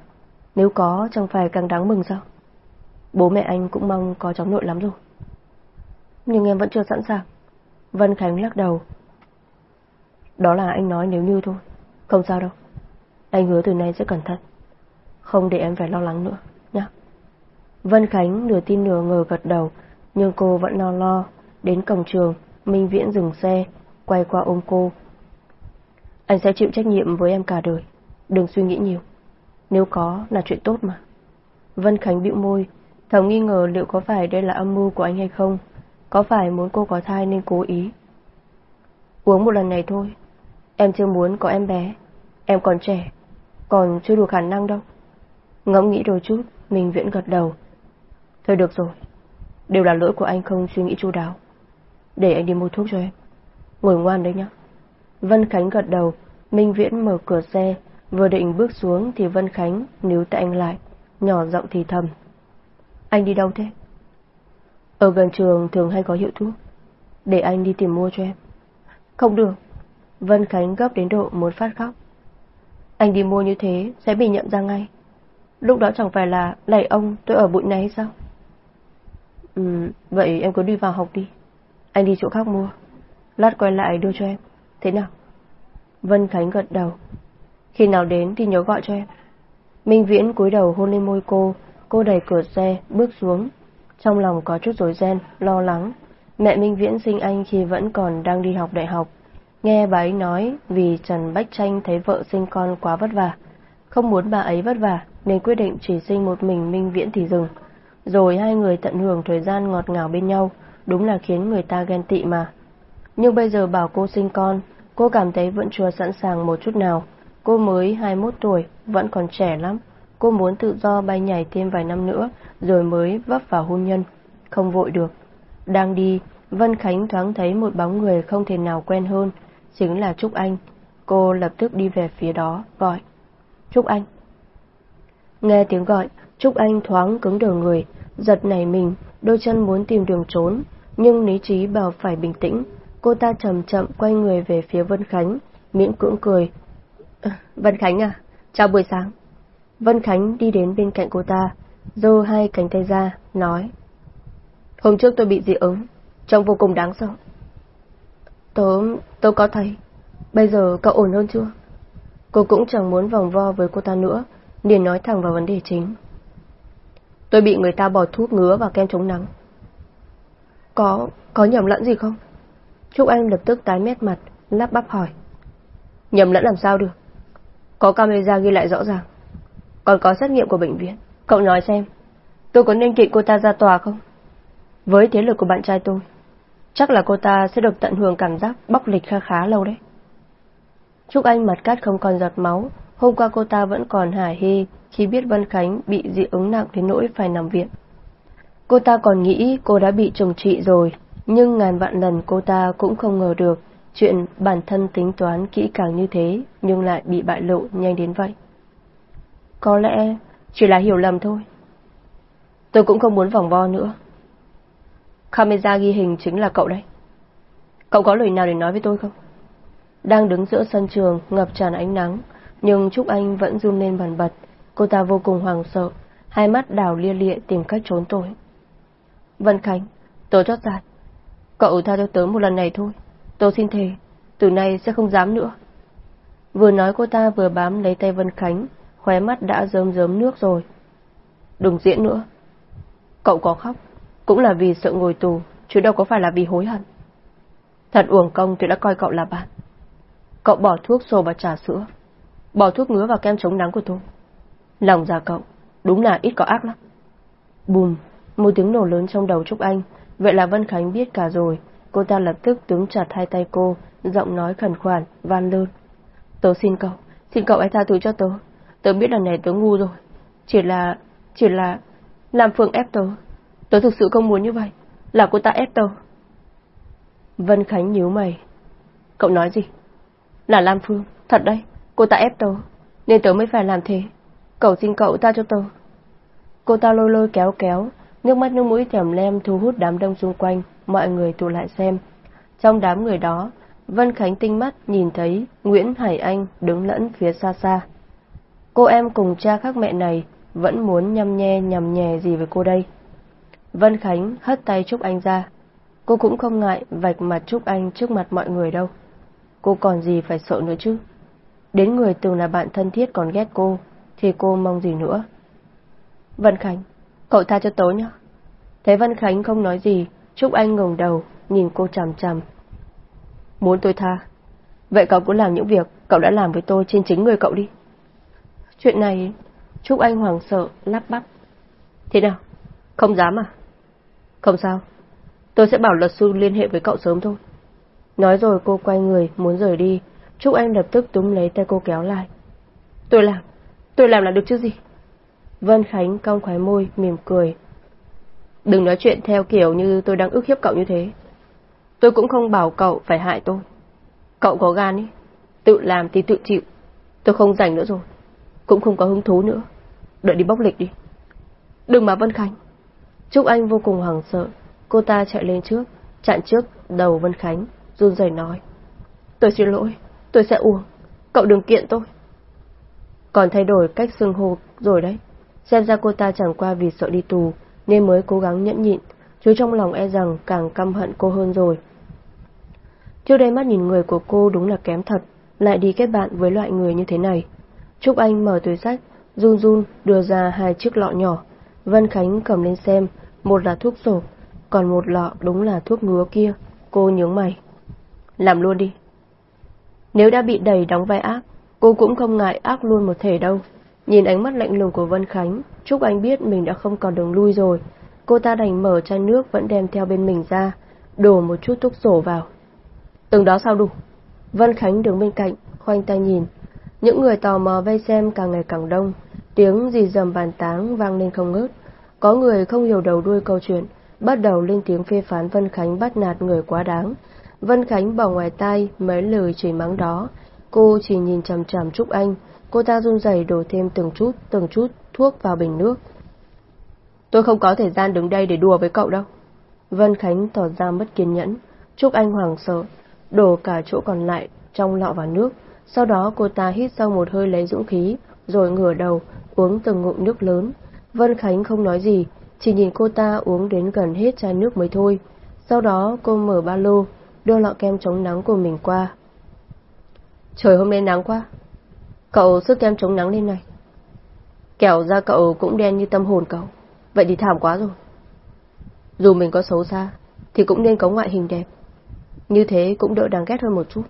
nếu có chẳng phải càng đáng mừng sao? Bố mẹ anh cũng mong có cháu nội lắm rồi. Nhưng em vẫn chưa sẵn sàng. Vân Khánh lắc đầu. Đó là anh nói nếu như thôi. Không sao đâu. Anh hứa từ nay sẽ cẩn thận. Không để em phải lo lắng nữa, nhé. Vân Khánh nửa tin nửa ngờ gật đầu, nhưng cô vẫn lo lo. Đến cổng trường, Minh Viễn dừng xe, quay qua ôm cô. Anh sẽ chịu trách nhiệm với em cả đời. Đừng suy nghĩ nhiều. Nếu có là chuyện tốt mà. Vân Khánh bĩu môi, thầm nghi ngờ liệu có phải đây là âm mưu của anh hay không. Có phải muốn cô có thai nên cố ý. Uống một lần này thôi. Em chưa muốn có em bé. Em còn trẻ. Còn chưa đủ khả năng đâu. Ngẫm nghĩ đôi chút, mình viễn gật đầu. Thôi được rồi. Đều là lỗi của anh không suy nghĩ chu đáo. Để anh đi mua thuốc cho em. Ngồi ngoan đấy nhá. Vân Khánh gật đầu. Minh Viễn mở cửa xe. Vừa định bước xuống thì Vân Khánh níu tay anh lại. Nhỏ giọng thì thầm. Anh đi đâu thế? Ở gần trường thường hay có hiệu thuốc. Để anh đi tìm mua cho em. Không được. Vân Khánh gấp đến độ muốn phát khóc. Anh đi mua như thế sẽ bị nhận ra ngay. Lúc đó chẳng phải là lạy ông tôi ở bụi này hay sao? Ừ, vậy em cứ đi vào học đi. Anh đi chỗ khác mua. Lát quay lại đưa cho em. Thế nào? Vân Khánh gật đầu. Khi nào đến thì nhớ gọi cho em. Minh Viễn cúi đầu hôn lên môi cô, cô đẩy cửa xe, bước xuống. Trong lòng có chút rối ren, lo lắng. Mẹ Minh Viễn sinh anh khi vẫn còn đang đi học đại học. Nghe bà ấy nói vì Trần Bách Tranh thấy vợ sinh con quá vất vả. Không muốn bà ấy vất vả nên quyết định chỉ sinh một mình Minh Viễn thì dừng. Rồi hai người tận hưởng thời gian ngọt ngào bên nhau, đúng là khiến người ta ghen tị mà. Nhưng bây giờ bảo cô sinh con, cô cảm thấy vẫn chưa sẵn sàng một chút nào. Cô mới 21 tuổi, vẫn còn trẻ lắm. Cô muốn tự do bay nhảy thêm vài năm nữa, rồi mới vấp vào hôn nhân. Không vội được. Đang đi, Vân Khánh thoáng thấy một bóng người không thể nào quen hơn, chính là Trúc Anh. Cô lập tức đi về phía đó, gọi. Trúc Anh. Nghe tiếng gọi, Trúc Anh thoáng cứng đờ người, giật nảy mình, đôi chân muốn tìm đường trốn, nhưng lý trí bảo phải bình tĩnh. Cô ta chậm chậm quay người về phía Vân Khánh, miễn cưỡng cười. Ờ, Vân Khánh à, chào buổi sáng. Vân Khánh đi đến bên cạnh cô ta, giơ hai cánh tay ra, nói. Hôm trước tôi bị dị ứng, trông vô cùng đáng sợ. Tớ, tớ có thấy. Bây giờ cậu ổn hơn chưa? Cô cũng chẳng muốn vòng vo với cô ta nữa, liền nói thẳng vào vấn đề chính. Tôi bị người ta bỏ thuốc ngứa và kem chống nắng. Có, có nhầm lẫn gì không? Trúc Anh lập tức tái mét mặt, lắp bắp hỏi. Nhầm lẫn làm sao được? Có camera ghi lại rõ ràng. Còn có xét nghiệm của bệnh viện. Cậu nói xem, tôi có nên kiện cô ta ra tòa không? Với thế lực của bạn trai tôi, chắc là cô ta sẽ được tận hưởng cảm giác bóc lịch khá khá lâu đấy. Trúc Anh mặt cắt không còn giọt máu, hôm qua cô ta vẫn còn hả hê khi biết Vân Khánh bị dị ứng nặng đến nỗi phải nằm viện. Cô ta còn nghĩ cô đã bị trùng trị rồi, nhưng ngàn vạn lần cô ta cũng không ngờ được chuyện bản thân tính toán kỹ càng như thế nhưng lại bị bại lộ nhanh đến vậy. Có lẽ chỉ là hiểu lầm thôi. Tôi cũng không muốn vòng vo nữa. Camera ghi hình chính là cậu đấy. Cậu có lời nào để nói với tôi không? Đang đứng giữa sân trường ngập tràn ánh nắng, nhưng Trúc Anh vẫn run lên bần bật. Cô ta vô cùng hoảng sợ, hai mắt đảo lia lịa tìm cách trốn tôi. Vân Khánh, tớ chót dạt. Cậu tha cho tớ một lần này thôi. Tớ xin thề, từ nay sẽ không dám nữa. Vừa nói cô ta vừa bám lấy tay Vân Khánh, khóe mắt đã rơm rớm nước rồi. Đừng diễn nữa. Cậu có khóc, cũng là vì sợ ngồi tù, chứ đâu có phải là vì hối hận. Thật uổng công tôi đã coi cậu là bạn. Cậu bỏ thuốc xô vào trà sữa, bỏ thuốc ngứa vào kem chống nắng của tôi. Lòng già cậu, đúng là ít có ác lắm. Bùm, một tiếng nổ lớn trong đầu Trúc Anh, vậy là Vân Khánh biết cả rồi. Cô ta lập tức tướng chặt hai tay cô, giọng nói khẩn khoản, van lơn. Tớ xin cậu, xin cậu hãy tha thứ cho tớ. Tớ biết lần này tớ ngu rồi. Chỉ là, chỉ là, làm Phương ép tớ. Tớ thực sự không muốn như vậy. Là cô ta ép tớ. Vân Khánh nhíu mày. Cậu nói gì? Là Lam Phương, thật đấy, cô ta ép tớ, nên tớ mới phải làm thế. Cậu xin cậu ta cho tớ. Cô ta lôi lôi kéo kéo, nước mắt nước mũi thèm lem thu hút đám đông xung quanh, mọi người tụ lại xem. Trong đám người đó, Vân Khánh tinh mắt nhìn thấy Nguyễn Hải Anh đứng lẫn phía xa xa. Cô em cùng cha khác mẹ này vẫn muốn nhăm nhe nhằm nhè gì với cô đây. Vân Khánh hất tay Trúc Anh ra. Cô cũng không ngại vạch mặt Trúc Anh trước mặt mọi người đâu. Cô còn gì phải sợ nữa chứ? Đến người từng là bạn thân thiết còn ghét cô, thì cô mong gì nữa? Vân Khánh, cậu tha cho tớ nhé. Thấy Vân Khánh không nói gì, Trúc Anh ngẩng đầu, nhìn cô chằm chằm. Muốn tôi tha? Vậy cậu cũng làm những việc cậu đã làm với tôi trên chính người cậu đi. Chuyện này, Trúc Anh hoảng sợ, lắp bắp. Thế nào? Không dám à? Không sao. Tôi sẽ bảo luật sư liên hệ với cậu sớm thôi. Nói rồi cô quay người, muốn rời đi. Trúc Anh lập tức túm lấy tay cô kéo lại. Tôi làm. Tôi làm là được chứ gì? Vân Khánh cong khóe môi, mỉm cười. Đừng nói chuyện theo kiểu như tôi đang ức hiếp cậu như thế. Tôi cũng không bảo cậu phải hại tôi. Cậu có gan ý. Tự làm thì tự chịu. Tôi không rảnh nữa rồi. Cũng không có hứng thú nữa. Đợi đi bóc lịch đi. Đừng mà Vân Khánh. Trúc Anh vô cùng hoảng sợ. Cô ta chạy lên trước, chặn trước đầu Vân Khánh, run rẩy nói. Tôi xin lỗi, tôi sẽ uống. Cậu đừng kiện tôi. Còn thay đổi cách xưng hô rồi đấy. Xem ra cô ta chẳng qua vì sợ đi tù, nên mới cố gắng nhẫn nhịn, chứ trong lòng e rằng càng căm hận cô hơn rồi. Trước đây mắt nhìn người của cô đúng là kém thật, lại đi kết bạn với loại người như thế này. Trúc Anh mở túi sách, run run đưa ra hai chiếc lọ nhỏ. Vân Khánh cầm lên xem, một là thuốc sổ, còn một lọ đúng là thuốc ngứa kia. Cô nhướng mày. Làm luôn đi. Nếu đã bị đẩy đóng vai ác, cô cũng không ngại ác luôn một thể đâu. Nhìn ánh mắt lạnh lùng của Vân Khánh, Trúc Anh biết mình đã không còn đường lui rồi. Cô ta đành mở chai nước vẫn đem theo bên mình ra, đổ một chút thuốc sổ vào. Từng đó sao đủ? Vân Khánh đứng bên cạnh, khoanh tay nhìn. Những người tò mò vây xem càng ngày càng đông, tiếng gì dầm bàn tán vang lên không ngớt. Có người không hiểu đầu đuôi câu chuyện, bắt đầu lên tiếng phê phán Vân Khánh bắt nạt người quá đáng. Vân Khánh bỏ ngoài tai mấy lời chửi mắng đó, cô chỉ nhìn chằm chằm Trúc Anh, cô ta run rẩy đổ thêm từng chút, từng chút thuốc vào bình nước. Tôi không có thời gian đứng đây để đùa với cậu đâu. Vân Khánh tỏ ra mất kiên nhẫn, Trúc Anh hoảng sợ, đổ cả chỗ còn lại trong lọ vào nước, sau đó cô ta hít sâu một hơi lấy dũng khí, rồi ngửa đầu, uống từng ngụm nước lớn. Vân Khánh không nói gì, chỉ nhìn cô ta uống đến gần hết chai nước mới thôi. Sau đó cô mở ba lô, đưa lọ kem chống nắng của mình qua. Trời hôm nay nắng quá. Cậu sức kem chống nắng lên này. Kẻo da cậu cũng đen như tâm hồn cậu. Vậy thì thảm quá rồi. Dù mình có xấu xa, thì cũng nên có ngoại hình đẹp. Như thế cũng đỡ đáng ghét hơn một chút.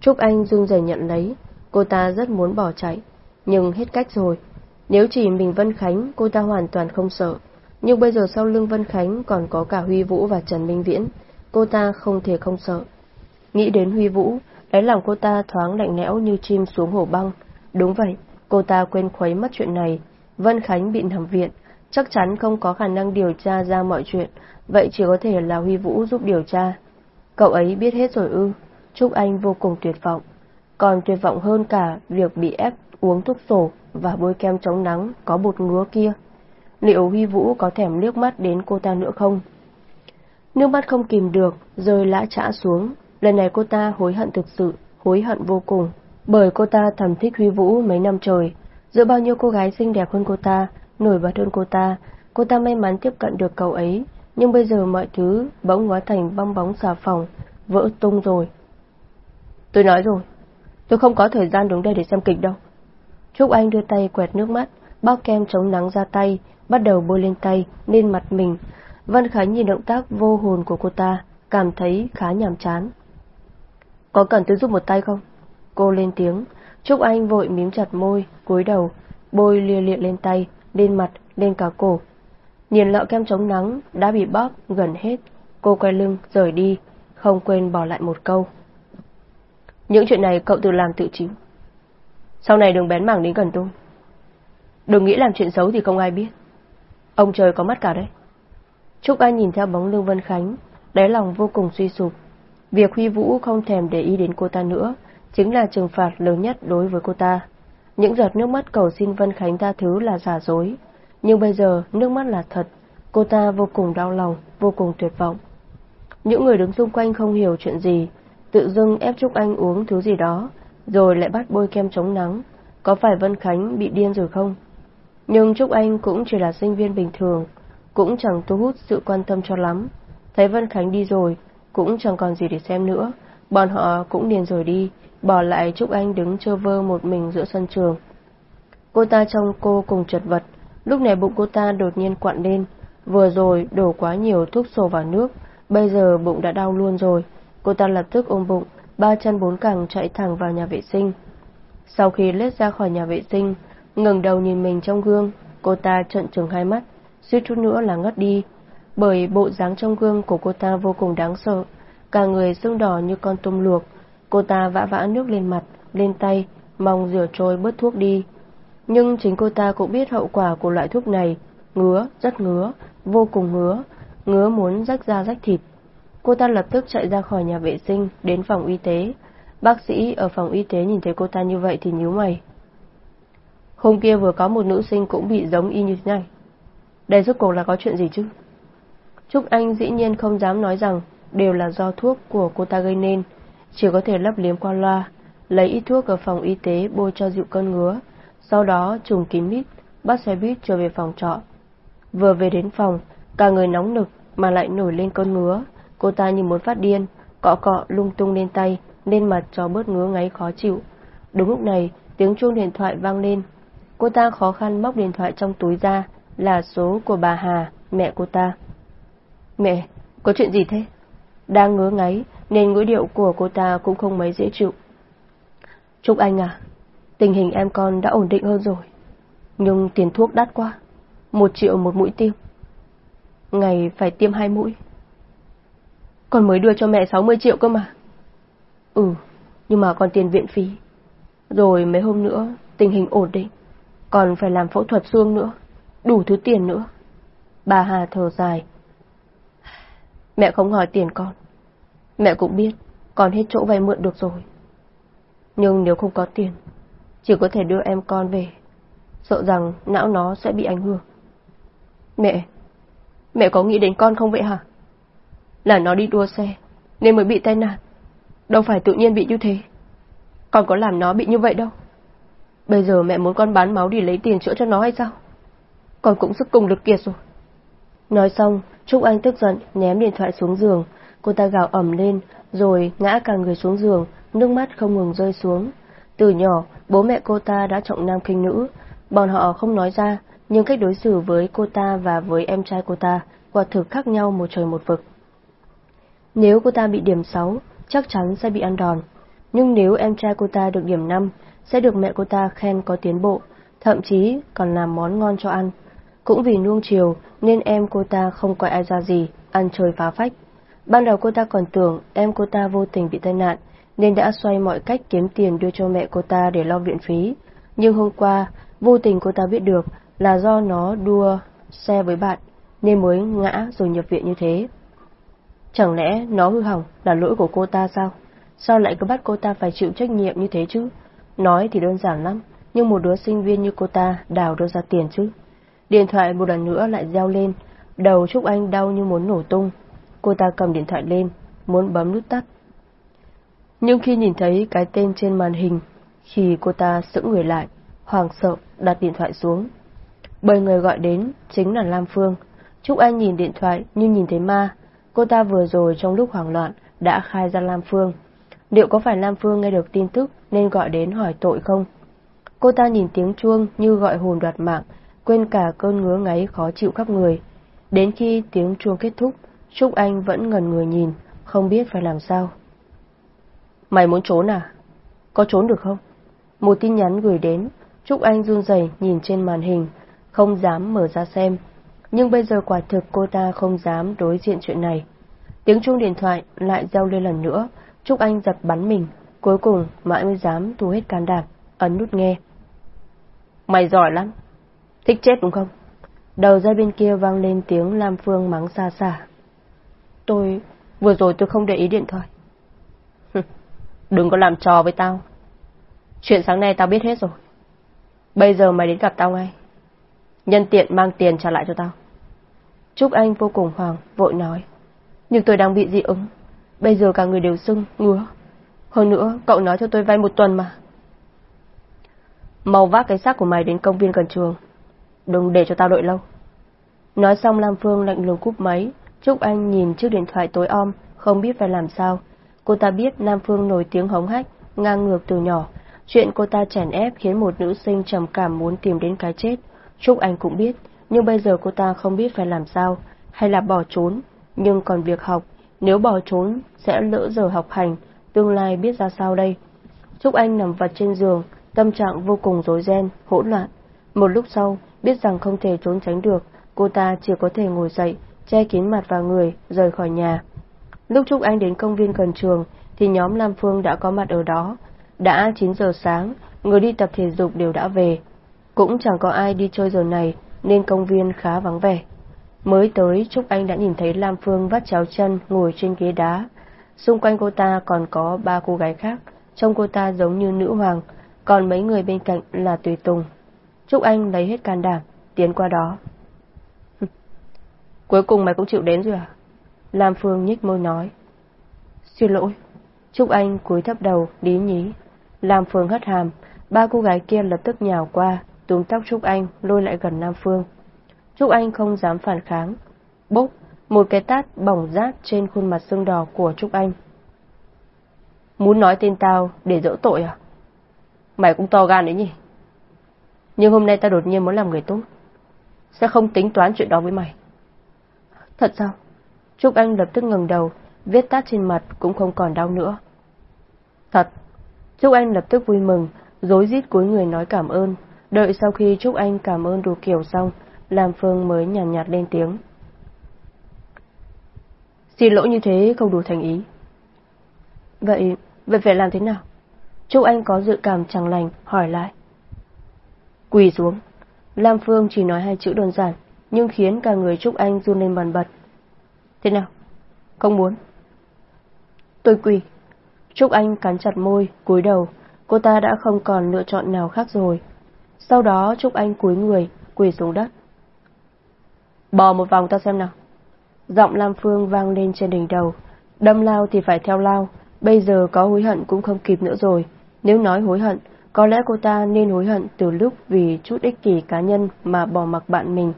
Trúc Anh run rẩy nhận lấy, cô ta rất muốn bỏ chạy, nhưng hết cách rồi. Nếu chỉ mình Vân Khánh, cô ta hoàn toàn không sợ. Nhưng bây giờ sau lưng Vân Khánh còn có cả Huy Vũ và Trần Minh Viễn, cô ta không thể không sợ. Nghĩ đến Huy Vũ, đáy lòng cô ta thoáng lạnh lẽo như chim xuống hồ băng. Đúng vậy, cô ta quên khuấy mất chuyện này. Vân Khánh bị nằm viện, chắc chắn không có khả năng điều tra ra mọi chuyện, vậy chỉ có thể là Huy Vũ giúp điều tra. Cậu ấy biết hết rồi ư, Trúc Anh vô cùng tuyệt vọng. Còn tuyệt vọng hơn cả việc bị ép uống thuốc sổ và bôi kem chống nắng có bột ngứa kia. Liệu Huy Vũ có thèm liếc mắt đến cô ta nữa không? Nước mắt không kìm được, rơi lã trã xuống. Lần này cô ta hối hận thực sự, hối hận vô cùng. Bởi cô ta thầm thích Huy Vũ mấy năm trời. Giữa bao nhiêu cô gái xinh đẹp hơn cô ta, nổi bật hơn cô ta, cô ta may mắn tiếp cận được cậu ấy. Nhưng bây giờ mọi thứ bỗng hóa thành bong bóng xà phòng, vỡ tung rồi. Tôi nói rồi, tôi không có thời gian đứng đây để xem kịch đâu. Trúc Anh đưa tay quẹt nước mắt, bao kem chống nắng ra tay, bắt đầu bôi lên tay, lên mặt mình. Văn Khánh nhìn động tác vô hồn của cô ta, cảm thấy khá nhàm chán. Có cần tôi giúp một tay không? Cô lên tiếng, Trúc Anh vội mím chặt môi, cúi đầu, bôi lia liệt lên tay, lên mặt, lên cả cổ. Nhìn lọ kem chống nắng đã bị bóp gần hết, cô quay lưng rời đi, không quên bỏ lại một câu. Những chuyện này cậu tự làm tự chịu. Sau này đừng bén mảng đến gần tôi. Đừng nghĩ làm chuyện xấu thì không ai biết. Ông trời có mắt cả đấy. Trúc Anh nhìn theo bóng Lương Vân Khánh, đáy lòng vô cùng suy sụp. Việc Huy Vũ không thèm để ý đến cô ta nữa, chính là trừng phạt lớn nhất đối với cô ta. Những giọt nước mắt cầu xin Vân Khánh tha thứ là giả dối, nhưng bây giờ nước mắt là thật, cô ta vô cùng đau lòng, vô cùng tuyệt vọng. Những người đứng xung quanh không hiểu chuyện gì, tự dưng ép Trúc Anh uống thứ gì đó, rồi lại bắt bôi kem chống nắng. Có phải Vân Khánh bị điên rồi không? Nhưng Trúc Anh cũng chỉ là sinh viên bình thường, cũng chẳng thu hút sự quan tâm cho lắm. Thấy Vân Khánh đi rồi, cũng chẳng còn gì để xem nữa, bọn họ cũng liền rồi đi, bỏ lại Trúc Anh đứng chơ vơ một mình giữa sân trường. Cô ta trông cô cùng chật vật, lúc này bụng cô ta đột nhiên quặn lên, vừa rồi đổ quá nhiều thuốc sổ vào nước, bây giờ bụng đã đau luôn rồi. Cô ta lập tức ôm bụng, ba chân bốn cẳng chạy thẳng vào nhà vệ sinh. Sau khi lết ra khỏi nhà vệ sinh, ngẩng đầu nhìn mình trong gương, cô ta trợn trừng hai mắt, suýt chút nữa là ngất đi, bởi bộ dáng trong gương của cô ta vô cùng đáng sợ, cả người sưng đỏ như con tôm luộc. Cô ta vã vã nước lên mặt, lên tay, mong rửa trôi bớt thuốc đi. Nhưng chính cô ta cũng biết hậu quả của loại thuốc này, ngứa, rất ngứa, vô cùng ngứa, ngứa muốn rách da rách thịt. Cô ta lập tức chạy ra khỏi nhà vệ sinh, đến phòng y tế. Bác sĩ ở phòng y tế nhìn thấy cô ta như vậy thì nhíu mày. Hôm kia vừa có một nữ sinh cũng bị giống y như thế này. Đây rốt cuộc là có chuyện gì chứ? Trúc Anh dĩ nhiên không dám nói rằng đều là do thuốc của cô ta gây nên, chỉ có thể lấp liếm qua loa, lấy ít thuốc ở phòng y tế bôi cho dịu cơn ngứa, sau đó trùng kín mít, bắt xe buýt trở về phòng trọ. Vừa về đến phòng, cả người nóng nực mà lại nổi lên cơn ngứa, cô ta như muốn phát điên, cọ cọ lung tung lên tay, lên mặt cho bớt ngứa ngáy khó chịu. Đúng lúc này, tiếng chuông điện thoại vang lên. Cô ta khó khăn móc điện thoại trong túi ra, là số của bà Hà, mẹ cô ta. Mẹ, có chuyện gì thế? Đang ngứa ngáy, nên ngữ điệu của cô ta cũng không mấy dễ chịu. Trúc Anh à, tình hình em con đã ổn định hơn rồi. Nhưng tiền thuốc đắt quá, một triệu một mũi tiêm. Ngày phải tiêm hai mũi. Còn mới đưa cho mẹ 60 triệu cơ mà. Ừ, nhưng mà còn tiền viện phí. Rồi mấy hôm nữa, tình hình ổn định. Còn phải làm phẫu thuật xương nữa. Đủ thứ tiền nữa. Bà Hà thở dài. Mẹ không hỏi tiền con. Mẹ cũng biết, con hết chỗ vay mượn được rồi. Nhưng nếu không có tiền, chỉ có thể đưa em con về. Sợ rằng não nó sẽ bị ảnh hưởng. Mẹ, mẹ có nghĩ đến con không vậy hả? Là nó đi đua xe, nên mới bị tai nạn. Đâu phải tự nhiên bị như thế. Còn có làm nó bị như vậy đâu. Bây giờ mẹ muốn con bán máu đi lấy tiền chữa cho nó hay sao? Con cũng sức cùng lực kiệt rồi. Nói xong, Trúc Anh tức giận ném điện thoại xuống giường. Cô ta gào ẩm lên, rồi ngã cả người xuống giường, nước mắt không ngừng rơi xuống. Từ nhỏ, bố mẹ cô ta đã trọng nam kinh nữ. Bọn họ không nói ra, nhưng cách đối xử với cô ta và với em trai cô ta quả thực khác nhau một trời một vực. Nếu cô ta bị điểm 6, chắc chắn sẽ bị ăn đòn. Nhưng nếu em trai cô ta được điểm 5, sẽ được mẹ cô ta khen có tiến bộ, thậm chí còn làm món ngon cho ăn. Cũng vì nuông chiều nên em cô ta không coi ai ra gì, ăn chơi phá phách. Ban đầu cô ta còn tưởng em cô ta vô tình bị tai nạn, nên đã xoay mọi cách kiếm tiền đưa cho mẹ cô ta để lo viện phí. Nhưng hôm qua, vô tình cô ta biết được là do nó đua xe với bạn, nên mới ngã rồi nhập viện như thế. Chẳng lẽ nó hư hỏng là lỗi của cô ta sao? Sao lại cứ bắt cô ta phải chịu trách nhiệm như thế chứ? Nói thì đơn giản lắm, nhưng một đứa sinh viên như cô ta đào đâu ra tiền chứ? Điện thoại một lần nữa lại reo lên, đầu Trúc Anh đau như muốn nổ tung. Cô ta cầm điện thoại lên, muốn bấm nút tắt. Nhưng khi nhìn thấy cái tên trên màn hình, khi cô ta sững người lại, hoàng sợ đặt điện thoại xuống. Bởi người gọi đến chính là Lam Phương. Trúc Anh nhìn điện thoại như nhìn thấy ma. Cô ta vừa rồi trong lúc hoảng loạn đã khai ra Lam Phương. Liệu có phải Lam Phương nghe được tin tức nên gọi đến hỏi tội không? Cô ta nhìn tiếng chuông như gọi hồn đoạt mạng, quên cả cơn ngứa ngáy khó chịu khắp người. Đến khi tiếng chuông kết thúc, Trúc Anh vẫn ngần người nhìn, không biết phải làm sao. Mày muốn trốn à? Có trốn được không? Một tin nhắn gửi đến, Trúc Anh run rẩy nhìn trên màn hình, không dám mở ra xem. Nhưng bây giờ quả thực cô ta không dám đối diện chuyện này. Tiếng chuông điện thoại lại reo lên lần nữa, Trúc Anh giật bắn mình, cuối cùng mãi mới dám thu hết can đảm, ấn nút nghe. Mày giỏi lắm, thích chết đúng không? Đầu dây bên kia vang lên tiếng Lam Phương mắng xa xa. Tôi, vừa rồi tôi không để ý điện thoại. Đừng có làm trò với tao. Chuyện sáng nay tao biết hết rồi. Bây giờ mày đến gặp tao ngay. Nhân tiện mang tiền trả lại cho tao. Trúc Anh vô cùng hoảng, vội nói. Nhưng tôi đang bị dị ứng. Bây giờ cả người đều sưng, ngứa. Hơn nữa, cậu nói cho tôi vay một tuần mà. Mau vác cái xác của mày đến công viên gần trường. Đừng để cho tao đợi lâu. Nói xong Lam Phương lạnh lùng cúp máy. Trúc Anh nhìn chiếc điện thoại tối om, không biết phải làm sao. Cô ta biết Nam Phương nổi tiếng hống hách, ngang ngược từ nhỏ. Chuyện cô ta chèn ép khiến một nữ sinh trầm cảm muốn tìm đến cái chết. Trúc Anh cũng biết, nhưng bây giờ cô ta không biết phải làm sao, hay là bỏ trốn. Nhưng còn việc học, nếu bỏ trốn sẽ lỡ giờ học hành, tương lai biết ra sao đây. Trúc Anh nằm vật trên giường, tâm trạng vô cùng rối ren, hỗn loạn. Một lúc sau, biết rằng không thể trốn tránh được, cô ta chỉ có thể ngồi dậy, che kín mặt và người, rời khỏi nhà. Lúc Trúc Anh đến công viên gần trường, thì nhóm Lam Phương đã có mặt ở đó. Đã 9 giờ sáng, người đi tập thể dục đều đã về. Cũng chẳng có ai đi chơi giờ này, nên công viên khá vắng vẻ. Mới tới, Trúc Anh đã nhìn thấy Lam Phương vắt chéo chân ngồi trên ghế đá. Xung quanh cô ta còn có ba cô gái khác, trông cô ta giống như nữ hoàng, còn mấy người bên cạnh là tùy tùng. Trúc Anh lấy hết can đảm, tiến qua đó. Cuối cùng mày cũng chịu đến rồi à? Lam Phương nhích môi nói. Xin lỗi. Trúc Anh cúi thấp đầu, lý nhí. Lam Phương hất hàm, ba cô gái kia lập tức nhào qua, túm tóc Trúc Anh, lôi lại gần nam Phương. Trúc Anh không dám phản kháng. Bốc, một cái tát bỏng rát trên khuôn mặt sưng đỏ của Trúc Anh. Muốn nói tên tao để dỡ tội à? Mày cũng to gan đấy nhỉ? Nhưng hôm nay tao đột nhiên muốn làm người tốt. Sẽ không tính toán chuyện đó với mày. Thật sao? Trúc Anh lập tức ngừng đầu, vết tát trên mặt cũng không còn đau nữa. Thật. Trúc Anh lập tức vui mừng, dối rít cuối người nói cảm ơn. Đợi sau khi Trúc Anh cảm ơn đủ kiểu xong, Lam Phương mới nhàn nhạt, nhạt lên tiếng. Xin lỗi như thế không đủ thành ý. Vậy, vậy phải làm thế nào? Trúc Anh có dự cảm chẳng lành, hỏi lại. Quỳ xuống. Lam Phương chỉ nói hai chữ đơn giản, nhưng khiến cả người Trúc Anh run lên bần bật. Thế nào? Không muốn. Tôi quỳ. Trúc Anh cắn chặt môi, cúi đầu. Cô ta đã không còn lựa chọn nào khác rồi. Sau đó Trúc Anh cúi người, quỳ xuống đất. Bò một vòng ta xem nào. Giọng Lam Phương vang lên trên đỉnh đầu. Đâm lao thì phải theo lao. Bây giờ có hối hận cũng không kịp nữa rồi. Nếu nói hối hận, có lẽ cô ta nên hối hận từ lúc vì chút ích kỷ cá nhân mà bỏ mặc bạn mình,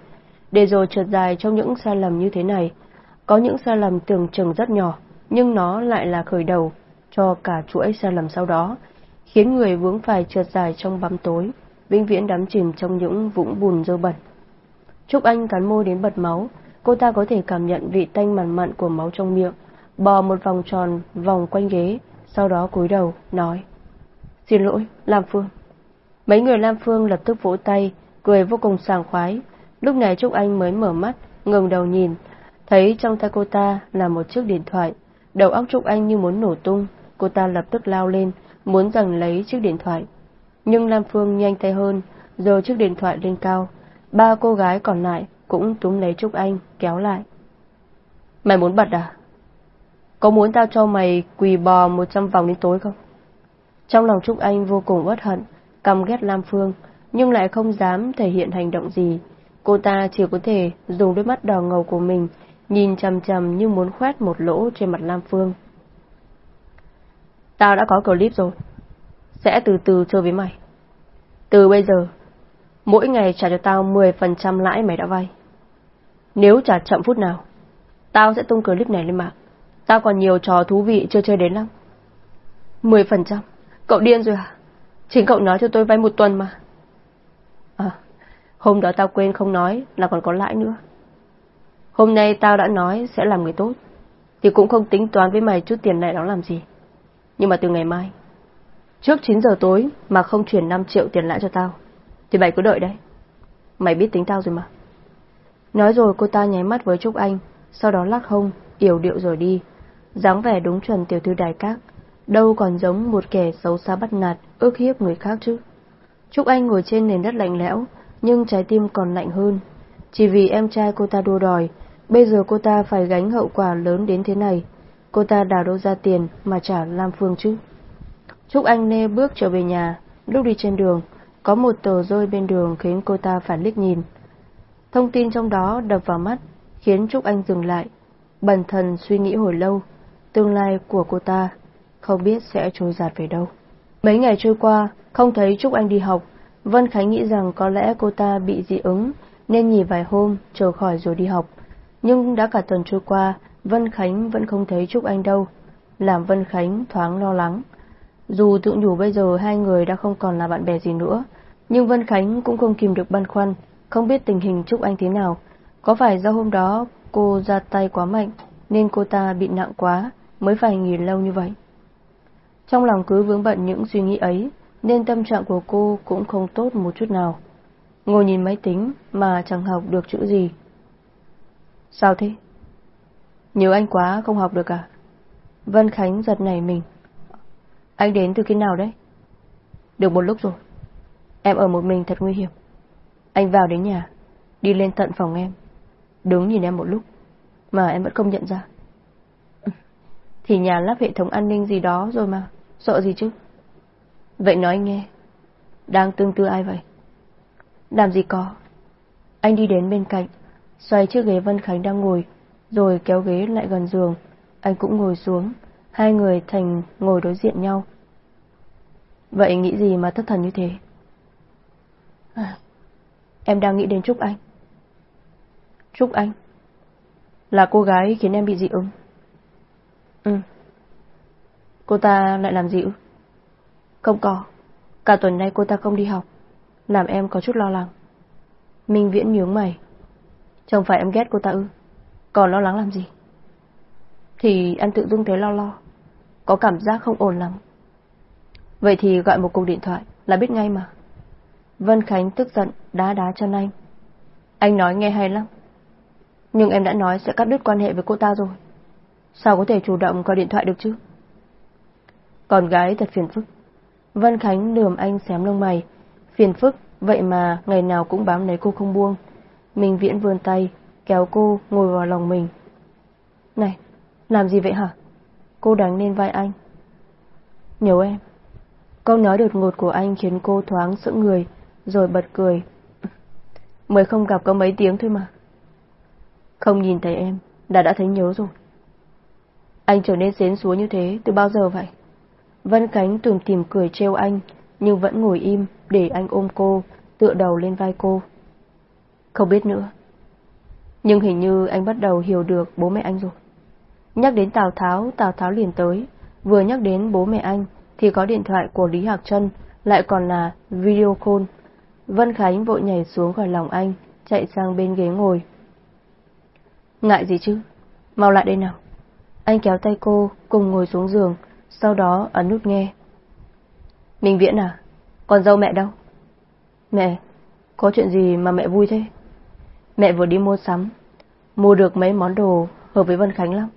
để rồi trượt dài trong những sai lầm như thế này. Có những sai lầm tưởng chừng rất nhỏ, nhưng nó lại là khởi đầu cho cả chuỗi sai lầm sau đó, khiến người vướng phải trượt dài trong bóng tối, vĩnh viễn đắm chìm trong những vũng bùn dơ bẩn. Trúc Anh cắn môi đến bật máu, cô ta có thể cảm nhận vị tanh mặn mặn của máu trong miệng, bò một vòng tròn vòng quanh ghế, sau đó cúi đầu, nói. Xin lỗi, Lam Phương. Mấy người Lam Phương lập tức vỗ tay, cười vô cùng sảng khoái. Lúc này Trúc Anh mới mở mắt, ngừng đầu nhìn, thấy trong tay cô ta là một chiếc điện thoại. Đầu óc Trúc Anh như muốn nổ tung, cô ta lập tức lao lên, muốn giành lấy chiếc điện thoại. Nhưng Lam Phương nhanh tay hơn, giơ chiếc điện thoại lên cao. Ba cô gái còn lại cũng túm lấy Trúc Anh, kéo lại. Mày muốn bật à? Có muốn tao cho mày quỳ bò một trăm vòng đến tối không? Trong lòng Trúc Anh vô cùng uất hận, căm ghét Lam Phương, nhưng lại không dám thể hiện hành động gì. Cô ta chỉ có thể dùng đôi mắt đỏ ngầu của mình, nhìn chầm chầm như muốn khoét một lỗ trên mặt Lam Phương. Tao đã có clip rồi, sẽ từ từ chơi với mày. Từ bây giờ, mỗi ngày trả cho tao 10% lãi mày đã vay. Nếu trả chậm phút nào, tao sẽ tung clip này lên mạng. Tao còn nhiều trò thú vị chưa chơi đến lắm. 10%? Cậu điên rồi à? Chính cậu nói cho tôi vay một tuần mà. À, hôm đó tao quên không nói là còn có lãi nữa. Hôm nay tao đã nói sẽ làm người tốt, thì cũng không tính toán với mày chút tiền này đó làm gì. Nhưng mà từ ngày mai, trước 9 giờ tối mà không chuyển 5 triệu tiền lãi cho tao, thì mày cứ đợi đấy. Mày biết tính tao rồi mà. Nói rồi cô ta nháy mắt với Trúc Anh, sau đó lắc hông, yểu điệu rồi đi. dáng vẻ đúng chuẩn tiểu thư đài các, đâu còn giống một kẻ xấu xa bắt nạt, ước hiếp người khác chứ. Trúc Anh ngồi trên nền đất lạnh lẽo, nhưng trái tim còn lạnh hơn. Chỉ vì em trai cô ta đua đòi, bây giờ cô ta phải gánh hậu quả lớn đến thế này. Cô ta đào đâu ra tiền mà trả Lam Phương chứ. Trúc Anh nê bước trở về nhà, lúc đi trên đường, có một tờ rơi bên đường khiến cô ta phản liếc nhìn. Thông tin trong đó đập vào mắt, khiến Trúc Anh dừng lại, bần thần suy nghĩ hồi lâu, tương lai của cô ta không biết sẽ trôi giạt về đâu. Mấy ngày trôi qua, không thấy Trúc Anh đi học, Vân Khánh nghĩ rằng có lẽ cô ta bị dị ứng, nên nghỉ vài hôm, chờ khỏi rồi đi học. Nhưng đã cả tuần trôi qua, Vân Khánh vẫn không thấy Trúc Anh đâu, làm Vân Khánh thoáng lo lắng. Dù tự nhủ bây giờ hai người đã không còn là bạn bè gì nữa, nhưng Vân Khánh cũng không kìm được băn khoăn, không biết tình hình Trúc Anh thế nào. Có phải do hôm đó cô ra tay quá mạnh, nên cô ta bị nặng quá, mới phải nghỉ lâu như vậy? Trong lòng cứ vướng bận những suy nghĩ ấy, nên tâm trạng của cô cũng không tốt một chút nào. Ngồi nhìn máy tính mà chẳng học được chữ gì. Sao thế? Nhớ anh quá không học được à? Vân Khánh giật nảy mình. Anh đến từ khi nào đấy? Được một lúc rồi. Em ở một mình thật nguy hiểm. Anh vào đến nhà, đi lên tận phòng em. Đứng nhìn em một lúc, mà em vẫn không nhận ra. Ừ, thì nhà lắp hệ thống an ninh gì đó rồi mà, sợ gì chứ? Vậy nói anh nghe, đang tương tư ai vậy? Làm gì có? Anh đi đến bên cạnh, xoay chiếc ghế Vân Khánh đang ngồi, rồi kéo ghế lại gần giường. Anh cũng ngồi xuống, hai người thành ngồi đối diện nhau. Vậy nghĩ gì mà thất thần như thế? À, em đang nghĩ đến Trúc Anh. Trúc Anh? Là cô gái khiến em bị dị ứng. Ừ. Cô ta lại làm gì ư? Không có. Cả tuần nay cô ta không đi học. Làm em có chút lo lắng. Minh Viễn nhướng mày. Chẳng phải em ghét cô ta ư? Còn lo lắng làm gì? Thì anh tự dưng thấy lo lo. Có cảm giác không ổn lắm. Vậy thì gọi một cuộc điện thoại là biết ngay mà. Vân Khánh tức giận đá đá chân anh. Anh nói nghe hay lắm. Nhưng em đã nói sẽ cắt đứt quan hệ với cô ta rồi. Sao có thể chủ động gọi điện thoại được chứ? Con gái thật phiền phức. Vân Khánh lườm anh xém lông mày. Phiền phức, vậy mà ngày nào cũng bám lấy cô không buông. mình Viễn vươn tay, kéo cô ngồi vào lòng mình. Này, làm gì vậy hả? Cô đánh lên vai anh. Nhớ em. Câu nói đột ngột của anh khiến cô thoáng sững người, rồi bật cười. Mới không gặp có mấy tiếng thôi mà. Không nhìn thấy em, đã đã thấy nhớ rồi. Anh trở nên xến xúa như thế từ bao giờ vậy? Vân Khánh tùm tìm cười trêu anh, nhưng vẫn ngồi im để anh ôm cô, tựa đầu lên vai cô. Không biết nữa. Nhưng hình như anh bắt đầu hiểu được bố mẹ anh rồi. Nhắc đến Tào Tháo, Tào Tháo liền tới. Vừa nhắc đến bố mẹ anh, thì có điện thoại của Lý Hạc Trân, lại còn là video call. Vân Khánh vội nhảy xuống khỏi lòng anh, chạy sang bên ghế ngồi. Ngại gì chứ? Mau lại đây nào. Anh kéo tay cô, cùng ngồi xuống giường, sau đó ấn nút nghe. Minh Viễn à? còn dâu mẹ đâu? Mẹ, có chuyện gì mà mẹ vui thế? Mẹ vừa đi mua sắm, mua được mấy món đồ hợp với Vân Khánh lắm.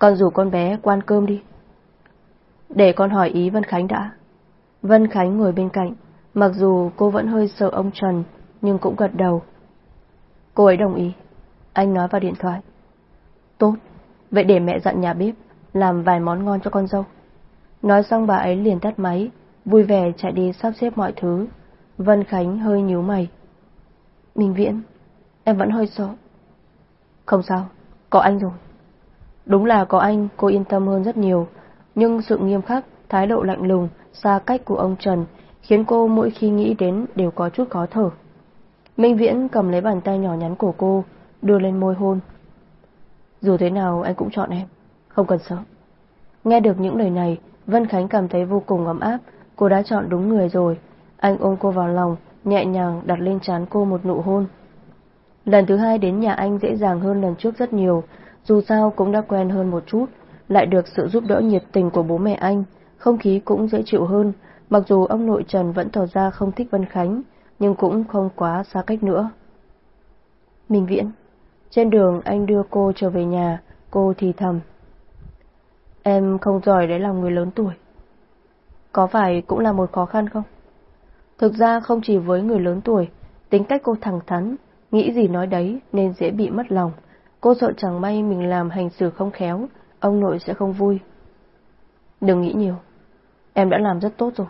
Con rủ con bé quan cơm đi. Để con hỏi ý Vân Khánh đã. Vân Khánh ngồi bên cạnh, mặc dù cô vẫn hơi sợ ông Trần, nhưng cũng gật đầu. Cô ấy đồng ý. Anh nói vào điện thoại. Tốt, vậy để mẹ dặn nhà bếp, làm vài món ngon cho con dâu. Nói xong bà ấy liền tắt máy, vui vẻ chạy đi sắp xếp mọi thứ. Vân Khánh hơi nhíu mày. Minh Viễn, em vẫn hơi sợ. Không sao, có anh rồi. Đúng là có anh, cô yên tâm hơn rất nhiều, nhưng sự nghiêm khắc, thái độ lạnh lùng, xa cách của ông Trần khiến cô mỗi khi nghĩ đến đều có chút khó thở. Minh Viễn cầm lấy bàn tay nhỏ nhắn của cô, đưa lên môi hôn. Dù thế nào anh cũng chọn em, không cần sợ. Nghe được những lời này, Vân Khánh cảm thấy vô cùng ấm áp, cô đã chọn đúng người rồi. Anh ôm cô vào lòng, nhẹ nhàng đặt lên trán cô một nụ hôn. Lần thứ hai đến nhà anh dễ dàng hơn lần trước rất nhiều, dù sao cũng đã quen hơn một chút, lại được sự giúp đỡ nhiệt tình của bố mẹ anh, không khí cũng dễ chịu hơn, mặc dù ông nội Trần vẫn tỏ ra không thích Vân Khánh, nhưng cũng không quá xa cách nữa. Minh Viễn Trên đường anh đưa cô trở về nhà, cô thì thầm. Em không giỏi đấy lòng người lớn tuổi. Có phải cũng là một khó khăn không? Thực ra không chỉ với người lớn tuổi, tính cách cô thẳng thắn, nghĩ gì nói đấy nên dễ bị mất lòng. Cô sợ chẳng may mình làm hành xử không khéo, ông nội sẽ không vui. Đừng nghĩ nhiều, em đã làm rất tốt rồi.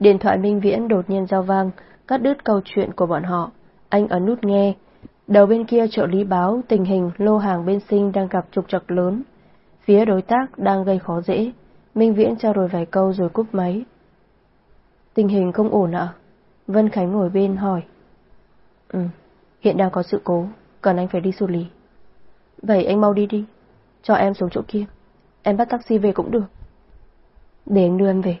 Điện thoại Minh Viễn đột nhiên giao vang, cắt đứt câu chuyện của bọn họ. Anh ấn nút nghe. Đầu bên kia trợ lý báo tình hình lô hàng bên sinh đang gặp trục trặc lớn. Phía đối tác đang gây khó dễ. Minh Viễn trao đổi vài câu rồi cúp máy. Tình hình không ổn ạ? Vân Khánh ngồi bên hỏi. Ừ, hiện đang có sự cố, cần anh phải đi xử lý. Vậy anh mau đi đi, cho em xuống chỗ kia. Em bắt taxi về cũng được. Để anh đưa em về.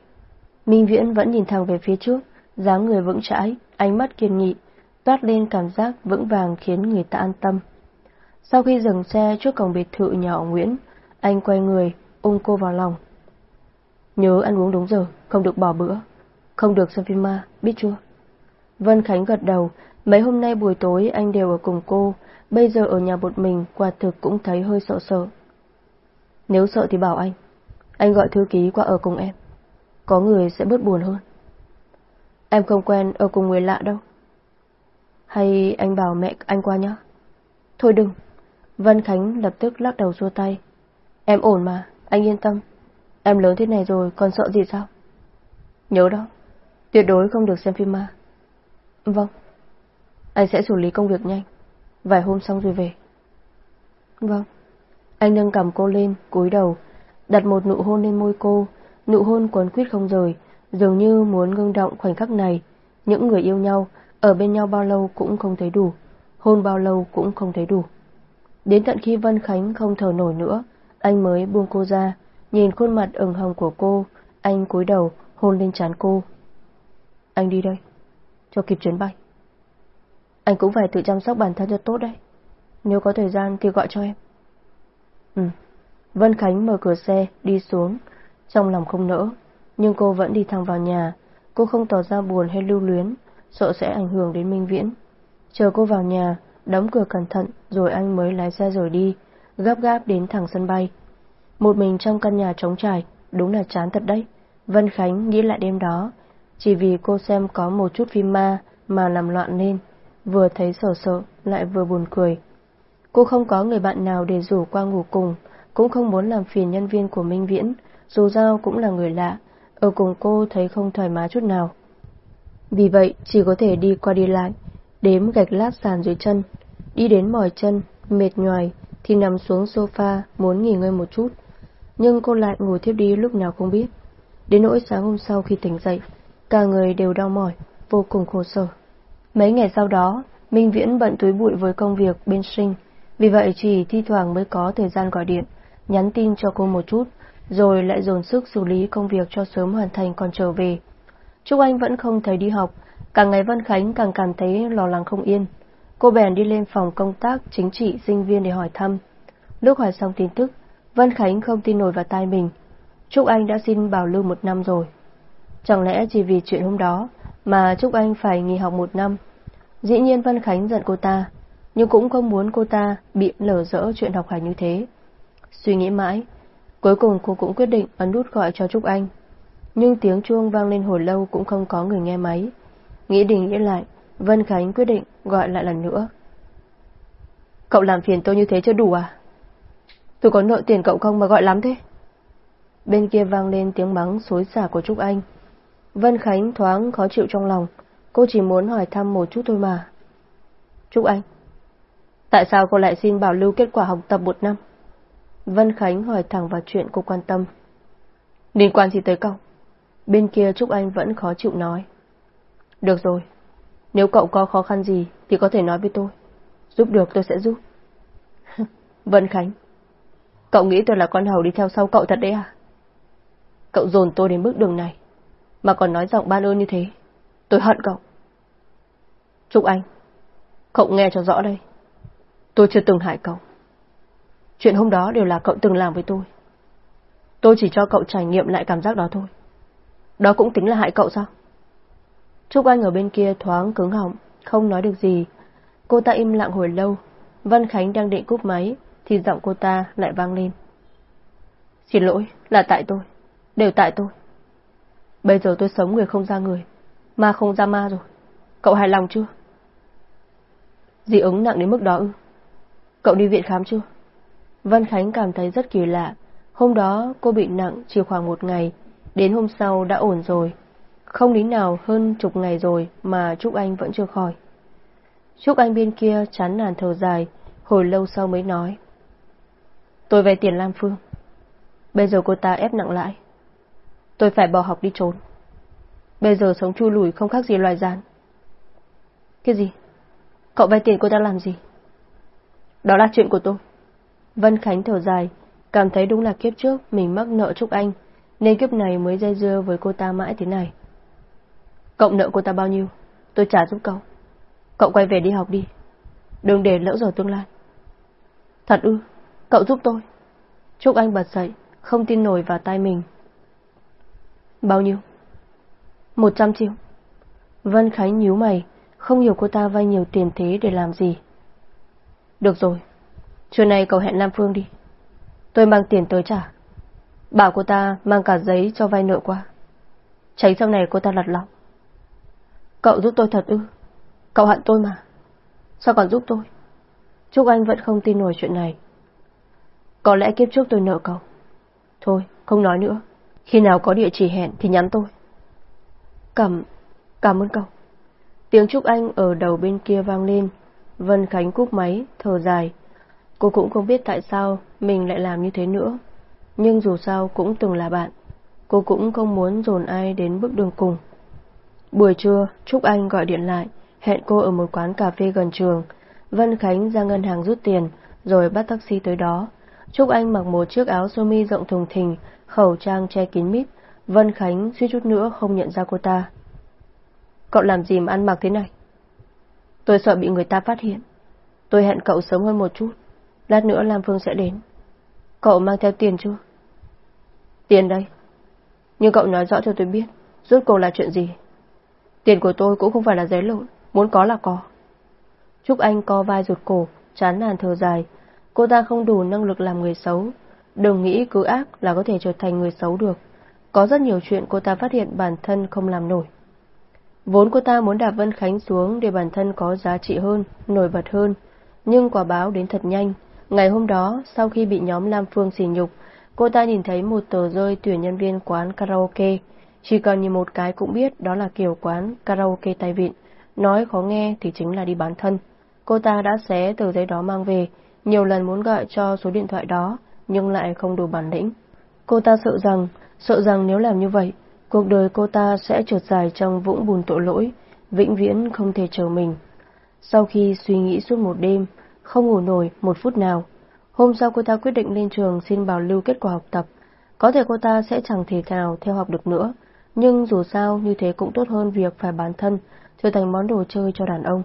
Minh Viễn vẫn nhìn thẳng về phía trước, dáng người vững chãi, ánh mắt kiên nghị, toát lên cảm giác vững vàng khiến người ta an tâm. Sau khi dừng xe trước cổng biệt thự nhà họ Nguyễn, anh quay người, ôm cô vào lòng. Nhớ ăn uống đúng giờ, không được bỏ bữa. Không được xem phim ma, biết chưa? Vân Khánh gật đầu, mấy hôm nay buổi tối anh đều ở cùng cô, bây giờ ở nhà một mình quả thực cũng thấy hơi sợ sợ. Nếu sợ thì bảo anh, anh gọi thư ký qua ở cùng em. Có người sẽ bớt buồn hơn. Em không quen ở cùng người lạ đâu. Hay anh bảo mẹ anh qua nhé. Thôi đừng. Vân Khánh lập tức lắc đầu xua tay. Em ổn mà, anh yên tâm. Em lớn thế này rồi, còn sợ gì sao? Nhớ đó, tuyệt đối không được xem phim ma. Vâng, anh sẽ xử lý công việc nhanh. Vài hôm xong rồi về. Vâng. Anh nâng cầm cô lên, cúi đầu, đặt một nụ hôn lên môi cô, nụ hôn cuốn quýt không rời, dường như muốn ngưng động khoảnh khắc này. Những người yêu nhau, ở bên nhau bao lâu cũng không thấy đủ, hôn bao lâu cũng không thấy đủ. Đến tận khi Vân Khánh không thở nổi nữa, anh mới buông cô ra, nhìn khuôn mặt ửng hồng của cô, anh cúi đầu hôn lên trán cô. Anh đi đây, cho kịp chuyến bay. Anh cũng phải tự chăm sóc bản thân cho tốt đấy. Nếu có thời gian thì gọi cho em. Ừ. Vân Khánh mở cửa xe, đi xuống. Trong lòng không nỡ, nhưng cô vẫn đi thẳng vào nhà. Cô không tỏ ra buồn hay lưu luyến, sợ sẽ ảnh hưởng đến Minh Viễn. Chờ cô vào nhà, đóng cửa cẩn thận rồi anh mới lái xe rời đi, gấp gáp đến thẳng sân bay. Một mình trong căn nhà trống trải, đúng là chán thật đấy. Vân Khánh nghĩ lại đêm đó, chỉ vì cô xem có một chút phim ma mà làm loạn lên, vừa thấy sợ sợ lại vừa buồn cười. Cô không có người bạn nào để rủ qua ngủ cùng, cũng không muốn làm phiền nhân viên của Minh Viễn, dù sao cũng là người lạ, ở cùng cô thấy không thoải mái chút nào. Vì vậy, chỉ có thể đi qua đi lại, đếm gạch lát sàn dưới chân, đi đến mỏi chân, mệt nhoài, thì nằm xuống sofa muốn nghỉ ngơi một chút. nhưng cô lại ngủ thiếp đi lúc nào không biết. Đến nỗi sáng hôm sau khi tỉnh dậy, cả người đều đau mỏi, vô cùng khổ sở. Mấy ngày sau đó, Minh Viễn bận túi bụi với công việc bên sinh, vì vậy chỉ thi thoảng mới có thời gian gọi điện, nhắn tin cho cô một chút, rồi lại dồn sức xử lý công việc cho sớm hoàn thành còn trở về. Trúc Anh vẫn không thấy đi học, càng ngày Vân Khánh càng cảm thấy lo lắng không yên. Cô bèn đi lên phòng công tác chính trị sinh viên để hỏi thăm. Lúc hỏi xong tin tức, Vân Khánh không tin nổi vào tai mình. Trúc Anh đã xin bảo lưu một năm rồi. Chẳng lẽ chỉ vì chuyện hôm đó mà Trúc Anh phải nghỉ học một năm? Dĩ nhiên văn Khánh giận cô ta, nhưng cũng không muốn cô ta bị lở dỡ chuyện học hành như thế. Suy nghĩ mãi, cuối cùng cô cũng quyết định ấn nút gọi cho Trúc Anh. Nhưng tiếng chuông vang lên hồi lâu cũng không có người nghe máy. Nghĩ định nghĩ lại, Vân Khánh quyết định gọi lại lần nữa. Cậu làm phiền tôi như thế chưa đủ à? Tôi có nợ tiền cậu không mà gọi lắm thế? Bên kia vang lên tiếng mắng xối xả của Trúc Anh. Vân Khánh thoáng khó chịu trong lòng, cô chỉ muốn hỏi thăm một chút thôi mà. Trúc Anh, tại sao cô lại xin bảo lưu kết quả học tập một năm? Vân Khánh hỏi thẳng vào chuyện cô quan tâm. Liên quan gì tới cậu? Bên kia Trúc Anh vẫn khó chịu nói. Được rồi, nếu cậu có khó khăn gì thì có thể nói với tôi. Giúp được tôi sẽ giúp. Vân Khánh, cậu nghĩ tôi là con hầu đi theo sau cậu thật đấy à? Cậu dồn tôi đến bước đường này, mà còn nói giọng ban ơn như thế. Tôi hận cậu. Trúc Anh, cậu nghe cho rõ đây. Tôi chưa từng hại cậu. Chuyện hôm đó đều là cậu từng làm với tôi. Tôi chỉ cho cậu trải nghiệm lại cảm giác đó thôi. Đó cũng tính là hại cậu sao? Trúc Anh ở bên kia thoáng cứng họng, không nói được gì. Cô ta im lặng hồi lâu. Văn Khánh đang định cúp máy, thì giọng cô ta lại vang lên. Xin lỗi, là tại tôi. Đều tại tôi. Bây giờ tôi sống người không ra người, ma không ra ma rồi. Cậu hài lòng chưa? Dị ứng nặng đến mức đó ư? Cậu đi viện khám chưa? Văn Khánh cảm thấy rất kỳ lạ. Hôm đó cô bị nặng chỉ khoảng một ngày, đến hôm sau đã ổn rồi. Không lý nào hơn chục ngày rồi mà Trúc Anh vẫn chưa khỏi. Trúc Anh bên kia chán nản thở dài, hồi lâu sau mới nói. Tôi về tiền Lam Phương. Bây giờ cô ta ép nặng lại. Tôi phải bỏ học đi trốn. Bây giờ sống chui lùi không khác gì loài rán Cái gì? Cậu vay tiền cô ta làm gì? Đó là chuyện của tôi. Vân Khánh thở dài, cảm thấy đúng là kiếp trước mình mắc nợ Trúc Anh, nên kiếp này mới dây dưa với cô ta mãi thế này. Cộng nợ cô ta bao nhiêu, tôi trả giúp cậu. Cậu quay về đi học đi, đừng để lỡ giờ tương lai. Thật ư, cậu giúp tôi. Trúc Anh bật dậy, không tin nổi vào tay mình. Bao nhiêu? Một trăm triệu. Vân Khánh nhíu mày, không hiểu cô ta vay nhiều tiền thế để làm gì. Được rồi, Trưa nay cậu hẹn Nam Phương đi. Tôi mang tiền tới trả. Bảo cô ta mang cả giấy cho vay nợ qua. Tránh sau này cô ta lật lọng. Cậu giúp tôi thật ư? Cậu hận tôi mà. Sao còn giúp tôi? Trúc Anh vẫn không tin nổi chuyện này. Có lẽ kiếp trước tôi nợ cậu. Thôi, không nói nữa. Khi nào có địa chỉ hẹn thì nhắn tôi. Cảm, cảm ơn cậu. Tiếng Trúc Anh ở đầu bên kia vang lên. Vân Khánh cúp máy, thở dài. Cô cũng không biết tại sao mình lại làm như thế nữa. Nhưng dù sao cũng từng là bạn. Cô cũng không muốn dồn ai đến bước đường cùng. Buổi trưa, Trúc Anh gọi điện lại, hẹn cô ở một quán cà phê gần trường. Vân Khánh ra ngân hàng rút tiền, rồi bắt taxi tới đó. Trúc Anh mặc một chiếc áo sơ mi rộng thùng thình, khẩu trang che kín mít. Vân Khánh suýt chút nữa không nhận ra cô ta. Cậu làm gì mà ăn mặc thế này? Tôi sợ bị người ta phát hiện. Tôi hẹn cậu sớm hơn một chút. Lát nữa Lam Phương sẽ đến. Cậu mang theo tiền chưa? Tiền đây. Nhưng cậu nói rõ cho tôi biết, rốt cuộc là chuyện gì. Tiền của tôi cũng không phải là giấy lộn, muốn có là có. Trúc Anh co vai rụt cổ, chán nản thở dài. Cô ta không đủ năng lực làm người xấu. Đừng nghĩ cứ ác là có thể trở thành người xấu được. Có rất nhiều chuyện cô ta phát hiện bản thân không làm nổi. Vốn cô ta muốn đạp Vân Khánh xuống để bản thân có giá trị hơn, nổi bật hơn. Nhưng quả báo đến thật nhanh, Ngày hôm đó, sau khi bị nhóm Lam Phương xỉ nhục, cô ta nhìn thấy một tờ rơi tuyển nhân viên quán karaoke. Chỉ cần nhìn một cái cũng biết đó là kiểu quán karaoke tay vịn. Nói khó nghe thì chính là đi bán thân. Cô ta đã xé tờ giấy đó mang về, nhiều lần muốn gọi cho số điện thoại đó, nhưng lại không đủ bản lĩnh. Cô ta sợ rằng, sợ rằng nếu làm như vậy, cuộc đời cô ta sẽ trượt dài trong vũng bùn tội lỗi, vĩnh viễn không thể chờ mình. Sau khi suy nghĩ suốt một đêm, không ngủ nổi một phút nào, hôm sau cô ta quyết định lên trường xin bảo lưu kết quả học tập. Có thể cô ta sẽ chẳng thể nào theo học được nữa, nhưng dù sao như thế cũng tốt hơn việc phải bán thân, trở thành món đồ chơi cho đàn ông.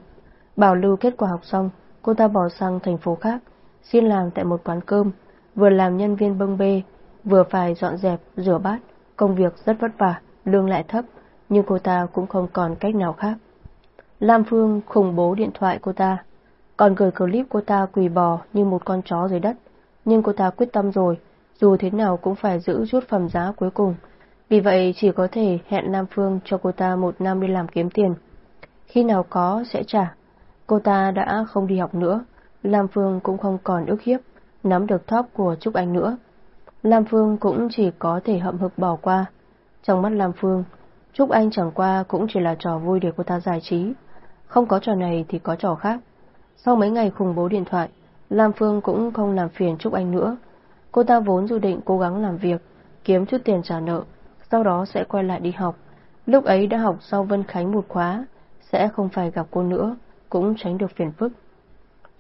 Bảo lưu kết quả học xong, cô ta bỏ sang thành phố khác, xin làm tại một quán cơm, vừa làm nhân viên bưng bê, vừa phải dọn dẹp, rửa bát, công việc rất vất vả, lương lại thấp, nhưng cô ta cũng không còn cách nào khác. Lam Phương khủng bố điện thoại cô ta, còn gửi clip cô ta quỳ bò như một con chó dưới đất, nhưng cô ta quyết tâm rồi, dù thế nào cũng phải giữ chút phẩm giá cuối cùng. Vì vậy chỉ có thể hẹn Lam Phương cho cô ta một năm đi làm kiếm tiền. Khi nào có sẽ trả. Cô ta đã không đi học nữa, Lam Phương cũng không còn ức hiếp, nắm được thóp của Trúc Anh nữa. Lam Phương cũng chỉ có thể hậm hực bỏ qua. Trong mắt Lam Phương, Trúc Anh chẳng qua cũng chỉ là trò vui để cô ta giải trí. Không có trò này thì có trò khác. Sau mấy ngày khủng bố điện thoại, Lam Phương cũng không làm phiền Trúc Anh nữa. Cô ta vốn dự định cố gắng làm việc, kiếm chút tiền trả nợ, sau đó sẽ quay lại đi học. Lúc ấy đã học sau Vân Khánh một khóa, sẽ không phải gặp cô nữa, cũng tránh được phiền phức.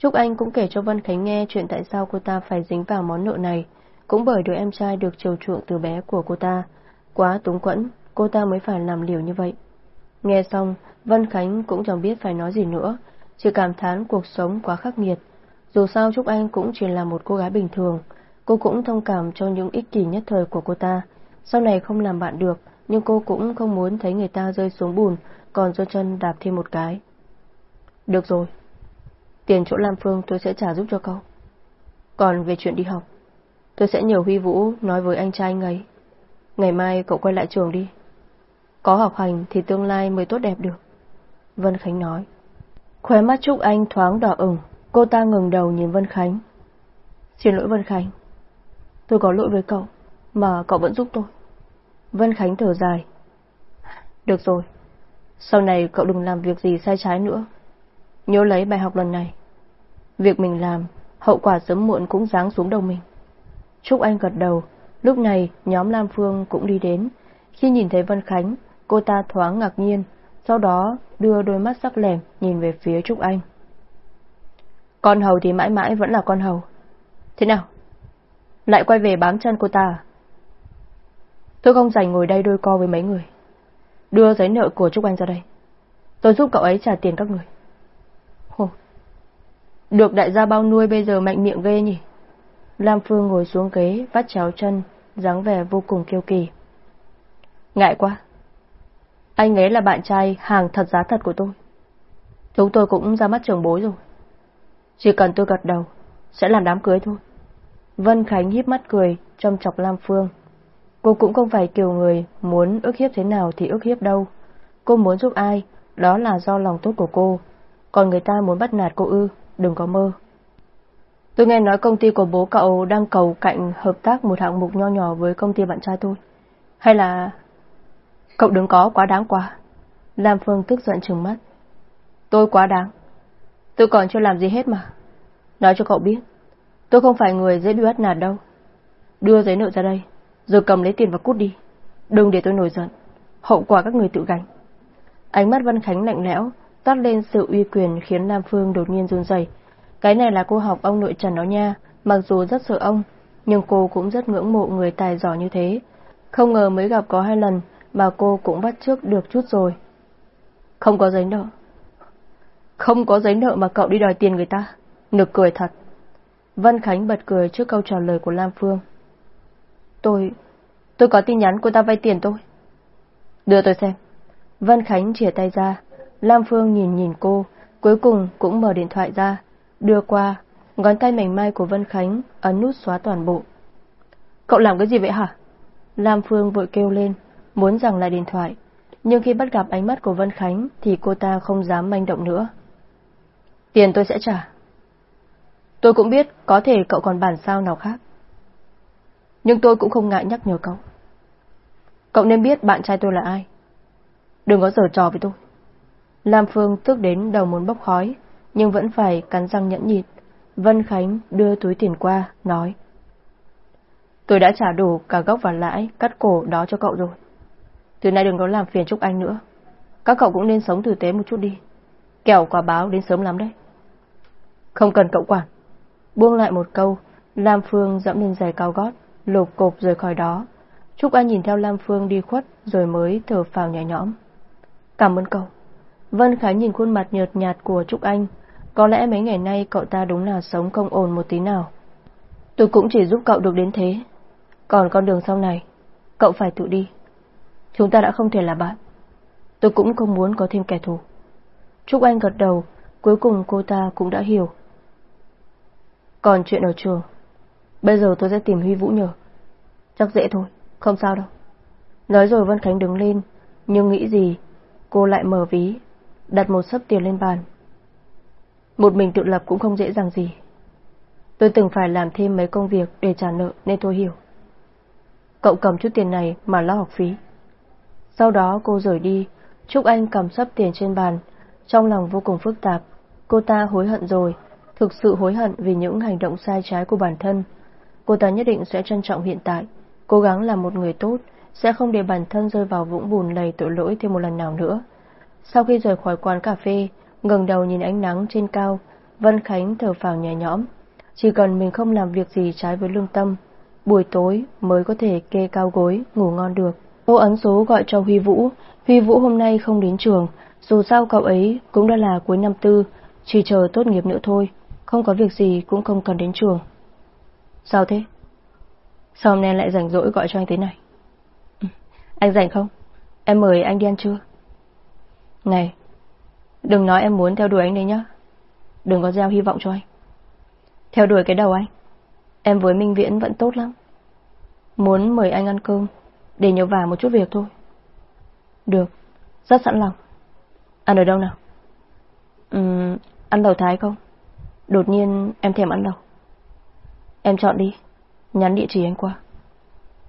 Trúc Anh cũng kể cho Vân Khánh nghe chuyện tại sao cô ta phải dính vào món nợ này, cũng bởi đứa em trai được chiều chuộng từ bé của cô ta. Quá túng quẫn, cô ta mới phải làm liều như vậy. Nghe xong, Vân Khánh cũng chẳng biết phải nói gì nữa, chỉ cảm thán cuộc sống quá khắc nghiệt. Dù sao Trúc Anh cũng chỉ là một cô gái bình thường, cô cũng thông cảm cho những ích kỷ nhất thời của cô ta. Sau này không làm bạn được, nhưng cô cũng không muốn thấy người ta rơi xuống bùn, còn do chân đạp thêm một cái. Được rồi, tiền chỗ Lam Phương tôi sẽ trả giúp cho cậu. Còn về chuyện đi học, tôi sẽ nhờ Huy Vũ nói với anh trai anh ấy. Ngày mai cậu quay lại trường đi. Có học hành thì tương lai mới tốt đẹp được. Vân Khánh nói. Khóe mắt Trúc Anh thoáng đỏ ửng, cô ta ngừng đầu nhìn Vân Khánh. Xin lỗi Vân Khánh. Tôi có lỗi với cậu, mà cậu vẫn giúp tôi. Vân Khánh thở dài. Được rồi, sau này cậu đừng làm việc gì sai trái nữa. Nhớ lấy bài học lần này. Việc mình làm, hậu quả sớm muộn cũng giáng xuống đầu mình. Trúc Anh gật đầu, lúc này nhóm Lam Phương cũng đi đến. Khi nhìn thấy Vân Khánh, cô ta thoáng ngạc nhiên, sau đó đưa đôi mắt sắc lẻm nhìn về phía Trúc Anh. Con hầu thì mãi mãi vẫn là con hầu. Thế nào? Lại quay về bám chân cô ta à? Tôi không dành ngồi đây đôi co với mấy người. Đưa giấy nợ của Trúc Anh ra đây. Tôi giúp cậu ấy trả tiền các người. Hồ. Được đại gia bao nuôi bây giờ mạnh miệng ghê nhỉ? Lam Phương ngồi xuống ghế, vắt chéo chân, dáng vẻ vô cùng kiêu kỳ. Ngại quá. Anh ấy là bạn trai hàng thật giá thật của tôi. Chúng tôi cũng ra mắt trường bối rồi. Chỉ cần tôi gật đầu, sẽ làm đám cưới thôi. Vân Khánh híp mắt cười, trong chọc Lam Phương. Cô cũng không phải kiểu người muốn ức hiếp thế nào thì ức hiếp đâu. Cô muốn giúp ai, đó là do lòng tốt của cô. Còn người ta muốn bắt nạt cô ư, đừng có mơ. Tôi nghe nói công ty của bố cậu đang cầu cạnh hợp tác một hạng mục nho nhỏ với công ty bạn trai tôi. Hay là... Cậu đừng có quá đáng quá. Lam Phương tức giận trừng mắt. Tôi quá đáng. Tôi còn chưa làm gì hết mà. Nói cho cậu biết, tôi không phải người dễ bị bắt nạt đâu. Đưa giấy nợ ra đây, rồi cầm lấy tiền và cút đi. Đừng để tôi nổi giận. Hậu quả các người tự gánh. Ánh mắt Văn Khánh lạnh lẽo, toát lên sự uy quyền khiến Lam Phương đột nhiên run rẩy. Cái này là cô học ông nội Trần đó nha, mặc dù rất sợ ông, nhưng cô cũng rất ngưỡng mộ người tài giỏi như thế. Không ngờ mới gặp có hai lần mà cô cũng bắt trước được chút rồi. Không có giấy nợ. Không có giấy nợ mà cậu đi đòi tiền người ta. Nực cười thật. Vân Khánh bật cười trước câu trả lời của Lam Phương. Tôi... tôi có tin nhắn cô ta vay tiền tôi. Đưa tôi xem. Vân Khánh chìa tay ra. Lam Phương nhìn nhìn cô, cuối cùng cũng mở điện thoại ra, đưa qua, ngón tay mảnh mai của Vân Khánh ấn nút xóa toàn bộ. Cậu làm cái gì vậy hả? Lam Phương vội kêu lên, muốn rằng lại điện thoại, nhưng khi bắt gặp ánh mắt của Vân Khánh thì cô ta không dám manh động nữa. Tiền tôi sẽ trả. Tôi cũng biết có thể cậu còn bản sao nào khác. Nhưng tôi cũng không ngại nhắc nhở cậu. Cậu nên biết bạn trai tôi là ai. Đừng có giở trò với tôi. Lam Phương tức đến đầu muốn bốc khói, nhưng vẫn phải cắn răng nhẫn nhịn. Vân Khánh đưa túi tiền qua, nói. Tôi đã trả đủ cả gốc và lãi cắt cổ đó cho cậu rồi. Từ nay đừng có làm phiền Trúc Anh nữa. Các cậu cũng nên sống tử tế một chút đi. Kẻo quả báo đến sớm lắm đấy. Không cần cậu quản. Buông lại một câu, Lam Phương dẫm lên giày cao gót, lột cộp rời khỏi đó. Trúc Anh nhìn theo Lam Phương đi khuất rồi mới thở phào nhẹ nhõm. Cảm ơn cậu. Vân Khánh nhìn khuôn mặt nhợt nhạt của Trúc Anh. Có lẽ mấy ngày nay cậu ta đúng là sống không ổn một tí nào. Tôi cũng chỉ giúp cậu được đến thế. Còn con đường sau này, cậu phải tự đi. Chúng ta đã không thể là bạn. Tôi cũng không muốn có thêm kẻ thù. Trúc Anh gật đầu, cuối cùng cô ta cũng đã hiểu. Còn chuyện ở trường, bây giờ tôi sẽ tìm Huy Vũ nhờ. Chắc dễ thôi, không sao đâu. Nói rồi Vân Khánh đứng lên, nhưng nghĩ gì, cô lại mở ví, đặt một sấp tiền lên bàn. Một mình tự lập cũng không dễ dàng gì. Tôi từng phải làm thêm mấy công việc để trả nợ nên tôi hiểu. Cậu cầm chút tiền này mà lo học phí. Sau đó cô rời đi, Trúc Anh cầm sấp tiền trên bàn, trong lòng vô cùng phức tạp. Cô ta hối hận rồi, thực sự hối hận vì những hành động sai trái của bản thân. Cô ta nhất định sẽ trân trọng hiện tại, cố gắng làm một người tốt, sẽ không để bản thân rơi vào vũng bùn lầy tội lỗi thêm một lần nào nữa. Sau khi rời khỏi quán cà phê, ngẩng đầu nhìn ánh nắng trên cao, Vân Khánh thở phào nhẹ nhõm. Chỉ cần mình không làm việc gì trái với lương tâm, buổi tối mới có thể kê cao gối, ngủ ngon được. Cô ấn số gọi cho Huy Vũ, Huy Vũ hôm nay không đến trường, dù sao cậu ấy cũng đã là cuối năm tư, chỉ chờ tốt nghiệp nữa thôi, không có việc gì cũng không cần đến trường. Sao thế? Sao hôm nay lại rảnh rỗi gọi cho anh thế này? Ừ, anh rảnh không? Em mời anh đi ăn trưa. Này, đừng nói em muốn theo đuổi anh đấy nhá. Đừng có gieo hy vọng cho anh. Theo đuổi cái đầu anh. Em với Minh Viễn vẫn tốt lắm. Muốn mời anh ăn cơm, để nhờ vả một chút việc thôi. Được, rất sẵn lòng. Ăn ở đâu nào? Ừm, ăn lẩu Thái không? Đột nhiên em thèm ăn lẩu. Em chọn đi, nhắn địa chỉ anh qua.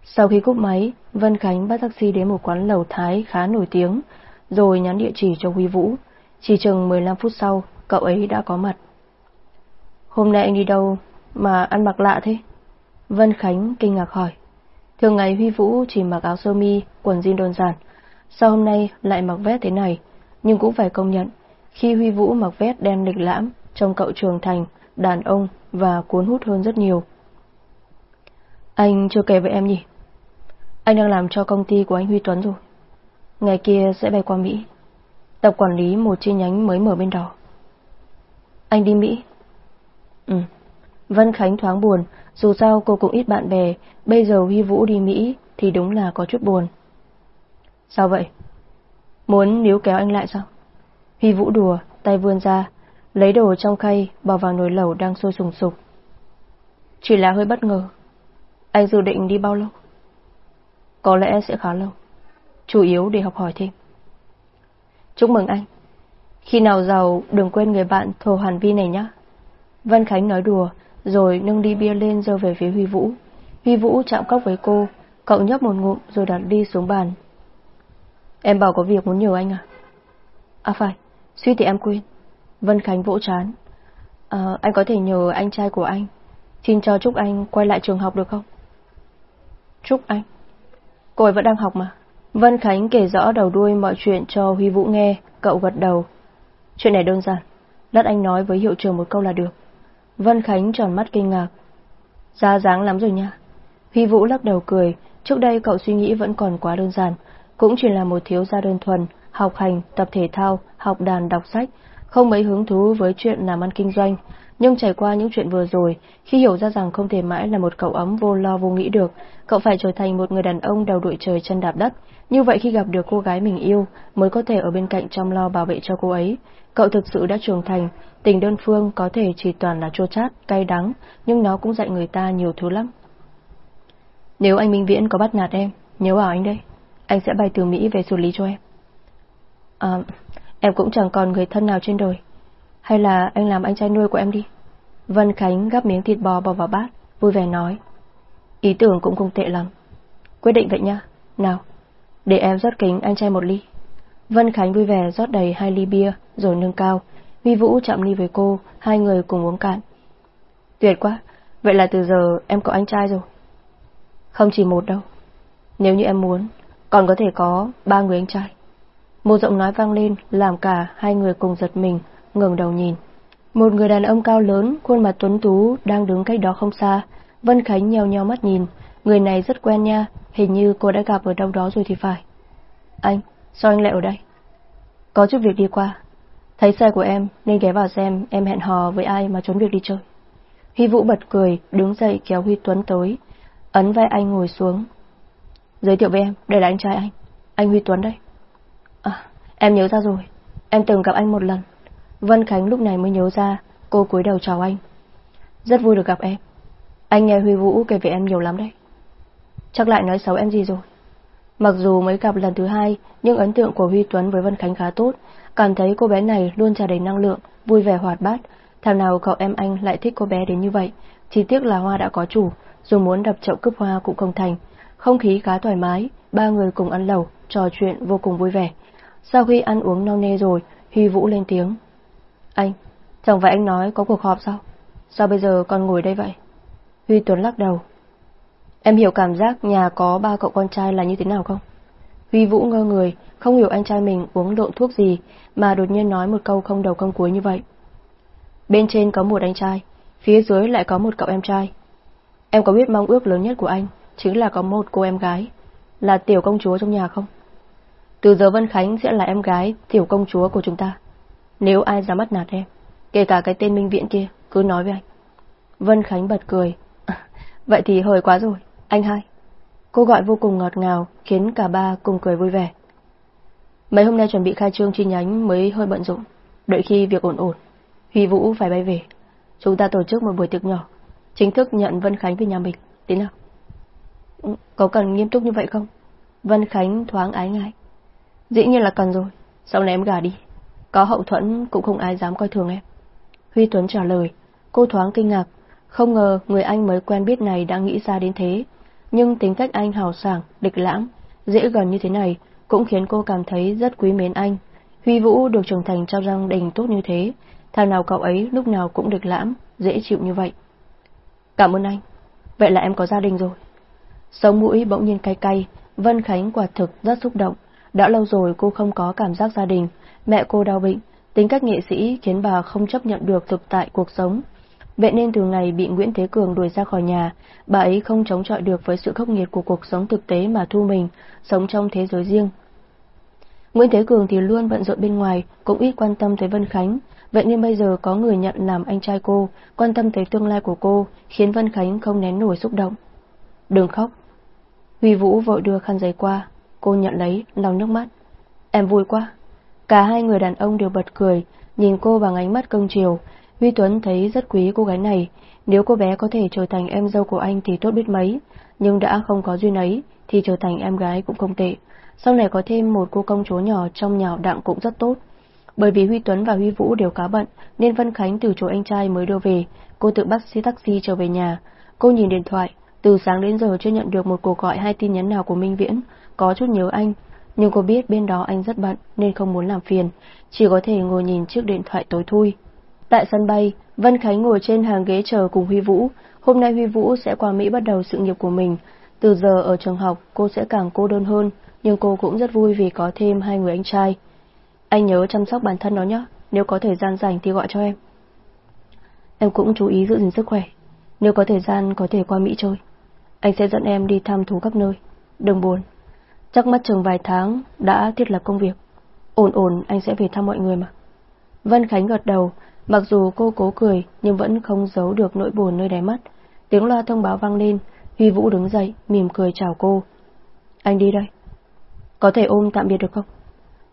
Sau khi cúp máy, Vân Khánh bắt taxi đến một quán lẩu Thái khá nổi tiếng, rồi nhắn địa chỉ cho Huy Vũ. Chỉ chừng 15 phút sau, cậu ấy đã có mặt. Hôm nay anh đi đâu mà ăn mặc lạ thế? Vân Khánh kinh ngạc hỏi. Thường ngày Huy Vũ chỉ mặc áo sơ mi, quần jean đơn giản. Sao hôm nay lại mặc vest thế này? Nhưng cũng phải công nhận, khi Huy Vũ mặc vest đen lịch lãm, trông cậu trưởng thành, đàn ông và cuốn hút hơn rất nhiều. Anh chưa kể với em nhỉ? Anh đang làm cho công ty của anh Huy Tuấn rồi. Ngày kia sẽ bay qua Mỹ. Tập quản lý một chi nhánh mới mở bên đó. Anh đi Mỹ? Ừ. Vân Khánh thoáng buồn, dù sao cô cũng ít bạn bè, bây giờ Huy Vũ đi Mỹ thì đúng là có chút buồn. Sao vậy? Muốn níu kéo anh lại sao? Huy Vũ đùa, tay vươn ra, lấy đồ trong khay bỏ vào nồi lẩu đang sôi sùng sục. Chỉ là hơi bất ngờ. Anh dự định đi bao lâu? Có lẽ sẽ khá lâu. Chủ yếu để học hỏi thêm. Chúc mừng anh. Khi nào giàu đừng quên người bạn Thổ hoàn Vi này nhé. Vân Khánh nói đùa, rồi nâng đi bia lên dơ về phía Huy Vũ. Huy Vũ chạm cốc với cô, cậu nhấp một ngụm rồi đặt đi xuống bàn. Em bảo có việc muốn nhờ anh à? À phải, suy thì em quên. Vân Khánh vỗ chán. À, anh có thể nhờ anh trai của anh, xin cho Trúc Anh quay lại trường học được không? Trúc Anh? Cô ấy vẫn đang học mà. Vân Khánh kể rõ đầu đuôi mọi chuyện cho Huy Vũ nghe, cậu gật đầu. Chuyện này đơn giản, lát anh nói với hiệu trưởng một câu là được. Vân Khánh tròn mắt kinh ngạc. Ra dáng lắm rồi nha. Huy Vũ lắc đầu cười, trước đây cậu suy nghĩ vẫn còn quá đơn giản, cũng chỉ là một thiếu gia đơn thuần, học hành, tập thể thao, học đàn, đọc sách, không mấy hứng thú với chuyện làm ăn kinh doanh. Nhưng trải qua những chuyện vừa rồi, khi hiểu ra rằng không thể mãi là một cậu ấm vô lo vô nghĩ được, cậu phải trở thành một người đàn ông đầu đội trời chân đạp đất. Như vậy khi gặp được cô gái mình yêu, mới có thể ở bên cạnh chăm lo bảo vệ cho cô ấy. Cậu thực sự đã trưởng thành, tình đơn phương có thể chỉ toàn là chua chát, cay đắng, nhưng nó cũng dạy người ta nhiều thứ lắm. Nếu anh Minh Viễn có bắt nạt em, nhớ bảo anh đây, anh sẽ bay từ Mỹ về xử lý cho em. À, em cũng chẳng còn người thân nào trên đời. Hay là anh làm anh trai nuôi của em đi. Vân Khánh gắp miếng thịt bò bỏ vào bát, vui vẻ nói. Ý tưởng cũng không tệ lắm. Quyết định vậy nha. Nào, để em rót kính anh trai một ly. Vân Khánh vui vẻ rót đầy hai ly bia, rồi nâng cao. Vi Vũ chạm ly với cô, hai người cùng uống cạn. Tuyệt quá, vậy là từ giờ em có anh trai rồi. Không chỉ một đâu. Nếu như em muốn, còn có thể có ba người anh trai. Một giọng nói vang lên làm cả hai người cùng giật mình, ngẩng đầu nhìn. Một người đàn ông cao lớn, khuôn mặt tuấn tú đang đứng cách đó không xa. Vân Khánh nheo nheo mắt nhìn, người này rất quen nha, hình như cô đã gặp ở đâu đó rồi thì phải. Anh, sao anh lại ở đây? Có chút việc đi qua. Thấy xe của em nên ghé vào xem em hẹn hò với ai mà trốn việc đi chơi. Huy Vũ bật cười, đứng dậy kéo Huy Tuấn tới, ấn vai anh ngồi xuống. Giới thiệu với em, đây là anh trai anh, anh Huy Tuấn đây. À, em nhớ ra rồi, em từng gặp anh một lần. Vân Khánh lúc này mới nhớ ra, cô cúi đầu chào anh. Rất vui được gặp em. Anh nghe Huy Vũ kể về em nhiều lắm đấy. Chắc lại nói xấu em gì rồi. Mặc dù mới gặp lần thứ hai, nhưng ấn tượng của Huy Tuấn với Vân Khánh khá tốt, cảm thấy cô bé này luôn tràn đầy năng lượng, vui vẻ hoạt bát. Thảo nào cậu em anh lại thích cô bé đến như vậy, chỉ tiếc là hoa đã có chủ, dù muốn đập chậu cướp hoa cũng không thành. Không khí khá thoải mái, ba người cùng ăn lẩu, trò chuyện vô cùng vui vẻ. Sau khi ăn uống no nê rồi, Huy Vũ lên tiếng. Anh, chẳng phải anh nói có cuộc họp sao? Sao bây giờ còn ngồi đây vậy? Huy Tuấn lắc đầu. Em hiểu cảm giác nhà có ba cậu con trai là như thế nào không? Huy Vũ ngơ người, không hiểu anh trai mình uống lộn thuốc gì mà đột nhiên nói một câu không đầu không cuối như vậy. Bên trên có một anh trai, phía dưới lại có một cậu em trai. Em có biết mong ước lớn nhất của anh chính là có một cô em gái, là tiểu công chúa trong nhà không? Từ giờ Vân Khánh sẽ là em gái tiểu công chúa của chúng ta. Nếu ai dám bắt nạt em, kể cả cái tên Minh Viễn kia, cứ nói với anh. Vân Khánh bật cười. vậy thì hơi quá rồi, anh hai. Cô gọi vô cùng ngọt ngào, khiến cả ba cùng cười vui vẻ. Mấy hôm nay chuẩn bị khai trương chi nhánh mới hơi bận rộn. Đợi khi việc ổn ổn, Huy Vũ phải bay về. Chúng ta tổ chức một buổi tiệc nhỏ, chính thức nhận Vân Khánh về nhà mình. Thế nào? Ừ, có cần nghiêm túc như vậy không? Vân Khánh thoáng ái ngại. Dĩ nhiên là cần rồi, sau này em gả đi. Có hậu thuẫn cũng không ai dám coi thường em. Huy Tuấn trả lời, cô thoáng kinh ngạc, không ngờ người anh mới quen biết này đã nghĩ ra đến thế. Nhưng tính cách anh hào sảng, địch lãm, dễ gần như thế này cũng khiến cô cảm thấy rất quý mến anh. Huy Vũ được trưởng thành trong gia đình tốt như thế, thằng nào cậu ấy lúc nào cũng địch lãm, dễ chịu như vậy. Cảm ơn anh. Vậy là em có gia đình rồi. Sống mũi bỗng nhiên cay cay, Vân Khánh quả thực rất xúc động. Đã lâu rồi cô không có cảm giác gia đình, mẹ cô đau bệnh, tính cách nghệ sĩ khiến bà không chấp nhận được thực tại cuộc sống. Vậy nên từ ngày bị Nguyễn Thế Cường đuổi ra khỏi nhà, bà ấy không chống chọi được với sự khốc nghiệt của cuộc sống thực tế mà thu mình, sống trong thế giới riêng. Nguyễn Thế Cường thì luôn bận rộn bên ngoài, cũng ít quan tâm tới Vân Khánh, vậy nên bây giờ có người nhận làm anh trai cô, quan tâm tới tương lai của cô, khiến Vân Khánh không nén nổi xúc động. Đừng khóc. Huy Vũ vội đưa khăn giấy qua, cô nhận lấy, lau nước mắt. Em vui quá. Cả hai người đàn ông đều bật cười, nhìn cô bằng ánh mắt cưng chiều. Huy Tuấn thấy rất quý cô gái này, nếu cô bé có thể trở thành em dâu của anh thì tốt biết mấy, nhưng đã không có duyên ấy thì trở thành em gái cũng không tệ. Sau này có thêm một cô công chúa nhỏ trong nhà đặng cũng rất tốt. Bởi vì Huy Tuấn và Huy Vũ đều cá bận, nên Vân Khánh từ chỗ anh trai mới đưa về, cô tự bắt xe taxi trở về nhà. Cô nhìn điện thoại, từ sáng đến giờ chưa nhận được một cuộc gọi hay tin nhắn nào của Minh Viễn, có chút nhớ anh, nhưng cô biết bên đó anh rất bận nên không muốn làm phiền, chỉ có thể ngồi nhìn trước điện thoại tối thui. Tại sân bay, Vân Khánh ngồi trên hàng ghế chờ cùng Huy Vũ. Hôm nay Huy Vũ sẽ qua Mỹ bắt đầu sự nghiệp của mình. Từ giờ ở trường học, cô sẽ càng cô đơn hơn, nhưng cô cũng rất vui vì có thêm hai người anh trai. Anh nhớ chăm sóc bản thân đó nhé, nếu có thời gian rảnh thì gọi cho em. Em cũng chú ý giữ gìn sức khỏe, nếu có thời gian có thể qua Mỹ chơi. Anh sẽ dẫn em đi thăm thú các nơi. Đừng buồn, chắc mất chừng vài tháng đã thiết lập công việc. Ổn ổn anh sẽ về thăm mọi người mà. Vân Khánh gật đầu, mặc dù cô cố cười nhưng vẫn không giấu được nỗi buồn nơi đáy mắt. Tiếng loa thông báo vang lên, Huy Vũ đứng dậy, mỉm cười chào cô. Anh đi đây. Có thể ôm tạm biệt được không?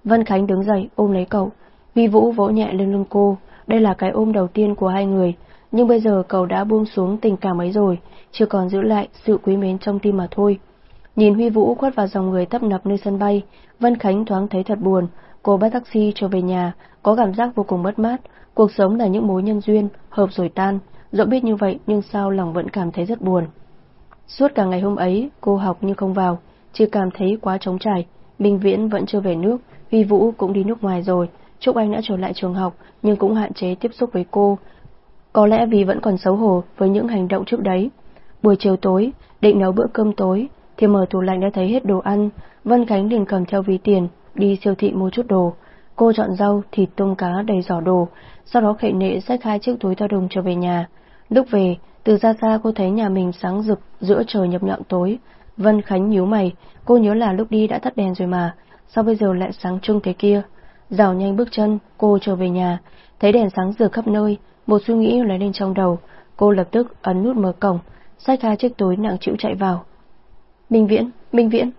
Vân Khánh đứng dậy ôm lấy cậu, Huy Vũ vỗ nhẹ lên lưng cô, đây là cái ôm đầu tiên của hai người, nhưng bây giờ cậu đã buông xuống tình cảm ấy rồi, chưa còn giữ lại sự quý mến trong tim mà thôi. Nhìn Huy Vũ khuất vào dòng người tấp nập nơi sân bay, Vân Khánh thoáng thấy thật buồn, cô bắt taxi trở về nhà, có cảm giác vô cùng mất mát, cuộc sống là những mối nhân duyên, hợp rồi tan, dẫu biết như vậy nhưng sao lòng vẫn cảm thấy rất buồn. Suốt cả ngày hôm ấy, cô học như không vào, chỉ cảm thấy quá trống trải, Minh Viễn vẫn chưa về nước, Huy Vũ cũng đi nước ngoài rồi, Trúc Anh đã trở lại trường học nhưng cũng hạn chế tiếp xúc với cô. Có lẽ vì vẫn còn xấu hổ với những hành động trước đấy. Buổi chiều tối, định nấu bữa cơm tối, thì mở tủ lạnh đã thấy hết đồ ăn, Vân Khánh liền cầm theo ví tiền, đi siêu thị mua chút đồ. Cô chọn rau, thịt tôm cá đầy giỏ đồ, sau đó khệ nệ xách hai chiếc túi theo đồng trở về nhà. Lúc về, từ xa xa cô thấy nhà mình sáng rực giữa trời nhập nhọn tối. Vân Khánh nhíu mày, cô nhớ là lúc đi đã tắt đèn rồi mà, sao bây giờ lại sáng trưng thế kia? Rào nhanh bước chân, cô trở về nhà, thấy đèn sáng rực khắp nơi, một suy nghĩ lóe lên trong đầu, cô lập tức ấn nút mở cổng, xách hai chiếc túi nặng chịu chạy vào. Minh Viễn, Minh Viễn.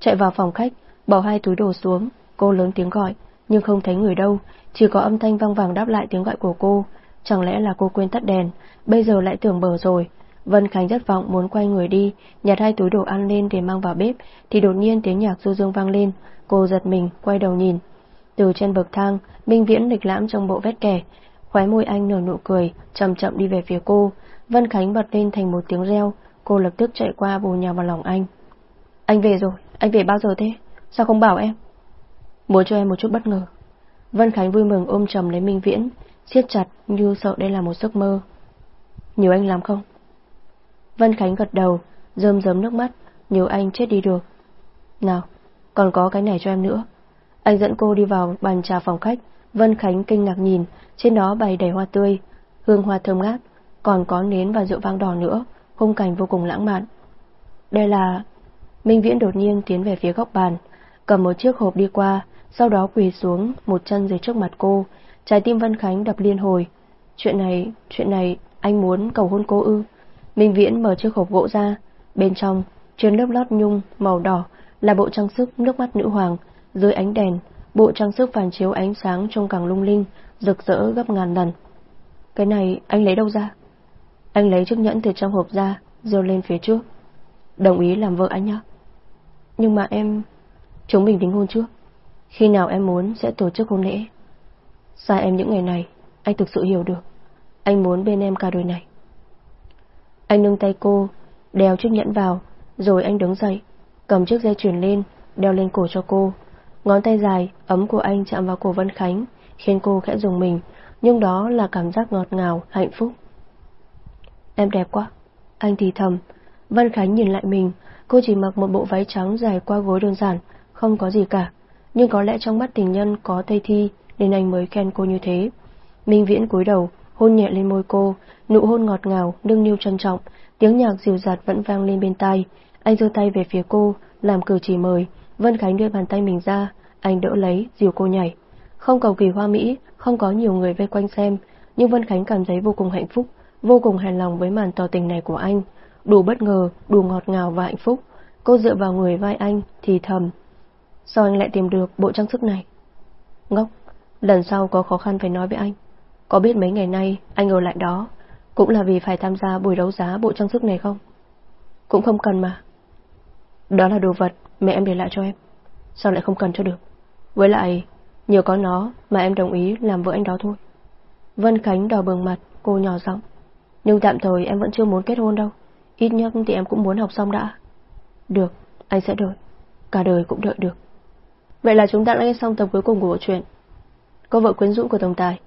Chạy vào phòng khách, bỏ hai túi đồ xuống, cô lớn tiếng gọi, nhưng không thấy người đâu, chỉ có âm thanh vang vàng đáp lại tiếng gọi của cô. Chẳng lẽ là cô quên tắt đèn, bây giờ lại tưởng bờ rồi. Vân Khánh rất vọng muốn quay người đi, nhặt hai túi đồ ăn lên để mang vào bếp, thì đột nhiên tiếng nhạc du dương vang lên, cô giật mình, quay đầu nhìn. Từ trên bậc thang, Minh Viễn lịch lãm trong bộ vét kẻ, khóe môi anh nở nụ cười, chậm chậm đi về phía cô. Vân Khánh bật lên thành một tiếng reo, cô lập tức chạy qua bù nhào vào lòng anh. Anh về rồi, anh về bao giờ thế? Sao không bảo em? Muốn cho em một chút bất ngờ. Vân Khánh vui mừng ôm chầm lấy Minh Viễn, siết chặt như sợ đây là một giấc mơ. Nhiều anh làm không? Vân Khánh gật đầu, rơm rớm nước mắt, nhiều anh chết đi được. Nào, còn có cái này cho em nữa. Anh dẫn cô đi vào bàn trà phòng khách, Vân Khánh kinh ngạc nhìn, trên đó bày đầy hoa tươi, hương hoa thơm ngát, còn có nến và rượu vang đỏ nữa, khung cảnh vô cùng lãng mạn. Đây là... Minh Viễn đột nhiên tiến về phía góc bàn, cầm một chiếc hộp đi qua, sau đó quỳ xuống một chân dưới trước mặt cô, trái tim Vân Khánh đập liên hồi. Chuyện này, chuyện này, anh muốn cầu hôn cô ư. Minh Viễn mở chiếc hộp gỗ ra, bên trong, trên lớp lót nhung màu đỏ là bộ trang sức nước mắt nữ hoàng, dưới ánh đèn, bộ trang sức phản chiếu ánh sáng trông càng lung linh, rực rỡ gấp ngàn lần. Cái này anh lấy đâu ra? Anh lấy chiếc nhẫn từ trong hộp ra, giơ lên phía trước. Đồng ý làm vợ anh nhé. Nhưng mà em... Chúng mình đính hôn trước. Khi nào em muốn sẽ tổ chức hôn lễ. Xa em những ngày này, anh thực sự hiểu được. Anh muốn bên em cả đời này. Anh nâng tay cô, đeo chiếc nhẫn vào, rồi anh đứng dậy, cầm chiếc dây chuyền lên, đeo lên cổ cho cô. Ngón tay dài, ấm của anh chạm vào cổ Vân Khánh, khiến cô khẽ dùng mình, nhưng đó là cảm giác ngọt ngào, hạnh phúc. Em đẹp quá. Anh thì thầm. Vân Khánh nhìn lại mình, cô chỉ mặc một bộ váy trắng dài qua gối đơn giản, không có gì cả. Nhưng có lẽ trong mắt tình nhân có tây thi, nên anh mới khen cô như thế. Minh Viễn cúi đầu, hôn nhẹ lên môi cô, nụ hôn ngọt ngào, nâng niu trân trọng, tiếng nhạc dịu dạt vẫn vang lên bên tai. Anh giơ tay về phía cô, làm cử chỉ mời. Vân Khánh đưa bàn tay mình ra, anh đỡ lấy, dìu cô nhảy. Không cầu kỳ hoa mỹ, không có nhiều người vây quanh xem, nhưng Vân Khánh cảm thấy vô cùng hạnh phúc, vô cùng hài lòng với màn tỏ tình này của anh. Đủ bất ngờ, đủ ngọt ngào và hạnh phúc. Cô dựa vào người vai anh, thì thầm. Sao anh lại tìm được bộ trang sức này? Ngốc, lần sau có khó khăn phải nói với anh. Có biết mấy ngày nay anh ở lại đó cũng là vì phải tham gia buổi đấu giá bộ trang sức này không? Cũng không cần mà. Đó là đồ vật mẹ em để lại cho em. Sao lại không cần cho được? Với lại, nhờ có nó mà em đồng ý làm vợ anh đó thôi. Vân Khánh đỏ bừng mặt, cô nhỏ giọng. Nhưng tạm thời em vẫn chưa muốn kết hôn đâu. Ít nhất thì em cũng muốn học xong đã. Được, anh sẽ đợi. Cả đời cũng đợi được. Vậy là chúng ta đã nghe xong tập cuối cùng của bộ truyện. Cô vợ quyến rũ của Tổng Tài